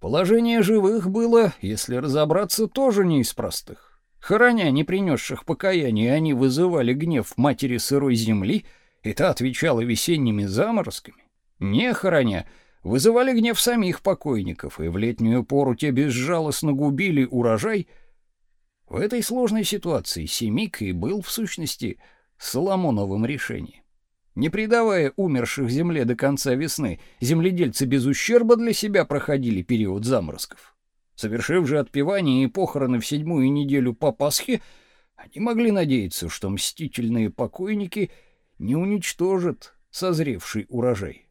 Положение живых было, если разобраться, тоже не из простых. Хороня не принесших покаяния, они вызывали гнев матери сырой земли, и та отвечала весенними заморозками не хороня, вызывали гнев самих покойников, и в летнюю пору те безжалостно губили урожай. В этой сложной ситуации Семик и был, в сущности, Соломоновым решением. Не предавая умерших земле до конца весны, земледельцы без ущерба для себя проходили период заморозков. Совершив же отпевание и похороны в седьмую неделю по Пасхе, они могли надеяться, что мстительные покойники не уничтожат созревший урожай.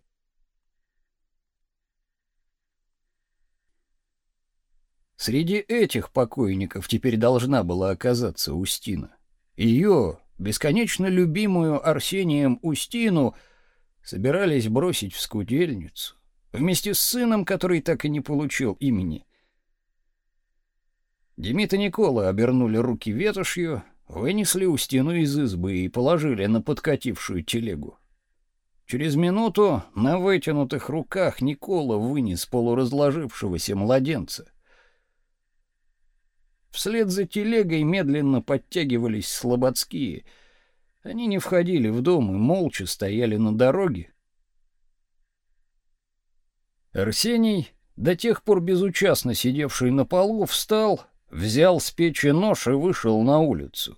Среди этих покойников теперь должна была оказаться Устина. Ее, бесконечно любимую Арсением Устину, собирались бросить в скудельницу вместе с сыном, который так и не получил имени. Демид и Никола обернули руки ветошью, вынесли Устину из избы и положили на подкатившую телегу. Через минуту на вытянутых руках Никола вынес полуразложившегося младенца. Вслед за телегой медленно подтягивались слободские. Они не входили в дом и молча стояли на дороге. Арсений, до тех пор безучастно сидевший на полу, встал, взял с печи нож и вышел на улицу.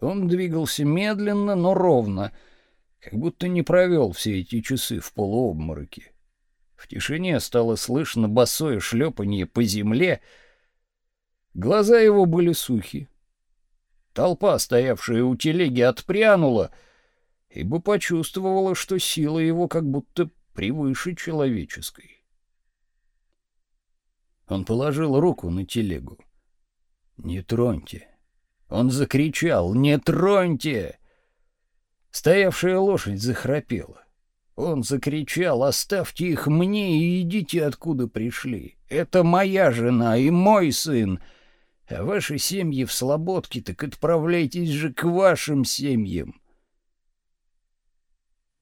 Он двигался медленно, но ровно, как будто не провел все эти часы в полуобмороке. В тишине стало слышно босое шлепанье по земле — Глаза его были сухи. Толпа, стоявшая у телеги, отпрянула, ибо почувствовала, что сила его как будто превыше человеческой. Он положил руку на телегу. «Не троньте!» Он закричал «Не троньте!» Стоявшая лошадь захрапела. Он закричал «Оставьте их мне и идите, откуда пришли! Это моя жена и мой сын!» А ваши семьи в слободке, так отправляйтесь же к вашим семьям.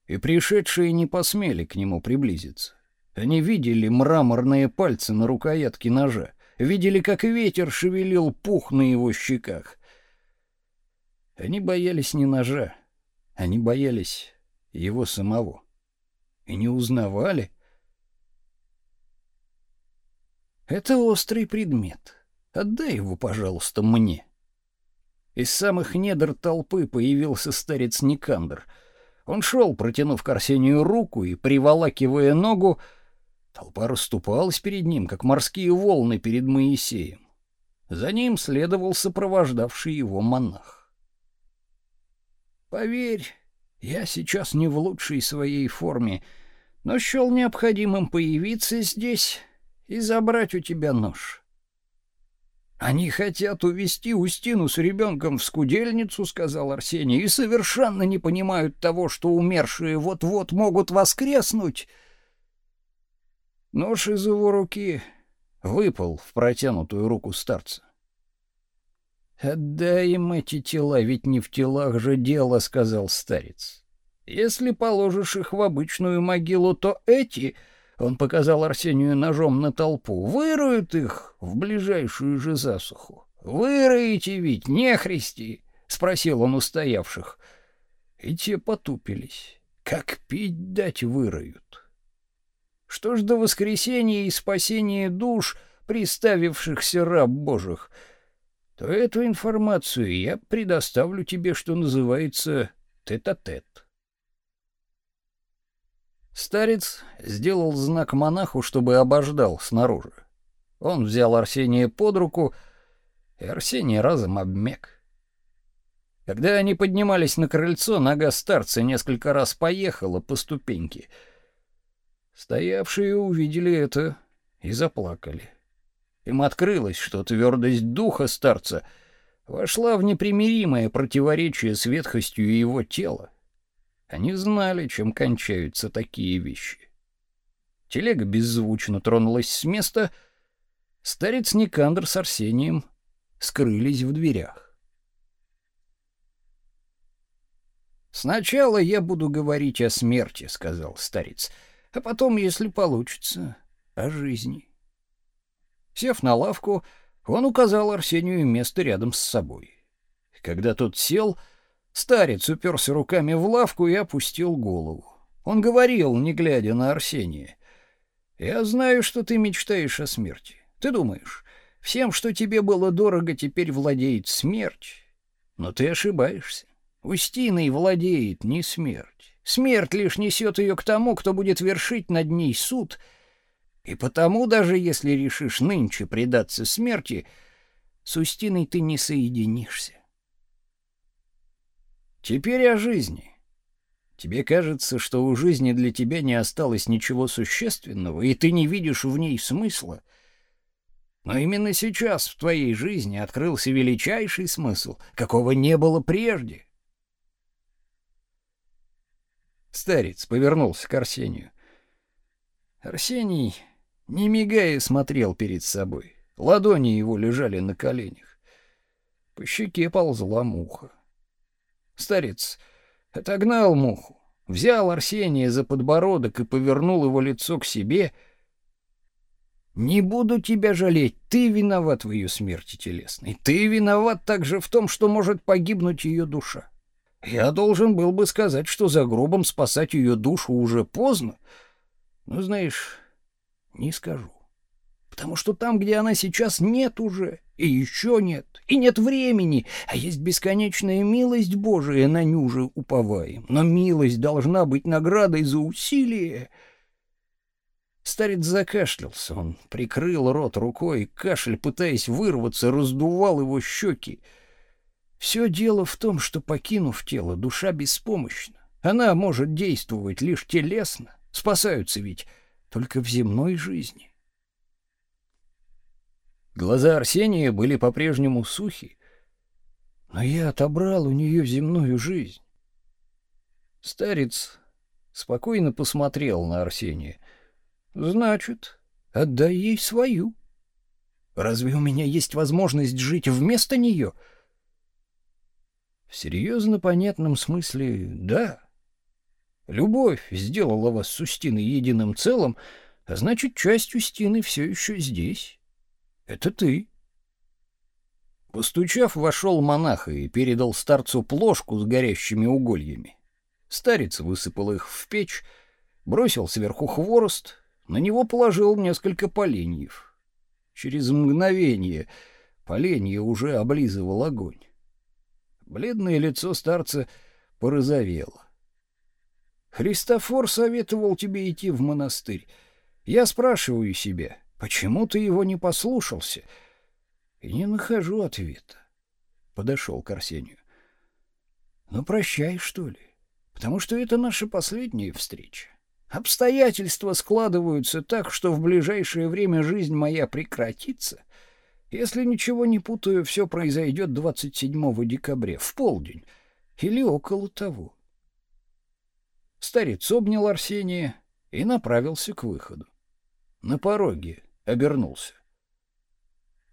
И пришедшие не посмели к нему приблизиться. Они видели мраморные пальцы на рукоятке ножа, видели, как ветер шевелил пух на его щеках. Они боялись не ножа, они боялись его самого. И не узнавали. Это острый предмет. Отдай его, пожалуйста, мне. Из самых недр толпы появился старец Никандр. Он шел, протянув к Арсению руку и приволакивая ногу, толпа расступалась перед ним, как морские волны перед Моисеем. За ним следовал сопровождавший его монах. Поверь, я сейчас не в лучшей своей форме, но счел необходимым появиться здесь и забрать у тебя нож. Они хотят увести Устину с ребенком в скудельницу, сказал Арсений, и совершенно не понимают того, что умершие вот-вот могут воскреснуть. Нож из его руки выпал в протянутую руку старца. «Отдай им эти тела, ведь не в телах же дело», — сказал старец. «Если положишь их в обычную могилу, то эти он показал Арсению ножом на толпу. Выроют их в ближайшую же засуху. Выроете ведь, не христи, спросил он устоявших. И те потупились. Как пить дать выроют. Что ж до воскресения и спасения душ, приставившихся раб Божих, то эту информацию я предоставлю тебе, что называется, тет-а-тет. -тет. Старец сделал знак монаху, чтобы обождал снаружи. Он взял Арсения под руку, и Арсений разом обмяк. Когда они поднимались на крыльцо, нога старца несколько раз поехала по ступеньке. Стоявшие увидели это и заплакали. Им открылось, что твердость духа старца вошла в непримиримое противоречие с ветхостью его тела. Они знали, чем кончаются такие вещи. Телега беззвучно тронулась с места. Старец Никандр с Арсением скрылись в дверях. «Сначала я буду говорить о смерти», — сказал старец, — «а потом, если получится, о жизни». Сев на лавку, он указал Арсению место рядом с собой. Когда тот сел, — Старец уперся руками в лавку и опустил голову. Он говорил, не глядя на Арсения. «Я знаю, что ты мечтаешь о смерти. Ты думаешь, всем, что тебе было дорого, теперь владеет смерть. Но ты ошибаешься. Устиной владеет не смерть. Смерть лишь несет ее к тому, кто будет вершить над ней суд. И потому, даже если решишь нынче предаться смерти, с Устиной ты не соединишься. Теперь о жизни. Тебе кажется, что у жизни для тебя не осталось ничего существенного, и ты не видишь в ней смысла. Но именно сейчас в твоей жизни открылся величайший смысл, какого не было прежде. Старец повернулся к Арсению. Арсений, не мигая, смотрел перед собой. Ладони его лежали на коленях. По щеке ползла муха. Старец отогнал муху, взял Арсения за подбородок и повернул его лицо к себе. «Не буду тебя жалеть, ты виноват в ее смерти телесной. Ты виноват также в том, что может погибнуть ее душа. Я должен был бы сказать, что за гробом спасать ее душу уже поздно, но, знаешь, не скажу потому что там, где она сейчас, нет уже, и еще нет, и нет времени, а есть бесконечная милость Божия, на ню же уповаем. Но милость должна быть наградой за усилие. Старец закашлялся, он прикрыл рот рукой, кашель, пытаясь вырваться, раздувал его щеки. Все дело в том, что, покинув тело, душа беспомощна. Она может действовать лишь телесно, спасаются ведь только в земной жизни. Глаза Арсения были по-прежнему сухи, но я отобрал у нее земную жизнь. Старец спокойно посмотрел на Арсения. Значит, отдай ей свою. Разве у меня есть возможность жить вместо нее? В серьезно понятном смысле, да. Любовь сделала вас с Устиной единым целым, а значит, часть Устины все еще здесь. Это ты. Постучав, вошел монах и передал старцу плошку с горящими угольями. Старец высыпал их в печь, бросил сверху хворост, на него положил несколько поленьев. Через мгновение поленье уже облизывал огонь. Бледное лицо старца порозовело. Христофор советовал тебе идти в монастырь. Я спрашиваю себя, почему ты его не послушался? И не нахожу ответа. Подошел к Арсению. Ну прощай, что ли? Потому что это наша последняя встреча. Обстоятельства складываются так, что в ближайшее время жизнь моя прекратится. Если ничего не путаю, все произойдет 27 декабря в полдень или около того. Старец обнял Арсения и направился к выходу. На пороге обернулся.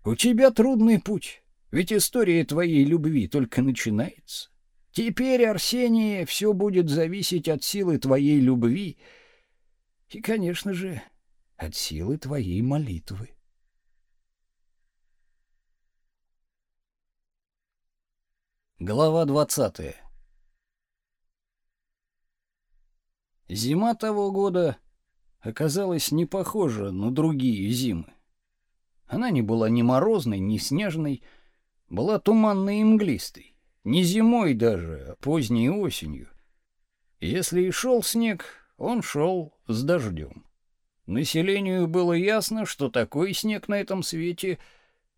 У тебя трудный путь, ведь история твоей любви только начинается. Теперь, Арсений, все будет зависеть от силы твоей любви и, конечно же, от силы твоей молитвы. Глава двадцатая Зима того года оказалась не похожа на другие зимы. Она не была ни морозной, ни снежной, была туманной и мглистой, не зимой даже, а поздней осенью. Если и шел снег, он шел с дождем. Населению было ясно, что такой снег на этом свете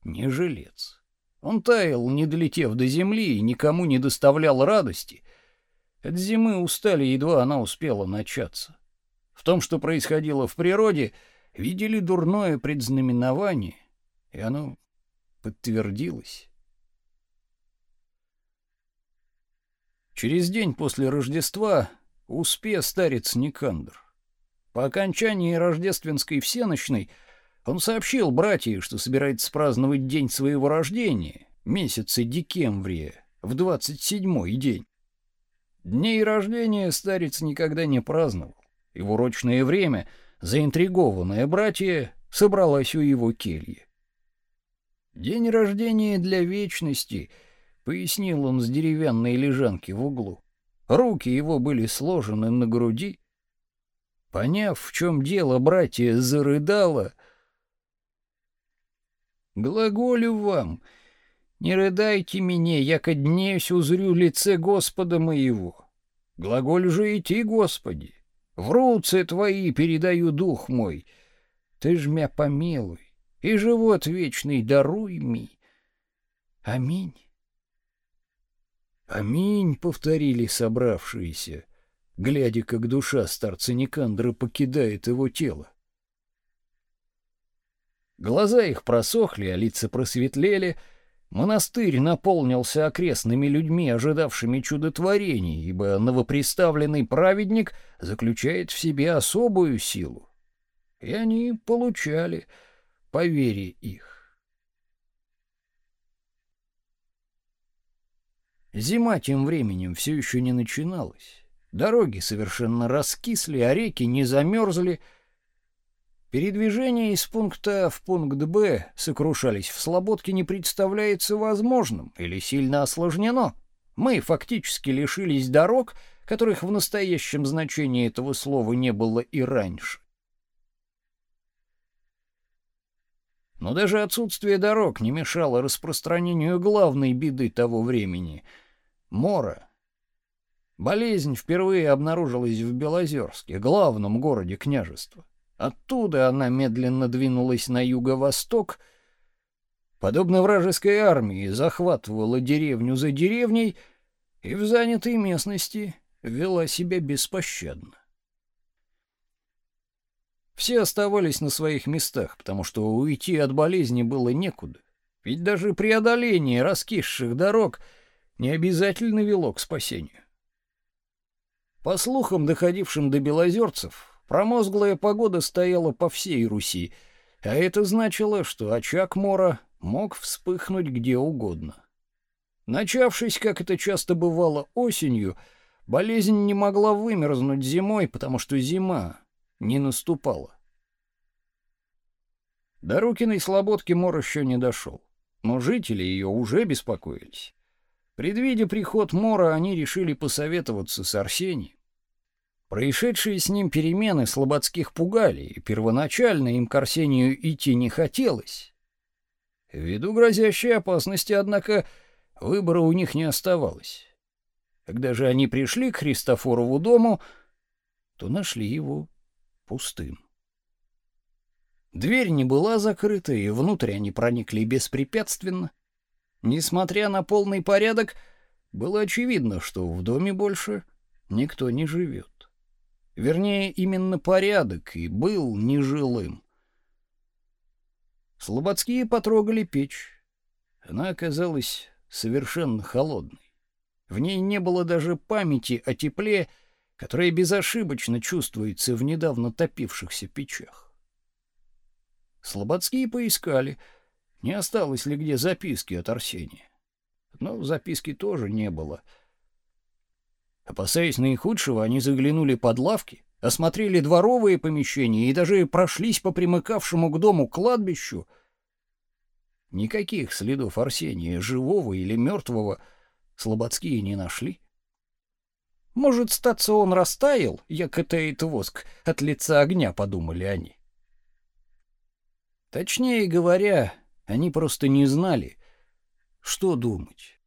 не жилец. Он таял, не долетев до земли, и никому не доставлял радости, от зимы устали, едва она успела начаться. В том, что происходило в природе, видели дурное предзнаменование, и оно подтвердилось. Через день после Рождества успе старец Никандр. По окончании рождественской всеночной он сообщил братьям, что собирается праздновать день своего рождения, месяца декемврия, в двадцать седьмой день. Дней рождения старец никогда не праздновал, и в урочное время заинтригованная братья собралась у его кельи. День рождения для вечности, пояснил он с деревянной лежанки в углу. Руки его были сложены на груди. Поняв, в чем дело, братья зарыдала. Глаголю вам, не рыдайте мне, яко днесь узрю лице Господа моего. Глаголь же идти, Господи. В руце Твои передаю дух мой. Ты ж мя помилуй, и живот вечный даруй ми. Аминь. Аминь, повторили собравшиеся, глядя, как душа старца Никандра покидает его тело. Глаза их просохли, а лица просветлели — Монастырь наполнился окрестными людьми, ожидавшими чудотворений, ибо новоприставленный праведник заключает в себе особую силу. И они получали по вере их. Зима тем временем все еще не начиналась. Дороги совершенно раскисли, а реки не замерзли, Передвижение из пункта в пункт Б сокрушались в Слободке не представляется возможным или сильно осложнено. Мы фактически лишились дорог, которых в настоящем значении этого слова не было и раньше. Но даже отсутствие дорог не мешало распространению главной беды того времени — мора. Болезнь впервые обнаружилась в Белозерске, главном городе княжества. Оттуда она медленно двинулась на юго-восток, подобно вражеской армии, захватывала деревню за деревней и в занятой местности вела себя беспощадно. Все оставались на своих местах, потому что уйти от болезни было некуда. Ведь даже преодоление раскисших дорог не обязательно вело к спасению. По слухам, доходившим до белозерцев, Промозглая погода стояла по всей Руси, а это значило, что очаг мора мог вспыхнуть где угодно. Начавшись, как это часто бывало осенью, болезнь не могла вымерзнуть зимой, потому что зима не наступала. До Рукиной слободки мор еще не дошел. но жители ее уже беспокоились. Предвидя приход Мора, они решили посоветоваться с Арсением. Происшедшие с ним перемены слободских пугали, и первоначально им к Арсению идти не хотелось. Ввиду грозящей опасности, однако, выбора у них не оставалось. Когда же они пришли к Христофорову дому, то нашли его пустым. Дверь не была закрыта, и внутрь они проникли беспрепятственно. Несмотря на полный порядок, было очевидно, что в доме больше никто не живет. Вернее, именно порядок и был нежилым. Слободские потрогали печь. Она оказалась совершенно холодной. В ней не было даже памяти о тепле, которое безошибочно чувствуется в недавно топившихся печах. Слободские поискали, не осталось ли где записки от Арсения. Но записки тоже не было. Опасаясь наихудшего, они заглянули под лавки, осмотрели дворовые помещения и даже прошлись по примыкавшему к дому кладбищу. Никаких следов Арсения, живого или мертвого, слободские не нашли. Может, статься он растаял, як катает воск, от лица огня, подумали они. Точнее говоря, они просто не знали, что думать.